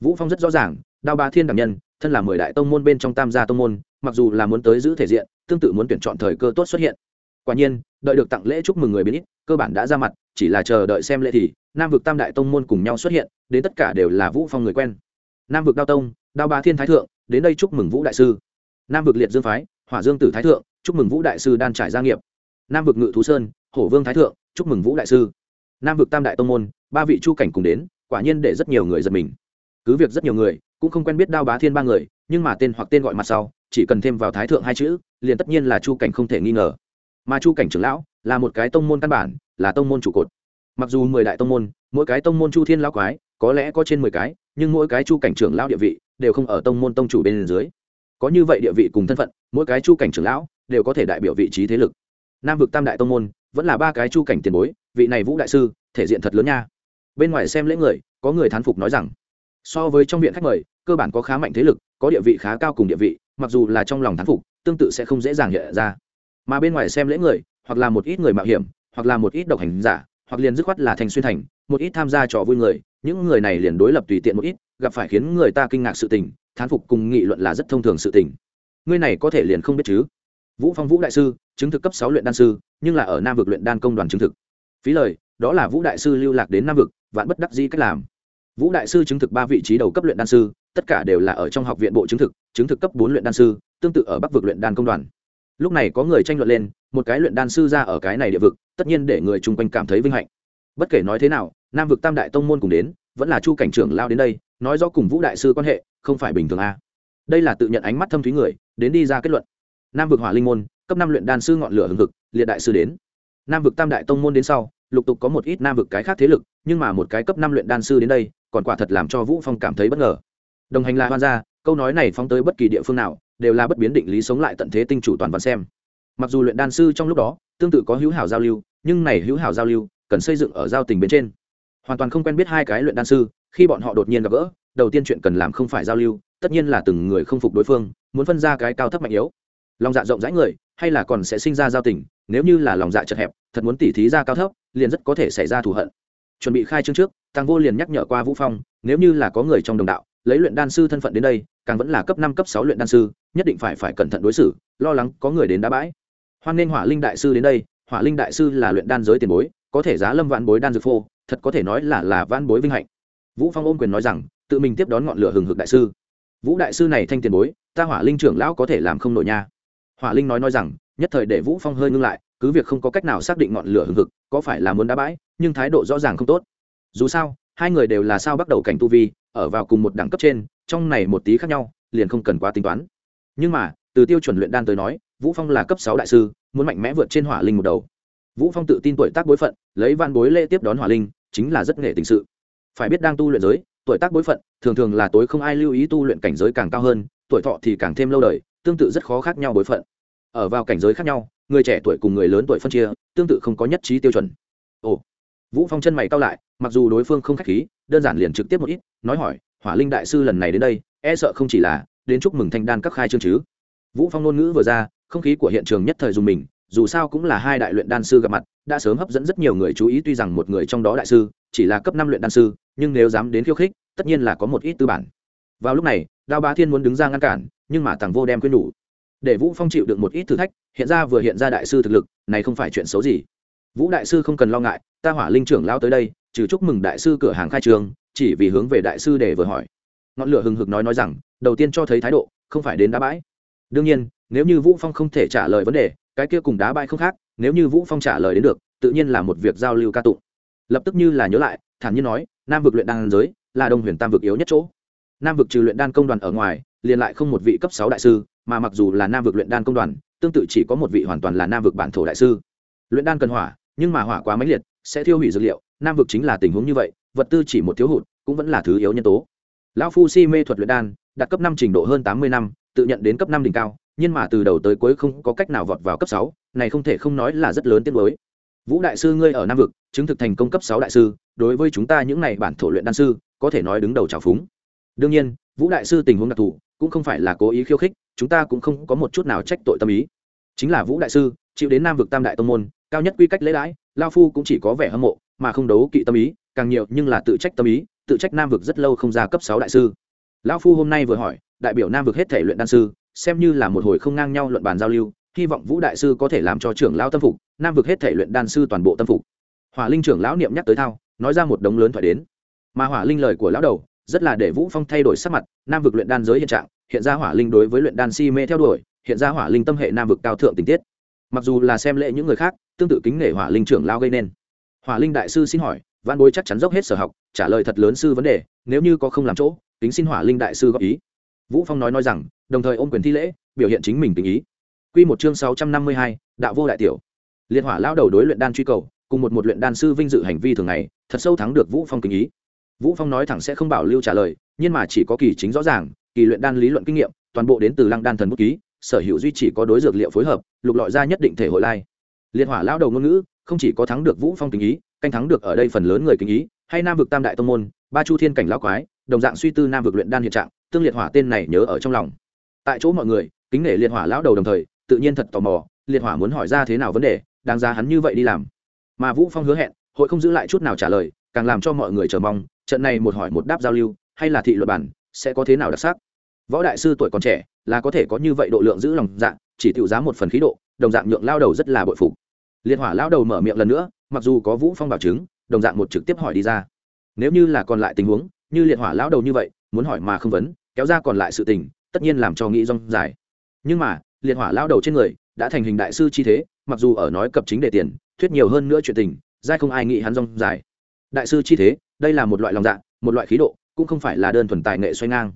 Vũ phong rất rõ ràng, đao ba thiên đảm nhân, thân là mười đại tông môn bên trong tam gia tông môn, mặc dù là muốn tới giữ thể diện, tương tự muốn tuyển chọn thời cơ tốt xuất hiện. Quả nhiên, đợi được tặng lễ chúc mừng người biến ít, cơ bản đã ra mặt, chỉ là chờ đợi xem lễ thì, nam vực tam đại tông môn cùng nhau xuất hiện, đến tất cả đều là vũ phong người quen. Nam vực đao tông, đao ba thiên thái thượng đến đây chúc mừng vũ đại sư. Nam vực liệt dương phái, hỏa dương tử thái thượng, chúc mừng vũ đại sư đan trải gia nghiệp. Nam vực ngự thú sơn, hổ vương thái thượng, chúc mừng vũ đại sư. Nam vực tam đại tông môn, ba vị chu cảnh cùng đến, quả nhiên để rất nhiều người giật mình. Cứ việc rất nhiều người, cũng không quen biết đao bá thiên ba người, nhưng mà tên hoặc tên gọi mặt sau, chỉ cần thêm vào thái thượng hai chữ, liền tất nhiên là chu cảnh không thể nghi ngờ. Mà chu cảnh trưởng lão, là một cái tông môn căn bản, là tông môn trụ cột. Mặc dù mười đại tông môn, mỗi cái tông môn chu thiên lão quái, có lẽ có trên mười cái, nhưng mỗi cái chu cảnh trưởng lão địa vị đều không ở tông môn tông chủ bên dưới. Có như vậy địa vị cùng thân phận, mỗi cái chu cảnh trưởng lão đều có thể đại biểu vị trí thế lực. Nam vực tam đại tông môn, vẫn là ba cái chu cảnh tiền bối, vị này vũ đại sư, thể diện thật lớn nha. Bên ngoài xem lễ người, có người thán phục nói rằng, so với trong viện khách mời, cơ bản có khá mạnh thế lực, có địa vị khá cao cùng địa vị, mặc dù là trong lòng thán phục, tương tự sẽ không dễ dàng hiện ra. Mà bên ngoài xem lễ người, hoặc là một ít người mạo hiểm, hoặc là một ít độc hành giả, hoặc liền dứt khoát là thành xuyên thành, một ít tham gia trò vui người, những người này liền đối lập tùy tiện một ít gặp phải khiến người ta kinh ngạc sự tình, thán phục cùng nghị luận là rất thông thường sự tình. Ngươi này có thể liền không biết chứ? Vũ phong vũ đại sư, chứng thực cấp sáu luyện đan sư, nhưng là ở nam vực luyện đan công đoàn chứng thực. Phí lời, đó là vũ đại sư lưu lạc đến nam vực, vạn bất đắc dĩ cách làm. Vũ đại sư chứng thực ba vị trí đầu cấp luyện đan sư, tất cả đều là ở trong học viện bộ chứng thực chứng thực cấp bốn luyện đan sư, tương tự ở bắc vực luyện đan công đoàn. Lúc này có người tranh luận lên, một cái luyện đan sư ra ở cái này địa vực, tất nhiên để người chung quanh cảm thấy vinh hạnh. Bất kể nói thế nào, nam vực tam đại tông môn cùng đến vẫn là chu cảnh trưởng lao đến đây, nói rõ cùng vũ đại sư quan hệ, không phải bình thường a đây là tự nhận ánh mắt thâm thúy người, đến đi ra kết luận. Nam vực hỏa linh môn, cấp năm luyện đan sư ngọn lửa hừng hực, liệt đại sư đến. Nam vực tam đại tông môn đến sau, lục tục có một ít nam vực cái khác thế lực, nhưng mà một cái cấp năm luyện đan sư đến đây, còn quả thật làm cho vũ phong cảm thấy bất ngờ. Đồng hành là hoan gia, câu nói này phóng tới bất kỳ địa phương nào, đều là bất biến định lý sống lại tận thế tinh chủ toàn văn xem. Mặc dù luyện đan sư trong lúc đó, tương tự có hữu hảo giao lưu, nhưng này hữu hảo giao lưu, cần xây dựng ở giao tình bên trên hoàn toàn không quen biết hai cái luyện đan sư, khi bọn họ đột nhiên gặp gỡ, đầu tiên chuyện cần làm không phải giao lưu, tất nhiên là từng người không phục đối phương, muốn phân ra cái cao thấp mạnh yếu. Lòng dạ rộng rãi người, hay là còn sẽ sinh ra giao tình, nếu như là lòng dạ chật hẹp, thật muốn tỉ thí ra cao thấp, liền rất có thể xảy ra thù hận. Chuẩn bị khai trương trước, tăng vô liền nhắc nhở qua vũ phong, nếu như là có người trong đồng đạo, lấy luyện đan sư thân phận đến đây, càng vẫn là cấp năm, cấp sáu luyện đan sư, nhất định phải phải cẩn thận đối xử, lo lắng có người đến đá bãi. Hoan nên hỏa linh đại sư đến đây, hỏa linh đại sư là luyện đan giới tiền bối có thể giá lâm vạn bối đan dược phô, thật có thể nói là là vạn bối vinh hạnh. Vũ phong ôm quyền nói rằng, tự mình tiếp đón ngọn lửa hừng hực đại sư. Vũ đại sư này thanh tiền bối, ta hỏa linh trưởng lão có thể làm không nổi nha. Hỏa linh nói nói rằng, nhất thời để vũ phong hơi ngưng lại, cứ việc không có cách nào xác định ngọn lửa hừng hực, có phải là muốn đá bãi, nhưng thái độ rõ ràng không tốt. Dù sao, hai người đều là sao bắt đầu cảnh tu vi, ở vào cùng một đẳng cấp trên, trong này một tí khác nhau, liền không cần quá tính toán. Nhưng mà, từ tiêu chuẩn luyện đan tới nói, vũ phong là cấp sáu đại sư, muốn mạnh mẽ vượt trên hỏa linh một đầu vũ phong tự tin tuổi tác bối phận, lấy văn bối lễ tiếp đón hỏa linh, chính là rất nghệ tình sự. Phải biết đang tu luyện giới, tuổi tác bối phận, thường thường là tối không ai lưu ý tu luyện cảnh giới càng cao hơn, tuổi thọ thì càng thêm lâu đời, tương tự rất khó khác nhau bối phận. Ở vào cảnh giới khác nhau, người trẻ tuổi cùng người lớn tuổi phân chia, tương tự không có nhất trí tiêu chuẩn. Ồ. Vũ phong chân mày cao lại, mặc dù đối phương không khách khí, đơn giản liền trực tiếp một ít, nói hỏi, hỏa linh đại sư lần này đến đây e sợ không chỉ là đến chúc mừng thanh đan các khai trương chứ? Vũ phong ngôn ngữ vừa ra, không khí của hiện trường nhất thời dùng mình dù sao cũng là hai đại luyện đan sư gặp mặt, đã sớm hấp dẫn rất nhiều người chú ý, tuy rằng một người trong đó đại sư, chỉ là cấp năm luyện đan sư, nhưng nếu dám đến khiêu khích, tất nhiên là có một ít tư bản. Vào lúc này, đao bá thiên muốn đứng ra ngăn cản, nhưng mà tàng vô đem quyên đủ để vũ phong chịu được một ít thử thách, hiện ra vừa hiện ra đại sư thực lực, này không phải chuyện xấu gì. Vũ đại sư không cần lo ngại, ta hỏa linh trưởng lao tới đây, trừ chúc mừng đại sư cửa hàng khai trường, chỉ vì hướng về đại sư để vừa hỏi. Ngọn lửa hừng hực nói nói rằng, đầu tiên cho thấy thái độ, không phải đến đá bãi. Đương nhiên, nếu như vũ phong không thể trả lời vấn đề cái kia cùng đá bại không khác, nếu như vũ phong trả lời đến được, tự nhiên là một việc giao lưu ca tụng. Lập tức như là nhớ lại, thản nhiên nói, nam vực luyện đan giới là đông huyền tam vực yếu nhất chỗ. Nam vực trừ luyện đan công đoàn ở ngoài, liền lại không một vị cấp sáu đại sư, mà mặc dù là nam vực luyện đan công đoàn, tương tự chỉ có một vị hoàn toàn là nam vực bản thổ đại sư. Luyện đan cần hỏa, nhưng mà hỏa quá mãnh liệt, sẽ thiêu hủy dược liệu, nam vực chính là tình huống như vậy, vật tư chỉ một thiếu hụt, cũng vẫn là thứ yếu nhân tố. Lão phu si mê thuật luyện đan, đạt cấp năm trình độ hơn tám mươi năm, tự nhận đến cấp năm đỉnh cao nhưng mà từ đầu tới cuối không có cách nào vọt vào cấp sáu, này không thể không nói là rất lớn tiếng mới vũ đại sư ngươi ở nam vực, chứng thực thành công cấp sáu đại sư, đối với chúng ta những này bản thổ luyện đan sư, có thể nói đứng đầu trào phúng. Đương nhiên, vũ đại sư tình huống đặc thù, cũng không phải là cố ý khiêu khích, chúng ta cũng không có một chút nào trách tội tâm ý. Chính là vũ đại sư, chịu đến nam vực tam đại tông môn, cao nhất quy cách lễ đãi, lao phu cũng chỉ có vẻ hâm mộ, mà không đấu kỵ tâm ý, càng nhiều nhưng là tự trách tâm ý, tự trách nam vực rất lâu không ra cấp sáu đại sư. Lão phu hôm nay vừa hỏi, đại biểu nam vực hết thể luyện đan sư xem như là một hồi không ngang nhau luận bàn giao lưu, hy vọng vũ đại sư có thể làm cho trưởng lão tâm phục, nam vực hết thể luyện đan sư toàn bộ tâm phục. Hỏa linh trưởng lão niệm nhắc tới thao, nói ra một đống lớn thoại đến. Mà hỏa linh lời của lão đầu, rất là để vũ phong thay đổi sắc mặt, nam vực luyện đan giới hiện trạng, hiện ra hỏa linh đối với luyện đan si mê theo đuổi, hiện ra hỏa linh tâm hệ nam vực cao thượng tình tiết. Mặc dù là xem lễ những người khác, tương tự kính nể hỏa linh trưởng lao gây nên. Hỏa linh đại sư xin hỏi, văn bối chắc chắn dốc hết sở học, trả lời thật lớn sư vấn đề, nếu như có không làm chỗ tính xin hỏa linh đại sư góp ý vũ phong nói nói rằng đồng thời ôm quyền thi lễ biểu hiện chính mình tình ý. Quy một chương 652, đạo vô đại tiểu. Liệt hỏa lao đầu đối luyện đan truy cầu cùng một một luyện đan sư vinh dự hành vi thường ngày thật sâu thắng được vũ phong tình ý. Vũ phong nói thẳng sẽ không bảo lưu trả lời nhưng mà chỉ có kỳ chính rõ ràng kỳ luyện đan lý luận kinh nghiệm toàn bộ đến từ lăng đan thần bút ký sở hữu duy chỉ có đối dược liệu phối hợp lục lọi ra nhất định thể hội lai. Liệt hỏa lao đầu ngôn ngữ không chỉ có thắng được vũ phong tình ý canh thắng được ở đây phần lớn người tình ý hay nam vực tam đại tông môn ba chu thiên cảnh lão quái đồng dạng suy tư nam vực luyện đan hiện trạng tương liệt hỏa tên này nhớ ở trong lòng. Tại chỗ mọi người, kính nể liệt hỏa lão đầu đồng thời, tự nhiên thật tò mò, liệt hỏa muốn hỏi ra thế nào vấn đề, đáng giá hắn như vậy đi làm. Mà vũ phong hứa hẹn, hội không giữ lại chút nào trả lời, càng làm cho mọi người chờ mong, trận này một hỏi một đáp giao lưu, hay là thị luật bản, sẽ có thế nào đặc sắc. Võ đại sư tuổi còn trẻ, là có thể có như vậy độ lượng giữ lòng dạng chỉ tiêu giá một phần khí độ, đồng dạng nhượng lao đầu rất là bội phục. Liệt hỏa lao đầu mở miệng lần nữa, mặc dù có vũ phong bảo chứng, đồng dạng một trực tiếp hỏi đi ra. Nếu như là còn lại tình huống, như liệt hỏa lao đầu như vậy, muốn hỏi mà không vấn kéo ra còn lại sự tình, tất nhiên làm cho nghĩ rong dài. Nhưng mà, liệt hỏa lao đầu trên người đã thành hình đại sư chi thế, mặc dù ở nói cập chính đề tiền, thuyết nhiều hơn nữa chuyện tình, giai không ai nghĩ hắn rong dài. Đại sư chi thế, đây là một loại lòng dạ một loại khí độ, cũng không phải là đơn thuần tài nghệ xoay ngang.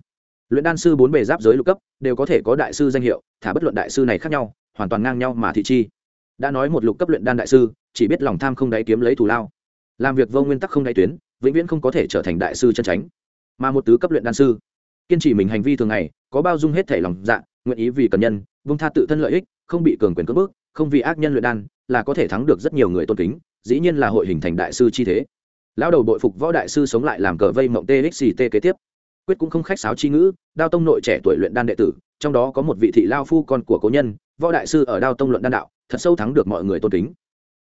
Luyện đan sư bốn bề giáp giới lục cấp, đều có thể có đại sư danh hiệu, thả bất luận đại sư này khác nhau, hoàn toàn ngang nhau mà thị chi. Đã nói một lục cấp luyện đan đại sư, chỉ biết lòng tham không đáy kiếm lấy thù lao. Làm việc vô nguyên tắc không đáy tuyến, vĩnh viễn không có thể trở thành đại sư chân tránh mà một tứ cấp luyện đan sư kiên trì mình hành vi thường ngày, có bao dung hết thể lòng dạ nguyện ý vì cần nhân, vung tha tự thân lợi ích, không bị cường quyền cưỡng bức, không vì ác nhân luyện đan, là có thể thắng được rất nhiều người tôn kính, dĩ nhiên là hội hình thành đại sư chi thế. Lão đầu bội phục võ đại sư sống lại làm cờ vây mộng txt kế tiếp. Quyết cũng không khách sáo chi ngữ, đao tông nội trẻ tuổi luyện đan đệ tử, trong đó có một vị thị lao phu con của cố nhân, võ đại sư ở đao tông luận đan đạo, thật sâu thắng được mọi người tôn kính.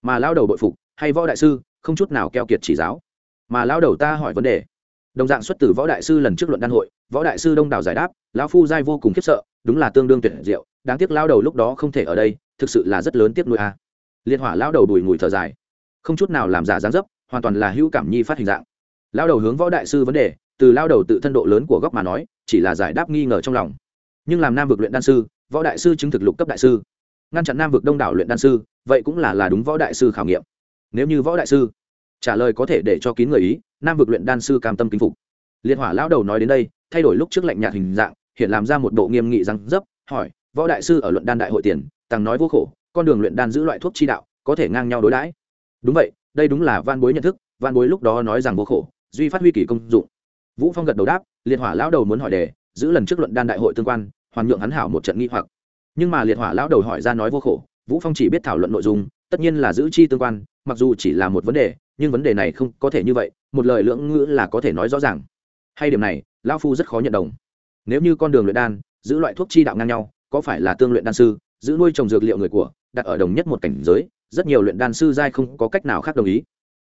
Mà lao đầu bội phục, hay võ đại sư, không chút nào keo kiệt chỉ giáo. Mà lao đầu ta hỏi vấn đề đồng dạng xuất từ võ đại sư lần trước luận đan hội, võ đại sư đông đảo giải đáp, lão phu giai vô cùng khiếp sợ, đúng là tương đương tuyệt diệu, đáng tiếc lao đầu lúc đó không thể ở đây, thực sự là rất lớn tiếc nuôi a. Liệt hỏa lao đầu đùi ngùi thở dài. Không chút nào làm giả dáng dấp, hoàn toàn là hữu cảm nhi phát hình dạng. Lao đầu hướng võ đại sư vấn đề, từ lao đầu tự thân độ lớn của góc mà nói, chỉ là giải đáp nghi ngờ trong lòng. Nhưng làm nam vực luyện đan sư, võ đại sư chứng thực lục cấp đại sư. Ngăn chặn nam vực đông đảo luyện đan sư, vậy cũng là là đúng võ đại sư khảo nghiệm. Nếu như võ đại sư trả lời có thể để cho kín người ý, nam vực luyện đan sư cam tâm kính phục. Liệt hỏa lão đầu nói đến đây, thay đổi lúc trước lạnh nhạt hình dạng, hiện làm ra một bộ nghiêm nghị răng dấp, hỏi, võ đại sư ở luận đan đại hội tiền tăng nói vô khổ, con đường luyện đan giữ loại thuốc chi đạo, có thể ngang nhau đối đãi? Đúng vậy, đây đúng là van bối nhận thức van bối lúc đó nói rằng vô khổ, duy phát huy kỳ công dụng. Vũ phong gật đầu đáp, liệt hỏa lão đầu muốn hỏi đề, giữ lần trước luận đan đại hội tương quan, hoàn nhượng hắn hảo một trận nghi hoặc. Nhưng mà liệt hỏa lão đầu hỏi ra nói vô khổ, vũ phong chỉ biết thảo luận nội dung, tất nhiên là giữ chi tương quan mặc dù chỉ là một vấn đề, nhưng vấn đề này không có thể như vậy, một lời lưỡng ngữ là có thể nói rõ ràng. Hay điểm này, lão phu rất khó nhận đồng. Nếu như con đường luyện đan, giữ loại thuốc chi đạo ngang nhau, có phải là tương luyện đan sư, giữ nuôi trồng dược liệu người của, đặt ở đồng nhất một cảnh giới, rất nhiều luyện đan sư giai không có cách nào khác đồng ý.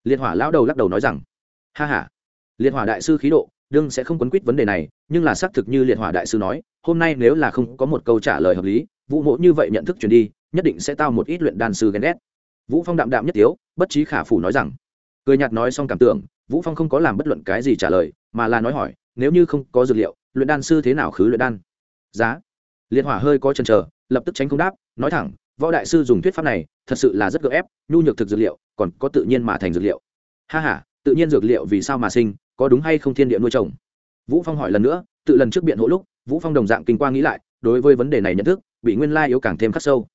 Liệt hỏa lão đầu lắc đầu nói rằng, ha ha, liệt hỏa đại sư khí độ, đương sẽ không quấn quýt vấn đề này, nhưng là xác thực như liệt hỏa đại sư nói, hôm nay nếu là không có một câu trả lời hợp lý vụ mộ như vậy nhận thức chuyển đi, nhất định sẽ tao một ít luyện đan sư ghen ghét vũ phong đạm đạm nhất tiếu, bất trí khả phủ nói rằng, cười nhạt nói xong cảm tưởng, vũ phong không có làm bất luận cái gì trả lời, mà là nói hỏi, nếu như không có dược liệu, luyện đan sư thế nào khứ luyện đan? Giá. Liệt hỏa hơi có chần chờ, lập tức tránh không đáp, nói thẳng, võ đại sư dùng thuyết pháp này, thật sự là rất gợ ép, nhu nhược thực dược liệu, còn có tự nhiên mà thành dược liệu. Ha ha, tự nhiên dược liệu vì sao mà sinh, có đúng hay không thiên địa nuôi trồng? Vũ phong hỏi lần nữa, tự lần trước biện hộ lúc, vũ phong đồng dạng kinh qua nghĩ lại, đối với vấn đề này nhận thức, bị nguyên lai yếu càng thêm khắc sâu.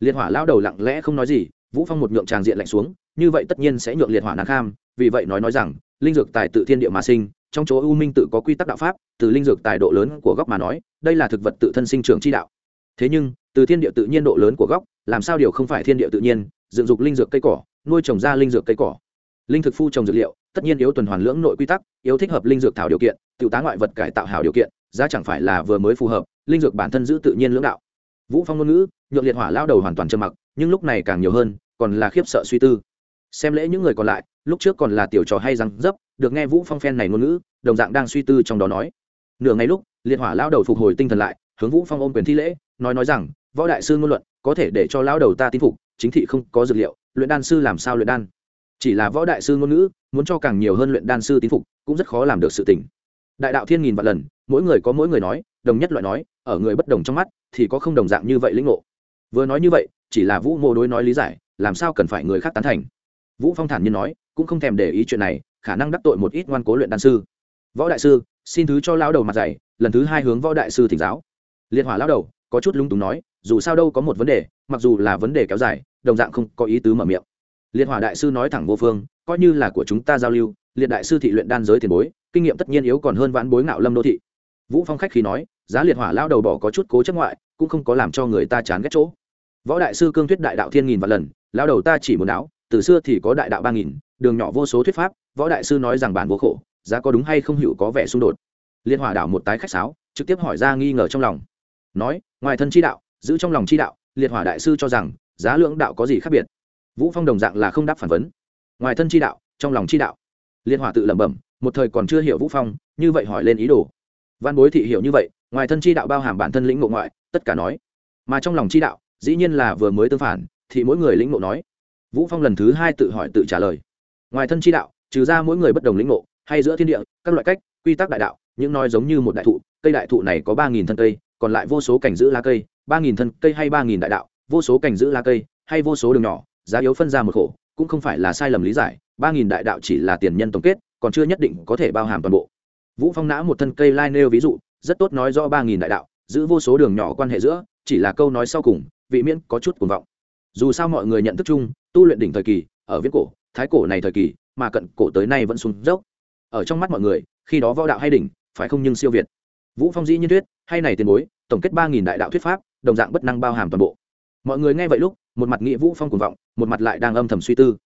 Liệt hỏa lao đầu lặng lẽ không nói gì vũ phong một nhượng tràng diện lạnh xuống, như vậy tất nhiên sẽ nhượng liệt hỏa nàng kham, vì vậy nói nói rằng, linh dược tài tự thiên địa mà sinh, trong chỗ u minh tự có quy tắc đạo pháp, từ linh dược tài độ lớn của góc mà nói, đây là thực vật tự thân sinh trưởng chi đạo. Thế nhưng, từ thiên địa tự nhiên độ lớn của góc, làm sao điều không phải thiên địa tự nhiên, dựng dục linh dược cây cỏ, nuôi trồng ra linh dược cây cỏ. Linh thực phu trồng dược liệu, tất nhiên yếu tuần hoàn lưỡng nội quy tắc, yếu thích hợp linh dược thảo điều kiện tự tá ngoại vật cải tạo hảo điều kiện, giá chẳng phải là vừa mới phù hợp, linh dược bản thân giữ tự nhiên lưỡng đạo. Vũ phong ngôn ngữ, nhượng liệt hỏa lao đầu hoàn toàn trầm mặc nhưng lúc này càng nhiều hơn, còn là khiếp sợ suy tư. Xem lễ những người còn lại, lúc trước còn là tiểu trò hay răng dấp, được nghe vũ phong phen này ngôn ngữ, đồng dạng đang suy tư trong đó nói. Nửa ngày lúc liệt hỏa lao đầu phục hồi tinh thần lại, hướng vũ phong ôm quyền thi lễ, nói nói rằng, võ đại sư ngôn luận, có thể để cho lao đầu ta tin phục, chính thị không có dược liệu, luyện đan sư làm sao luyện đan? Chỉ là võ đại sư ngôn ngữ, muốn cho càng nhiều hơn luyện đan sư tín phục, cũng rất khó làm được sự tình. Đại đạo thiên nghìn vạn lần, mỗi người có mỗi người nói, đồng nhất loại nói, ở người bất đồng trong mắt, thì có không đồng dạng như vậy lĩnh ngộ. Vừa nói như vậy chỉ là vũ mô đối nói lý giải, làm sao cần phải người khác tán thành. Vũ phong thản nhiên nói, cũng không thèm để ý chuyện này, khả năng đắc tội một ít ngoan cố luyện đan sư. Võ đại sư, xin thứ cho lão đầu mặt dày lần thứ hai hướng võ đại sư thỉnh giáo. Liệt hỏa lão đầu, có chút lung túng nói, dù sao đâu có một vấn đề, mặc dù là vấn đề kéo dài, đồng dạng không có ý tứ mở miệng. Liệt hỏa đại sư nói thẳng vô phương, coi như là của chúng ta giao lưu, liệt đại sư thị luyện đan giới tiền bối, kinh nghiệm tất nhiên yếu còn hơn vãn bối ngạo lâm đô thị. Vũ phong khách khi nói, giá liệt hỏa lao đầu bỏ có chút cố chấp ngoại, cũng không có làm cho người ta chán ghét chỗ võ đại sư cương thuyết đại đạo thiên nghìn vạn lần lao đầu ta chỉ muốn áo từ xưa thì có đại đạo ba nghìn, đường nhỏ vô số thuyết pháp, võ đại sư nói rằng bản vô khổ, giá có đúng hay không hiểu có vẻ xung đột. Liên hòa đảo một tái khách sáo, trực tiếp hỏi ra nghi ngờ trong lòng. Nói, ngoài thân chi đạo, giữ trong lòng chi đạo liệt hỏa đại sư cho rằng, giá lượng đạo có gì khác biệt? Vũ phong đồng dạng là không đáp phản vấn. Ngoài thân chi đạo, trong lòng chi đạo. Liên hỏa tự lẩm bẩm, một thời còn chưa hiểu vũ phong, như vậy hỏi lên ý đồ. Văn bối thị hiểu như vậy, ngoài thân chi đạo bao hàm bản thân lĩnh ngộ ngoại, tất cả nói. Mà trong lòng chi đạo dĩ nhiên là vừa mới tương phản, thì mỗi người lĩnh ngộ nói. Vũ phong lần thứ hai tự hỏi tự trả lời. Ngoài thân chi đạo, trừ ra mỗi người bất đồng lĩnh ngộ, hay giữa thiên địa, các loại cách, quy tắc đại đạo, những nói giống như một đại thụ, cây đại thụ này có ba nghìn thân cây, còn lại vô số cảnh giữ lá cây, ba nghìn thân cây hay ba nghìn đại đạo, vô số cảnh giữ lá cây, hay vô số đường nhỏ, giá yếu phân ra một khổ, cũng không phải là sai lầm lý giải, ba nghìn đại đạo chỉ là tiền nhân tổng kết, còn chưa nhất định có thể bao hàm toàn bộ. Vũ phong nã một thân cây lai nêu ví dụ, rất tốt nói rõ ba nghìn đại đạo, giữ vô số đường nhỏ quan hệ giữa, chỉ là câu nói sau cùng vị miễn có chút cuồng vọng. Dù sao mọi người nhận thức chung, tu luyện đỉnh thời kỳ, ở viễn cổ, thái cổ này thời kỳ, mà cận cổ tới nay vẫn xuống dốc. Ở trong mắt mọi người, khi đó võ đạo hay đỉnh, phải không nhưng siêu việt. Vũ phong dĩ nhiên thuyết, hay này tiền bối, tổng kết ba nghìn đại đạo thuyết pháp, đồng dạng bất năng bao hàm toàn bộ. Mọi người nghe vậy lúc, một mặt nghĩ vũ phong cuồng vọng, một mặt lại đang âm thầm suy tư.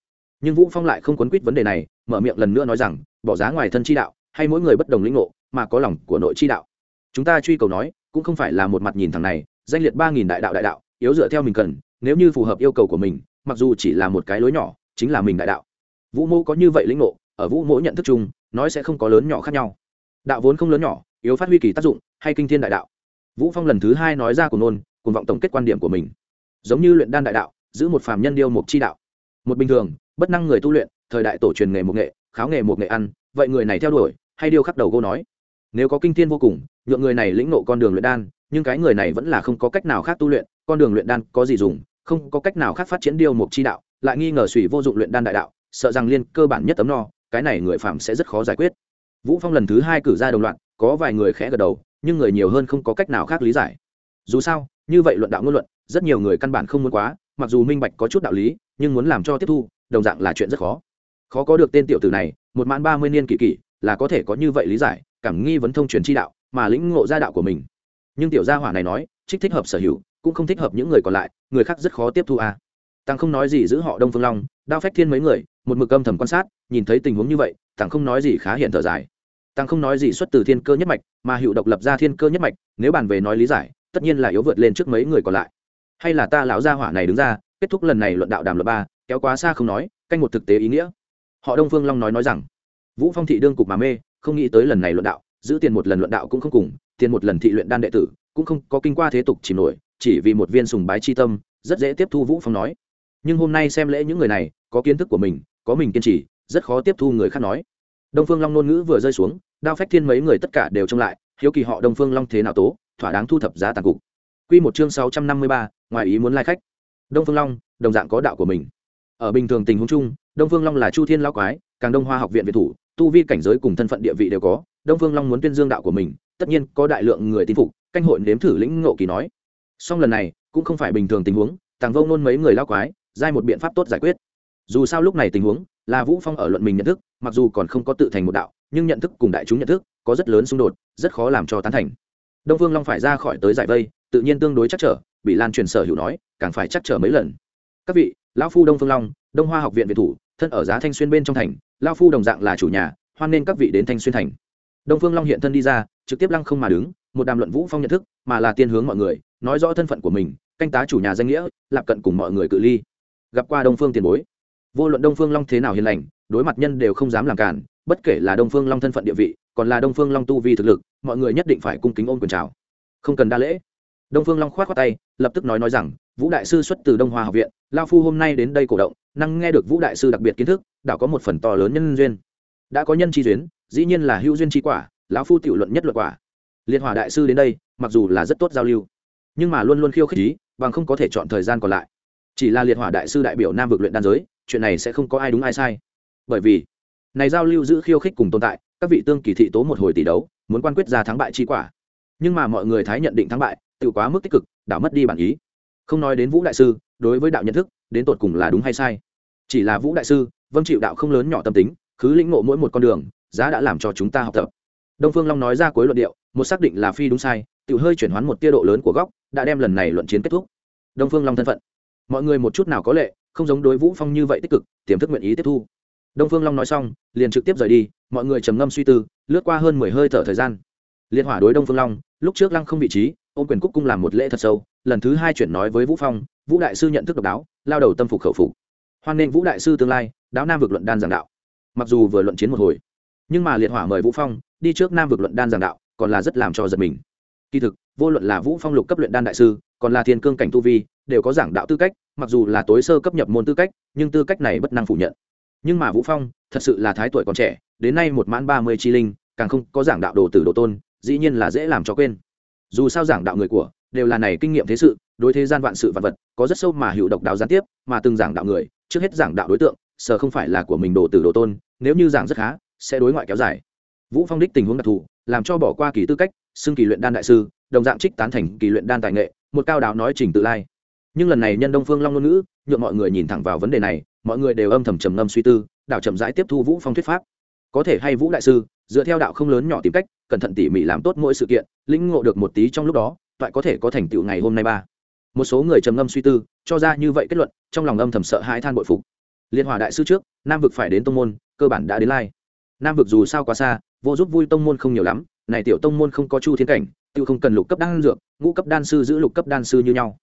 Nhưng vũ phong lại không quấn quýt vấn đề này, mở miệng lần nữa nói rằng, bỏ giá ngoài thân chi đạo, hay mỗi người bất đồng lĩnh ngộ, mà có lòng của nội chi đạo. Chúng ta truy cầu nói, cũng không phải là một mặt nhìn thằng này, danh liệt ba nghìn đại đạo đại đạo yếu dựa theo mình cần, nếu như phù hợp yêu cầu của mình, mặc dù chỉ là một cái lối nhỏ, chính là mình đại đạo. Vũ mô có như vậy lĩnh ngộ, ở vũ mỗ nhận thức chung, nói sẽ không có lớn nhỏ khác nhau. Đạo vốn không lớn nhỏ, yếu phát huy kỳ tác dụng, hay kinh thiên đại đạo. Vũ phong lần thứ hai nói ra của nôn cùng vọng tổng kết quan điểm của mình. Giống như luyện đan đại đạo, giữ một phàm nhân điêu một chi đạo. Một bình thường, bất năng người tu luyện, thời đại tổ truyền nghề một nghệ, kháo nghề một nghệ ăn, vậy người này theo đuổi, hay điêu khắc đầu gô nói. Nếu có kinh thiên vô cùng, nhượng người này lĩnh nộ con đường luyện đan, nhưng cái người này vẫn là không có cách nào khác tu luyện con đường luyện đan có gì dùng, không có cách nào khác phát triển điêu mục chi đạo, lại nghi ngờ suy vô dụng luyện đan đại đạo, sợ rằng liên cơ bản nhất tấm no, cái này người phạm sẽ rất khó giải quyết. Vũ phong lần thứ hai cử ra đồng loạn có vài người khẽ gật đầu, nhưng người nhiều hơn không có cách nào khác lý giải. Dù sao, như vậy luận đạo ngôn luận, rất nhiều người căn bản không muốn quá, mặc dù minh bạch có chút đạo lý, nhưng muốn làm cho tiếp thu, đồng dạng là chuyện rất khó. Khó có được tên tiểu tử này, một mãn ba mươi niên kỳ kỷ, là có thể có như vậy lý giải, cảm nghi vấn thông truyền chi đạo, mà lĩnh ngộ gia đạo của mình. Nhưng tiểu gia hỏa này nói, trích thích hợp sở hữu cũng không thích hợp những người còn lại, người khác rất khó tiếp thu à. tăng không nói gì giữ họ đông phương long, đao phách thiên mấy người, một mực âm thầm quan sát, nhìn thấy tình huống như vậy tăng không nói gì khá hiện thở dài. Tăng không nói gì xuất từ thiên cơ nhất mạch, mà hữu độc lập ra thiên cơ nhất mạch, nếu bàn về nói lý giải, tất nhiên là yếu vượt lên trước mấy người còn lại. Hay là ta lão gia hỏa này đứng ra, kết thúc lần này luận đạo đàm luật ba, kéo quá xa không nói, canh một thực tế ý nghĩa. Họ đông phương long nói nói rằng, vũ phong thị đương cục mà mê, không nghĩ tới lần này luận đạo, giữ tiền một lần luận đạo cũng không cùng, tiền một lần thị luyện đan đệ tử, cũng không có kinh qua thế tục chìm nổi chỉ vì một viên sùng bái chi tâm rất dễ tiếp thu vũ phong nói. Nhưng hôm nay xem lễ những người này có kiến thức của mình có mình kiên trì rất khó tiếp thu người khác nói. Đông phương long ngôn ngữ vừa rơi xuống đao phách thiên mấy người tất cả đều trông lại hiếu kỳ họ đông phương long thế nào tố thỏa đáng thu thập giá tàn cục. Quy một chương sáu trăm năm mươi ba, ngoài ý muốn lai khách. Đông phương long đồng dạng có đạo của mình. Ở bình thường tình huống chung đông phương long là chu thiên lão quái càng đông hoa học viện việt thủ tu vi cảnh giới cùng thân phận địa vị đều có đông phương long muốn tuyên dương đạo của mình tất nhiên có đại lượng người tin phục canh hội nếm thử lĩnh ngộ kỳ nói song lần này, cũng không phải bình thường tình huống, tàng vông nôn mấy người lao quái, giai một biện pháp tốt giải quyết. Dù sao lúc này tình huống, là vũ phong ở luận mình nhận thức, mặc dù còn không có tự thành một đạo, nhưng nhận thức cùng đại chúng nhận thức, có rất lớn xung đột, rất khó làm cho tán thành. Đông phương long phải ra khỏi tới giải vây, tự nhiên tương đối chắc trở, bị lan truyền sở hữu nói, càng phải chắc trở mấy lần. Các vị, lão phu đông phương long, đông hoa học viện việt thủ, thân ở giá thanh xuyên bên trong thành, lão phu đồng dạng là chủ nhà, hoan nên các vị đến thanh xuyên thành. Đông phương long hiện thân đi ra, trực tiếp lăng không mà đứng, một đàm luận vũ phong nhận thức, mà là tiên hướng mọi người nói rõ thân phận của mình, canh tá chủ nhà danh nghĩa, lạp cận cùng mọi người cự ly. Gặp qua đông phương tiền bối. Vô luận đông phương long thế nào hiền lành, đối mặt nhân đều không dám làm cản, bất kể là đông phương long thân phận địa vị, còn là đông phương long tu vi thực lực, mọi người nhất định phải cung kính ôm quyền chào. Không cần đa lễ. Đông phương long khoát khoát tay, lập tức nói nói rằng, vũ đại sư xuất từ đông hoa học viện, lao phu hôm nay đến đây cổ động, năng nghe được vũ đại sư đặc biệt kiến thức, đảo có một phần to lớn nhân duyên. Đã có nhân chi duyên, dĩ nhiên là hữu duyên chi quả, lão phu tiểu luận nhất luận quả. Liệt hòa đại sư đến đây, mặc dù là rất tốt giao lưu nhưng mà luôn luôn khiêu khích ý, bằng không có thể chọn thời gian còn lại. Chỉ là liệt hỏa đại sư đại biểu nam vực luyện đan giới, chuyện này sẽ không có ai đúng ai sai. Bởi vì, này giao lưu giữ khiêu khích cùng tồn tại, các vị tương kỳ thị tố một hồi tỷ đấu, muốn quan quyết ra thắng bại chi quả. Nhưng mà mọi người thái nhận định thắng bại, tự quá mức tích cực đảo mất đi bản ý. Không nói đến vũ đại sư, đối với đạo nhận thức, đến tột cùng là đúng hay sai. Chỉ là vũ đại sư vâng chịu đạo không lớn nhỏ tâm tính, cứ lĩnh ngộ mỗi một con đường, giá đã làm cho chúng ta học tập. Đông phương long nói ra cuối luận điệu, một xác định là phi đúng sai, tự hơi chuyển hoán một tia độ lớn của góc đã đem lần này luận chiến kết thúc. Đông phương long thân phận. Mọi người một chút nào có lệ, không giống đối vũ phong như vậy tích cực, tiềm thức nguyện ý tiếp thu. Đông phương long nói xong, liền trực tiếp rời đi, mọi người trầm ngâm suy tư, lướt qua hơn mười hơi thở thời gian. Liên hỏa đối đông phương long, lúc trước lăng không vị trí ôm quyền cúc cung làm một lễ thật sâu, lần thứ hai chuyển nói với vũ phong, vũ đại sư nhận thức độc đáo, lao đầu tâm phục khẩu phục. Hoan nên vũ đại sư tương lai, đáo nam vực luận đan giảng đạo. Mặc dù vừa luận chiến một hồi, nhưng mà liệt hỏa mời vũ phong, đi trước nam vực luận đan giảng đạo, còn là rất làm cho giật mình kỳ thực, vô luận là vũ phong lục cấp luyện đan đại sư, còn là thiên cương cảnh tu vi, đều có giảng đạo tư cách, mặc dù là tối sơ cấp nhập môn tư cách, nhưng tư cách này bất năng phủ nhận. Nhưng mà vũ phong, thật sự là thái tuổi còn trẻ, đến nay một mãn ba mươi chi linh, càng không có giảng đạo đồ tử đồ tôn, dĩ nhiên là dễ làm cho quên. Dù sao giảng đạo người của, đều là này kinh nghiệm thế sự, đối thế gian vạn sự vạn vật, có rất sâu mà hữu độc đáo gián tiếp, mà từng giảng đạo người, trước hết giảng đạo đối tượng sở không phải là của mình đồ tử đồ tôn, nếu như giảng rất khá, sẽ đối ngoại kéo dài. Vũ phong đích tình huống đặc thù, làm cho bỏ qua kỳ tư cách xưng kỳ luyện đan đại sư, đồng dạng trích tán thành kỳ luyện đan tài nghệ, một cao đáo nói trình tự lai. Nhưng lần này nhân đông phương long ngôn ngữ, nhượng mọi người nhìn thẳng vào vấn đề này, mọi người đều âm thầm trầm ngâm suy tư đạo chậm rãi tiếp thu vũ phong thuyết pháp. Có thể hay vũ đại sư, dựa theo đạo không lớn nhỏ tìm cách, cẩn thận tỉ mỉ làm tốt mỗi sự kiện, lĩnh ngộ được một tí trong lúc đó, toại có thể có thành tựu ngày hôm nay ba. Một số người trầm ngâm suy tư, cho ra như vậy kết luận, trong lòng âm thầm sợ hãi than bội phục. Liên hòa đại sư trước, nam vực phải đến tông môn, cơ bản đã đến lai. Nam vực dù sao quá xa, vô giúp vui tông môn không nhiều lắm này tiểu tông môn không có chu thiên cảnh, tự không cần lục cấp đan dược, ngũ cấp đan sư giữ lục cấp đan sư như nhau.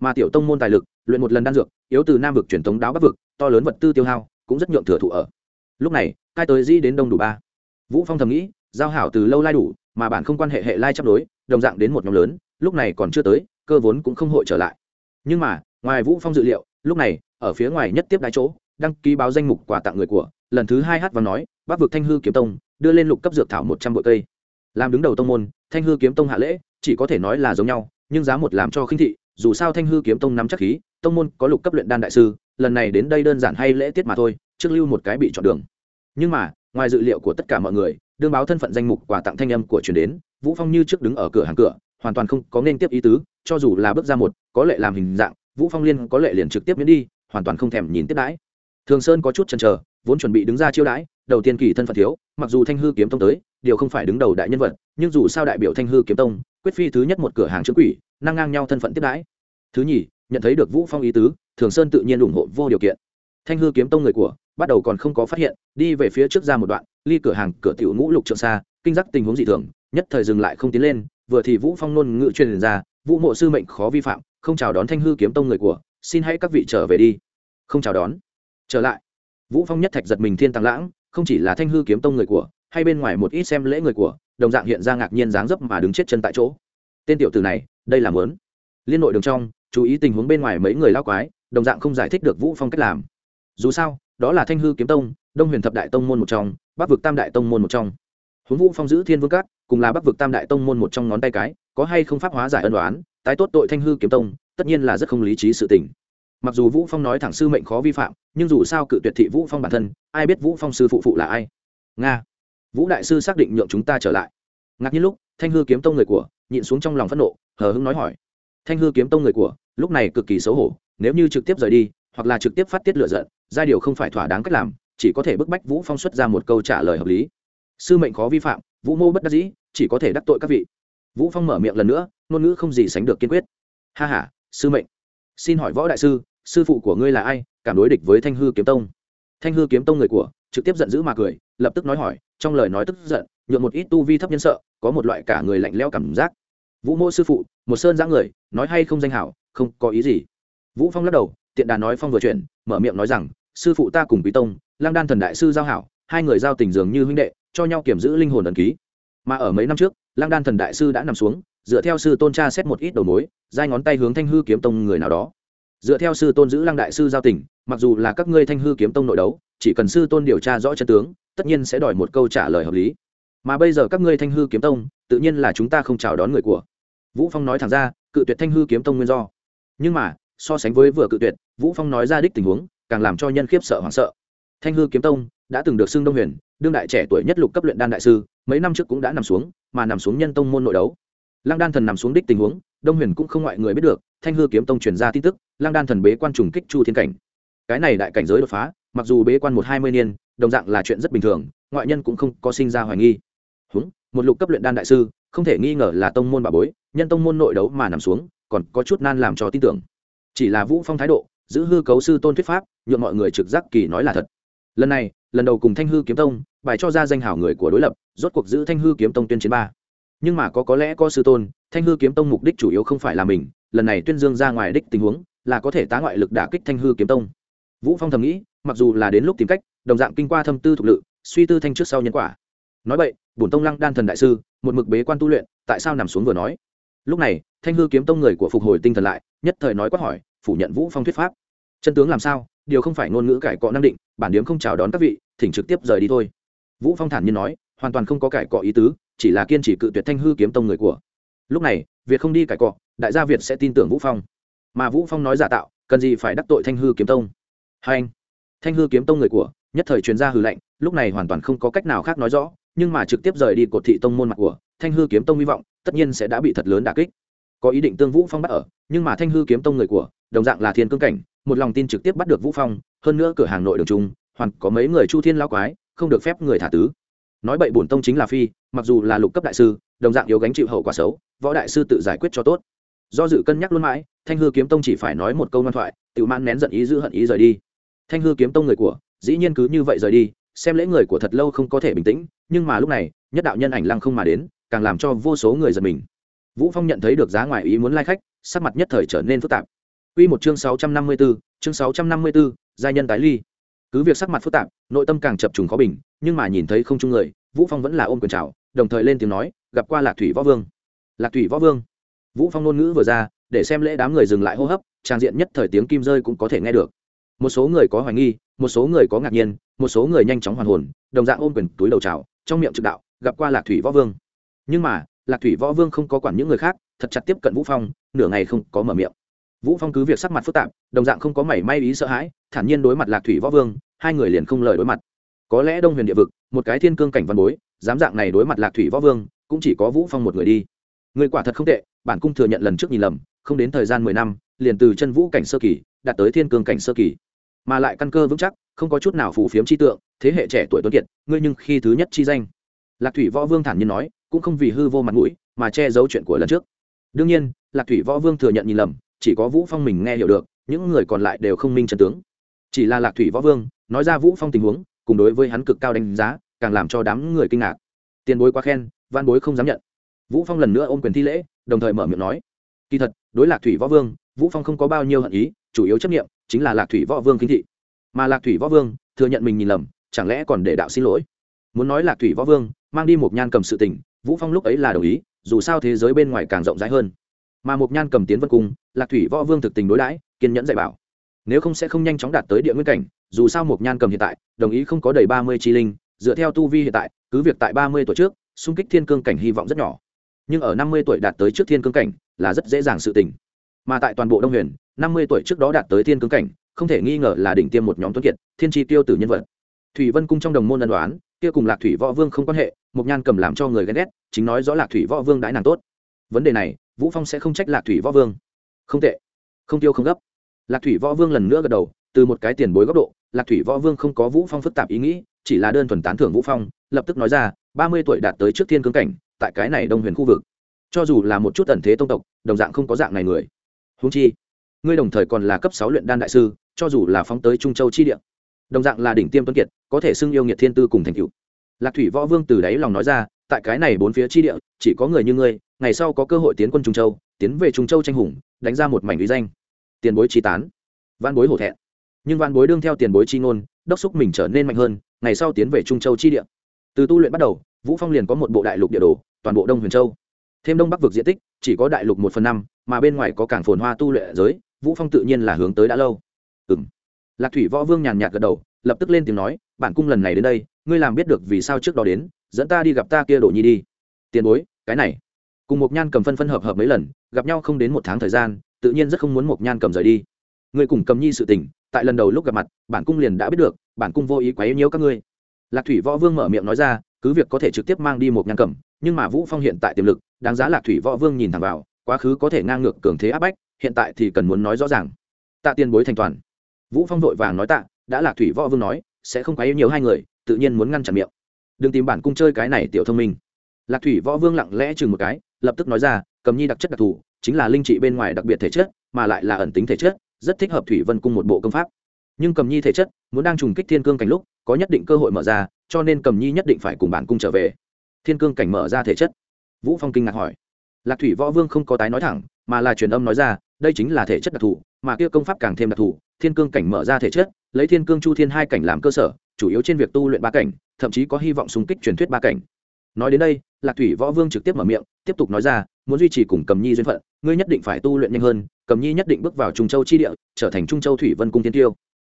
Mà tiểu tông môn tài lực, luyện một lần đan dược, yếu từ nam vực truyền thống đáo bắc vực, to lớn vật tư tiêu hao, cũng rất nhượng thừa thụ ở. Lúc này, cai tới di đến đông đủ ba. Vũ phong thầm nghĩ, giao hảo từ lâu lai đủ, mà bản không quan hệ hệ lai chấp đối, đồng dạng đến một nhóm lớn, lúc này còn chưa tới, cơ vốn cũng không hội trở lại. Nhưng mà, ngoài vũ phong dự liệu, lúc này, ở phía ngoài nhất tiếp đái chỗ, đăng ký báo danh mục quà tặng người của, lần thứ hai hát và nói, bắc vực thanh hư kiếm tông, đưa lên lục cấp dược thảo một trăm bội cây làm đứng đầu tông môn, thanh hư kiếm tông hạ lễ, chỉ có thể nói là giống nhau, nhưng giá một làm cho khinh thị, dù sao thanh hư kiếm tông nắm chắc khí, tông môn có lục cấp luyện đan đại sư, lần này đến đây đơn giản hay lễ tiết mà thôi, trước lưu một cái bị chọn đường. Nhưng mà, ngoài dự liệu của tất cả mọi người, đương báo thân phận danh mục quà tặng thanh âm của truyền đến, vũ phong như trước đứng ở cửa hàng cửa, hoàn toàn không có nên tiếp ý tứ, cho dù là bước ra một, có lệ làm hình dạng, vũ phong liên có lệ liền trực tiếp miễn đi, hoàn toàn không thèm nhìn tiếp đãi. Thường sơn có chút chần chờ, vốn chuẩn bị đứng ra chiêu đãi, đầu tiên kỳ thân phận thiếu, mặc dù thanh hư kiếm tông tới điều không phải đứng đầu đại nhân vật, nhưng dù sao đại biểu thanh hư kiếm tông, quyết phi thứ nhất một cửa hàng chữ quỷ, năng ngang nhau thân phận tiếp đãi. Thứ nhì, nhận thấy được vũ phong ý tứ, thường sơn tự nhiên ủng hộ vô điều kiện. Thanh hư kiếm tông người của, bắt đầu còn không có phát hiện, đi về phía trước ra một đoạn, ly cửa hàng, cửa tiểu ngũ lục trượng xa, kinh giác tình huống dị thường, nhất thời dừng lại không tiến lên, vừa thì vũ phong nôn ngự truyền ra, vũ mộ sư mệnh khó vi phạm, không chào đón thanh hư kiếm tông người của, xin hãy các vị trở về đi. Không chào đón. Trở lại. Vũ phong nhất thạch giật mình thiên tăng lãng, không chỉ là thanh hư kiếm tông người của hay bên ngoài một ít xem lễ người của, đồng dạng hiện ra ngạc nhiên dáng dấp mà đứng chết chân tại chỗ. Tên tiểu tử này, đây là mớn liên nội đường trong, chú ý tình huống bên ngoài mấy người lao quái, đồng dạng không giải thích được vũ phong cách làm. Dù sao, đó là thanh hư kiếm tông, đông huyền thập đại tông môn một trong, bắc vực tam đại tông môn một trong. Huống vũ phong giữ thiên vương cát cùng là bắc vực tam đại tông môn một trong ngón tay cái, có hay không pháp hóa giải ân đoán tái tốt tội thanh hư kiếm tông, tất nhiên là rất không lý trí sự tình. Mặc dù vũ phong nói thẳng sư mệnh khó vi phạm, nhưng dù sao cự tuyệt thị vũ phong bản thân, ai biết vũ phong sư phụ phụ là ai? Nga vũ đại sư xác định nhượng chúng ta trở lại. Ngạc nhiên lúc, thanh hư kiếm tông người của, nhịn xuống trong lòng phẫn nộ, hờ hững nói hỏi. Thanh hư kiếm tông người của, lúc này cực kỳ xấu hổ, nếu như trực tiếp rời đi, hoặc là trực tiếp phát tiết lựa giận, giai điều không phải thỏa đáng cách làm, chỉ có thể bức bách vũ phong xuất ra một câu trả lời hợp lý. Sư mệnh khó vi phạm, vũ mô bất đắc dĩ, chỉ có thể đắc tội các vị. Vũ phong mở miệng lần nữa, ngôn ngữ không gì sánh được kiên quyết. Ha ha, sư mệnh. Xin hỏi võ đại sư sư phụ của ngươi là ai, cảm đối địch với thanh hư kiếm tông? Thanh hư kiếm tông người của, trực tiếp giận dữ mà cười lập tức nói hỏi, trong lời nói tức giận nhuộm một ít tu vi thấp nhân sợ, có một loại cả người lạnh lẽo cảm giác. Vũ mô sư phụ, một sơn giã người, nói hay không danh hảo, không có ý gì. Vũ phong lắc đầu, tiện đà nói phong vừa chuyện mở miệng nói rằng, sư phụ ta cùng quý tông lang đan thần đại sư giao hảo, hai người giao tình dường như huynh đệ, cho nhau kiểm giữ linh hồn ẩn ký. Mà ở mấy năm trước lang đan thần đại sư đã nằm xuống, dựa theo sư tôn cha xét một ít đầu mối, giai ngón tay hướng thanh hư kiếm tông người nào đó dựa theo sư tôn giữ lăng đại sư giao tỉnh, mặc dù là các ngươi thanh hư kiếm tông nội đấu chỉ cần sư tôn điều tra rõ chân tướng tất nhiên sẽ đòi một câu trả lời hợp lý. Mà bây giờ các ngươi thanh hư kiếm tông tự nhiên là chúng ta không chào đón người của. Vũ phong nói thẳng ra cự tuyệt thanh hư kiếm tông nguyên do. Nhưng mà so sánh với vừa cự tuyệt vũ phong nói ra đích tình huống càng làm cho nhân khiếp sợ hoảng sợ. Thanh hư kiếm tông đã từng được xưng đông huyền đương đại trẻ tuổi nhất lục cấp luyện đan đại sư mấy năm trước cũng đã nằm xuống mà nằm xuống nhân tông môn nội đấu lăng đan thần nằm xuống đích tình huống, đông huyền cũng không ngoại người biết được, thanh hư kiếm tông truyền ra tin tức, lăng đan thần bế quan trùng kích chu thiên cảnh. Cái này đại cảnh giới đột phá, mặc dù bế quan một hai mươi niên, đồng dạng là chuyện rất bình thường, ngoại nhân cũng không có sinh ra hoài nghi. Húng một lục cấp luyện đan đại sư, không thể nghi ngờ là tông môn bà bối, nhân tông môn nội đấu mà nằm xuống, còn có chút nan làm cho tin tưởng. Chỉ là vũ phong thái độ, giữ hư cấu sư tôn thuyết pháp nhuộm mọi người trực giác kỳ nói là thật. Lần này, lần đầu cùng thanh hư kiếm tông, bài cho ra danh hảo người của đối lập, rốt cuộc giữ thanh hư kiếm tông tuyên chiến ba nhưng mà có có lẽ có sư tôn, thanh hư kiếm tông mục đích chủ yếu không phải là mình, lần này tuyên dương ra ngoài đích tình huống là có thể tá ngoại lực đả kích thanh hư kiếm tông. Vũ phong thầm nghĩ, mặc dù là đến lúc tìm cách, đồng dạng kinh qua thâm tư thục lự, suy tư thanh trước sau nhân quả. Nói vậy, bổn tông lăng đan thần đại sư, một mực bế quan tu luyện, tại sao nằm xuống vừa nói? Lúc này, thanh hư kiếm tông người của phục hồi tinh thần lại, nhất thời nói quát hỏi, phủ nhận vũ phong thuyết pháp. Chân tướng làm sao? Điều không phải ngôn ngữ cải cọ năng định, bản điếm không chào đón các vị, thỉnh trực tiếp rời đi thôi. Vũ phong thản nhiên nói, hoàn toàn không có cải cọ ý tứ chỉ là kiên trì cự tuyệt thanh hư kiếm tông người của. Lúc này, việt không đi cải cọ, đại gia việt sẽ tin tưởng vũ phong. Mà vũ phong nói giả tạo, cần gì phải đắc tội thanh hư kiếm tông? Hai anh, thanh hư kiếm tông người của, nhất thời truyền ra hư lệnh lúc này hoàn toàn không có cách nào khác nói rõ, nhưng mà trực tiếp rời đi cột thị tông môn mặt của, thanh hư kiếm tông hy vọng, tất nhiên sẽ đã bị thật lớn đả kích. Có ý định tương vũ phong bắt ở, nhưng mà thanh hư kiếm tông người của, đồng dạng là thiên cương cảnh, một lòng tin trực tiếp bắt được vũ phong, hơn nữa cửa hàng nội đường trung hoàn có mấy người chu thiên lao quái, không được phép người thả tứ nói bậy bổn tông chính là phi mặc dù là lục cấp đại sư đồng dạng yếu gánh chịu hậu quả xấu võ đại sư tự giải quyết cho tốt. Do dự cân nhắc luôn mãi thanh hư kiếm tông chỉ phải nói một câu ngoan thoại tự man nén giận ý giữ hận ý rời đi. Thanh hư kiếm tông người của dĩ nhiên cứ như vậy rời đi xem lễ người của thật lâu không có thể bình tĩnh nhưng mà lúc này nhất đạo nhân ảnh lăng không mà đến càng làm cho vô số người giật mình. Vũ phong nhận thấy được giá ngoài ý muốn lai khách sắc mặt nhất thời trở nên phức tạp. Quy một chương 654, chương 654, giai nhân tái ly. Cứ việc sắc mặt phức tạp, nội tâm càng chập trùng khó bình, nhưng mà nhìn thấy không chung người, Vũ Phong vẫn là ôm quyền chào, đồng thời lên tiếng nói, gặp qua Lạc Thủy Võ Vương. Lạc Thủy Võ Vương. Vũ Phong ngôn ngữ vừa ra, để xem lễ đám người dừng lại hô hấp, trang diện nhất thời tiếng kim rơi cũng có thể nghe được. Một số người có hoài nghi, một số người có ngạc nhiên, một số người nhanh chóng hoàn hồn, đồng dạng ôm quyền túi đầu chào, trong miệng trực đạo, gặp qua Lạc Thủy Võ Vương. Nhưng mà, Lạc Thủy Võ Vương không có quản những người khác, thật chặt tiếp cận Vũ Phong, nửa ngày không có mở miệng vũ phong cứ việc sắc mặt phức tạp, đồng dạng không có mảy may ý sợ hãi, thản nhiên đối mặt lạc thủy võ vương, hai người liền không lời đối mặt. Có lẽ đông huyền địa vực, một cái thiên cương cảnh văn bối, dám dạng này đối mặt lạc thủy võ vương, cũng chỉ có vũ phong một người đi. Người quả thật không tệ, bản cung thừa nhận lần trước nhìn lầm, không đến thời gian mười năm, liền từ chân vũ cảnh sơ kỳ, đạt tới thiên cương cảnh sơ kỳ. Mà lại căn cơ vững chắc, không có chút nào phù phiếm chi tượng, thế hệ trẻ tuổi tuấn kiệt, ngươi nhưng khi thứ nhất chi danh. Lạc thủy võ vương thản nhiên nói, cũng không vì hư vô mặt mũi, mà che giấu chuyện của lần trước. Đương nhiên, lạc thủy võ vương thừa nhận nhìn lầm chỉ có vũ phong mình nghe hiểu được, những người còn lại đều không minh chân tướng. Chỉ là lạc thủy võ vương, nói ra vũ phong tình huống, cùng đối với hắn cực cao đánh giá, càng làm cho đám người kinh ngạc. Tiền bối quá khen, văn bối không dám nhận. Vũ phong lần nữa ôm quyền thi lễ, đồng thời mở miệng nói, kỳ thật, đối lạc thủy võ vương, vũ phong không có bao nhiêu hận ý, chủ yếu chấp nghiệm chính là lạc thủy võ vương kinh thị. Mà lạc thủy võ vương, thừa nhận mình nhìn lầm, chẳng lẽ còn để đạo xin lỗi? Muốn nói lạc thủy võ vương, mang đi một nhan cầm sự tình, vũ phong lúc ấy là đồng ý, dù sao thế giới bên ngoài càng rộng rãi hơn mà một nhan cầm tiến vân cung, lạc thủy võ vương thực tình đối đãi, kiên nhẫn dạy bảo. Nếu không sẽ không nhanh chóng đạt tới địa nguyên cảnh, dù sao một nhan cầm hiện tại, đồng ý không có đầy ba mươi chi linh, dựa theo tu vi hiện tại, cứ việc tại ba mươi tuổi trước, xung kích thiên cương cảnh hy vọng rất nhỏ. Nhưng ở năm mươi tuổi đạt tới trước thiên cương cảnh, là rất dễ dàng sự tình. Mà tại toàn bộ đông huyền, năm mươi tuổi trước đó đạt tới thiên cương cảnh, không thể nghi ngờ là đỉnh tiêm một nhóm tuấn kiệt, thiên tri tiêu tử nhân vật. Thủy vân cung trong đồng môn ân đoán kia cùng lạc thủy võ vương không quan hệ một nhan cầm làm cho người ghen ghét, chính nói rõ lạc thủy võ vương đãi nàng tốt. Vấn đề này vũ phong sẽ không trách lạc thủy võ vương. Không tệ. Không tiêu không gấp. Lạc thủy võ vương lần nữa gật đầu, từ một cái tiền bối góc độ, lạc thủy võ vương không có vũ phong phức tạp ý nghĩ, chỉ là đơn thuần tán thưởng vũ phong, lập tức nói ra, ba mươi tuổi đạt tới trước thiên cương cảnh, tại cái này đông huyền khu vực. Cho dù là một chút tần thế tông tộc, đồng dạng không có dạng này người. Húng chi, ngươi đồng thời còn là cấp sáu luyện đan đại sư, cho dù là phóng tới trung châu chi địa, đồng dạng là đỉnh tiêm tuấn kiệt, có thể xưng yêu nghiệt thiên tư cùng thành tựu. Lạc thủy võ vương từ đáy lòng nói ra tại cái này bốn phía chi địa, chỉ có người như ngươi, ngày sau có cơ hội tiến quân trung châu, tiến về trung châu tranh hùng, đánh ra một mảnh uy danh. Tiền bối chi tán, văn bối hổ thẹn. Nhưng văn bối đương theo tiền bối chi ngôn, đốc xúc mình trở nên mạnh hơn, ngày sau tiến về trung châu chi địa. Từ tu luyện bắt đầu, vũ phong liền có một bộ đại lục địa đồ, toàn bộ đông huyền châu. Thêm đông bắc vực diện tích, chỉ có đại lục một phần năm, mà bên ngoài có cảng phồn hoa tu luyện giới, vũ phong tự nhiên là hướng tới đã lâu. Ừm. Lạc thủy võ vương nhàn nhạt gật đầu, lập tức lên tiếng nói, bản cung lần này đến đây, ngươi làm biết được vì sao trước đó đến dẫn ta đi gặp ta kia đổ nhi đi. Tiền bối, cái này. Cùng một nhan cầm phân phân hợp hợp mấy lần, gặp nhau không đến một tháng thời gian, tự nhiên rất không muốn một nhan cầm rời đi. Người cùng cầm nhi sự tình, tại lần đầu lúc gặp mặt, bản cung liền đã biết được, bản cung vô ý quấy nhiễu các ngươi. Lạc thủy võ vương mở miệng nói ra, cứ việc có thể trực tiếp mang đi một nhan cầm, nhưng mà vũ phong hiện tại tiềm lực, đáng giá lạc thủy võ vương nhìn thẳng vào, quá khứ có thể ngang ngược cường thế áp bách, hiện tại thì cần muốn nói rõ ràng. Tạ tiền bối thành toàn. Vũ phong vội vàng nói tạ, đã lạc thủy võ vương nói, sẽ không quấy nhiều hai người, tự nhiên muốn ngăn chặn miệng đừng tìm bản cung chơi cái này tiểu thông minh. Lạc thủy võ vương lặng lẽ chừng một cái, lập tức nói ra, cầm nhi đặc chất đặc thù, chính là linh trị bên ngoài đặc biệt thể chất, mà lại là ẩn tính thể chất, rất thích hợp thủy vân cung một bộ công pháp. Nhưng cầm nhi thể chất, muốn đang trùng kích thiên cương cảnh lúc, có nhất định cơ hội mở ra, cho nên cầm nhi nhất định phải cùng bản cung trở về. Thiên cương cảnh mở ra thể chất. Vũ phong kinh ngạc hỏi. Lạc thủy võ vương không có tái nói thẳng, mà là truyền âm nói ra, đây chính là thể chất đặc thù, mà kia công pháp càng thêm đặc thù, thiên cương cảnh mở ra thể chất, lấy thiên cương chu thiên hai cảnh làm cơ sở, chủ yếu trên việc tu luyện ba cảnh thậm chí có hy vọng xung kích truyền thuyết ba cảnh. Nói đến đây, lạc thủy võ vương trực tiếp mở miệng, tiếp tục nói ra, muốn duy trì cùng cầm nhi duyên phận, ngươi nhất định phải tu luyện nhanh hơn, cầm nhi nhất định bước vào trung châu chi địa, trở thành trung châu thủy vân cung tiên tiêu.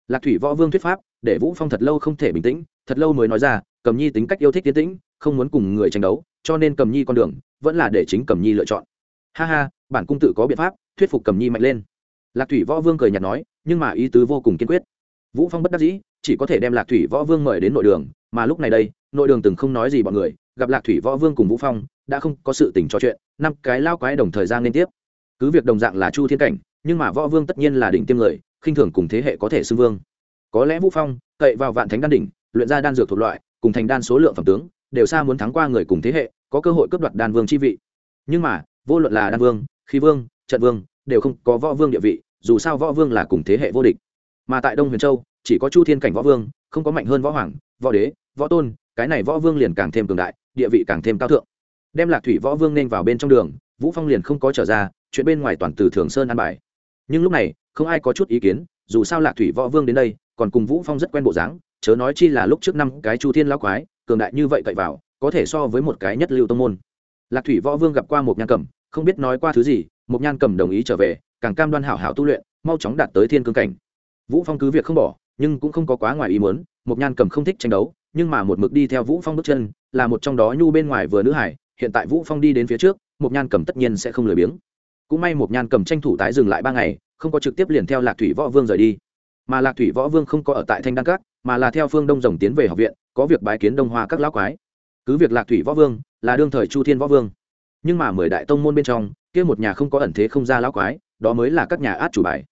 Lạc thủy võ vương thuyết pháp, để vũ phong thật lâu không thể bình tĩnh, thật lâu mới nói ra, cầm nhi tính cách yêu thích tiến tĩnh, không muốn cùng người tranh đấu, cho nên cầm nhi con đường, vẫn là để chính cầm nhi lựa chọn. Ha ha, bản cung tự có biện pháp, thuyết phục cầm nhi mạnh lên. Lạc thủy võ vương cười nhạt nói, nhưng mà ý tứ vô cùng kiên quyết. Vũ phong bất đắc dĩ, chỉ có thể đem lạc thủy võ vương mời đến nội đường mà lúc này đây, nội đường từng không nói gì bọn người, gặp lạc thủy võ vương cùng vũ phong, đã không có sự tình trò chuyện, năm cái lao quái đồng thời gian liên tiếp. Cứ việc đồng dạng là chu thiên cảnh, nhưng mà võ vương tất nhiên là đỉnh tiêm người, khinh thường cùng thế hệ có thể xưng vương. Có lẽ vũ phong, cậy vào vạn thánh đan đỉnh, luyện ra đan dược thuộc loại, cùng thành đan số lượng phẩm tướng, đều xa muốn thắng qua người cùng thế hệ, có cơ hội cướp đoạt đan vương chi vị. Nhưng mà, vô luận là đan vương, khí vương, trận vương, đều không có võ vương địa vị, dù sao võ vương là cùng thế hệ vô địch. Mà tại đông huyền châu, chỉ có chu thiên cảnh võ vương, không có mạnh hơn võ hoàng võ đế, võ tôn, cái này võ vương liền càng thêm cường đại, địa vị càng thêm cao thượng. Đem lạc thủy võ vương nên vào bên trong đường, vũ phong liền không có trở ra, chuyện bên ngoài toàn từ thường sơn an bài. Nhưng lúc này, không ai có chút ý kiến, dù sao lạc thủy võ vương đến đây, còn cùng vũ phong rất quen bộ dáng, chớ nói chi là lúc trước năm cái chu thiên lão quái, cường đại như vậy cậy vào, có thể so với một cái nhất lưu tông môn. Lạc thủy võ vương gặp qua một nhan cầm không biết nói qua thứ gì một nhan cầm đồng ý trở về, càng cam đoan hảo hảo tu luyện, mau chóng đạt tới thiên cương cảnh. Vũ phong cứ việc không bỏ, nhưng cũng không có quá ngoài ý muốn Mộc nhan cầm không thích tranh đấu, nhưng mà một mực đi theo vũ phong bước chân, là một trong đó nhu bên ngoài vừa nữ hải, hiện tại vũ phong đi đến phía trước, Mộc nhan cầm tất nhiên sẽ không lười biếng. Cũng may Mộc nhan cầm tranh thủ tái dừng lại ba ngày, không có trực tiếp liền theo lạc thủy võ vương rời đi. Mà lạc thủy võ vương không có ở tại thanh đăng các, mà là theo phương đông rồng tiến về học viện, có việc bái kiến đông hoa các lão quái. Cứ việc lạc thủy võ vương là đương thời chu thiên võ vương, nhưng mà mười đại tông môn bên trong, kia một nhà không có ẩn thế không ra lão quái, đó mới là các nhà át chủ bài.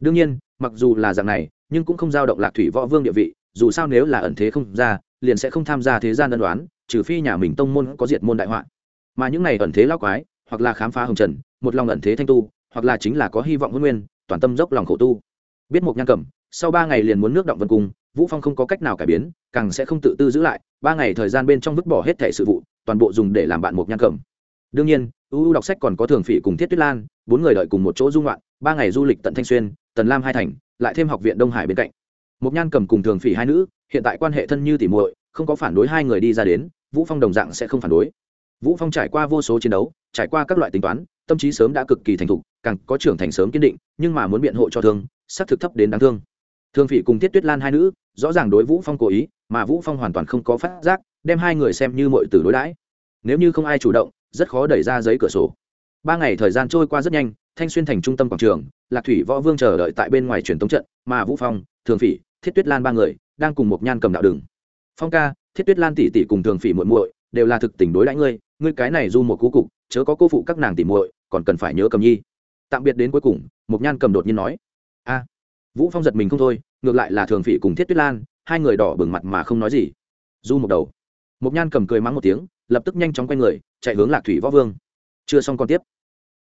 Đương nhiên, mặc dù là dạng này, nhưng cũng không giao động lạc thủy võ vương địa vị dù sao nếu là ẩn thế không ra, liền sẽ không tham gia thế gian ân đoán trừ phi nhà mình tông môn có diệt môn đại họa. Mà những này ẩn thế lão quái, hoặc là khám phá hồng trần, một lòng ẩn thế thanh tu, hoặc là chính là có hy vọng huân nguyên, toàn tâm dốc lòng khổ tu. Biết một nhan cẩm, sau ba ngày liền muốn nước động vân cung, vũ phong không có cách nào cải biến, càng sẽ không tự tư giữ lại, ba ngày thời gian bên trong vứt bỏ hết thẻ sự vụ, toàn bộ dùng để làm bạn một nhan cẩm. Đương nhiên ưu đọc sách còn có thường phỉ cùng thiết tuyết lan, bốn người đợi cùng một chỗ dung loạn ba ngày du lịch tận thanh xuyên, tần lam hai thành, lại thêm học viện đông hải bên cạnh một nhan cầm cùng thường phỉ hai nữ, hiện tại quan hệ thân như tỉ muội, không có phản đối hai người đi ra đến, vũ phong đồng dạng sẽ không phản đối. Vũ phong trải qua vô số chiến đấu, trải qua các loại tính toán, tâm trí sớm đã cực kỳ thành thục, càng có trưởng thành sớm kiên định, nhưng mà muốn biện hộ cho thương sắc thực thấp đến đáng thương. Thương phỉ cùng tiết tuyết lan hai nữ, rõ ràng đối vũ phong cố ý, mà vũ phong hoàn toàn không có phát giác, đem hai người xem như mọi từ đối đãi. Nếu như không ai chủ động, rất khó đẩy ra giấy cửa sổ. Ba ngày thời gian trôi qua rất nhanh, thanh xuyên thành trung tâm quảng trường, lạc thủy võ vương chờ đợi tại bên ngoài truyền tống trận, mà vũ phong thường phỉ, thiết tuyết lan ba người, đang cùng một nhan cầm đạo đường. Phong ca, thiết tuyết lan tỷ tỷ cùng thường phỉ muội muội, đều là thực tình đối đãi ngươi ngươi cái này du một cú cục, chớ có cô phụ các nàng tỷ muội, còn cần phải nhớ cầm nhi. Tạm biệt đến cuối cùng, một nhan cầm đột nhiên nói. A. Vũ phong giật mình không thôi, ngược lại là thường phỉ cùng thiết tuyết lan, hai người đỏ bừng mặt mà không nói gì. Du một đầu. Một nhan cầm cười mắng một tiếng, lập tức nhanh chóng quay người, chạy hướng lạc thủy võ vương. Chưa xong còn tiếp.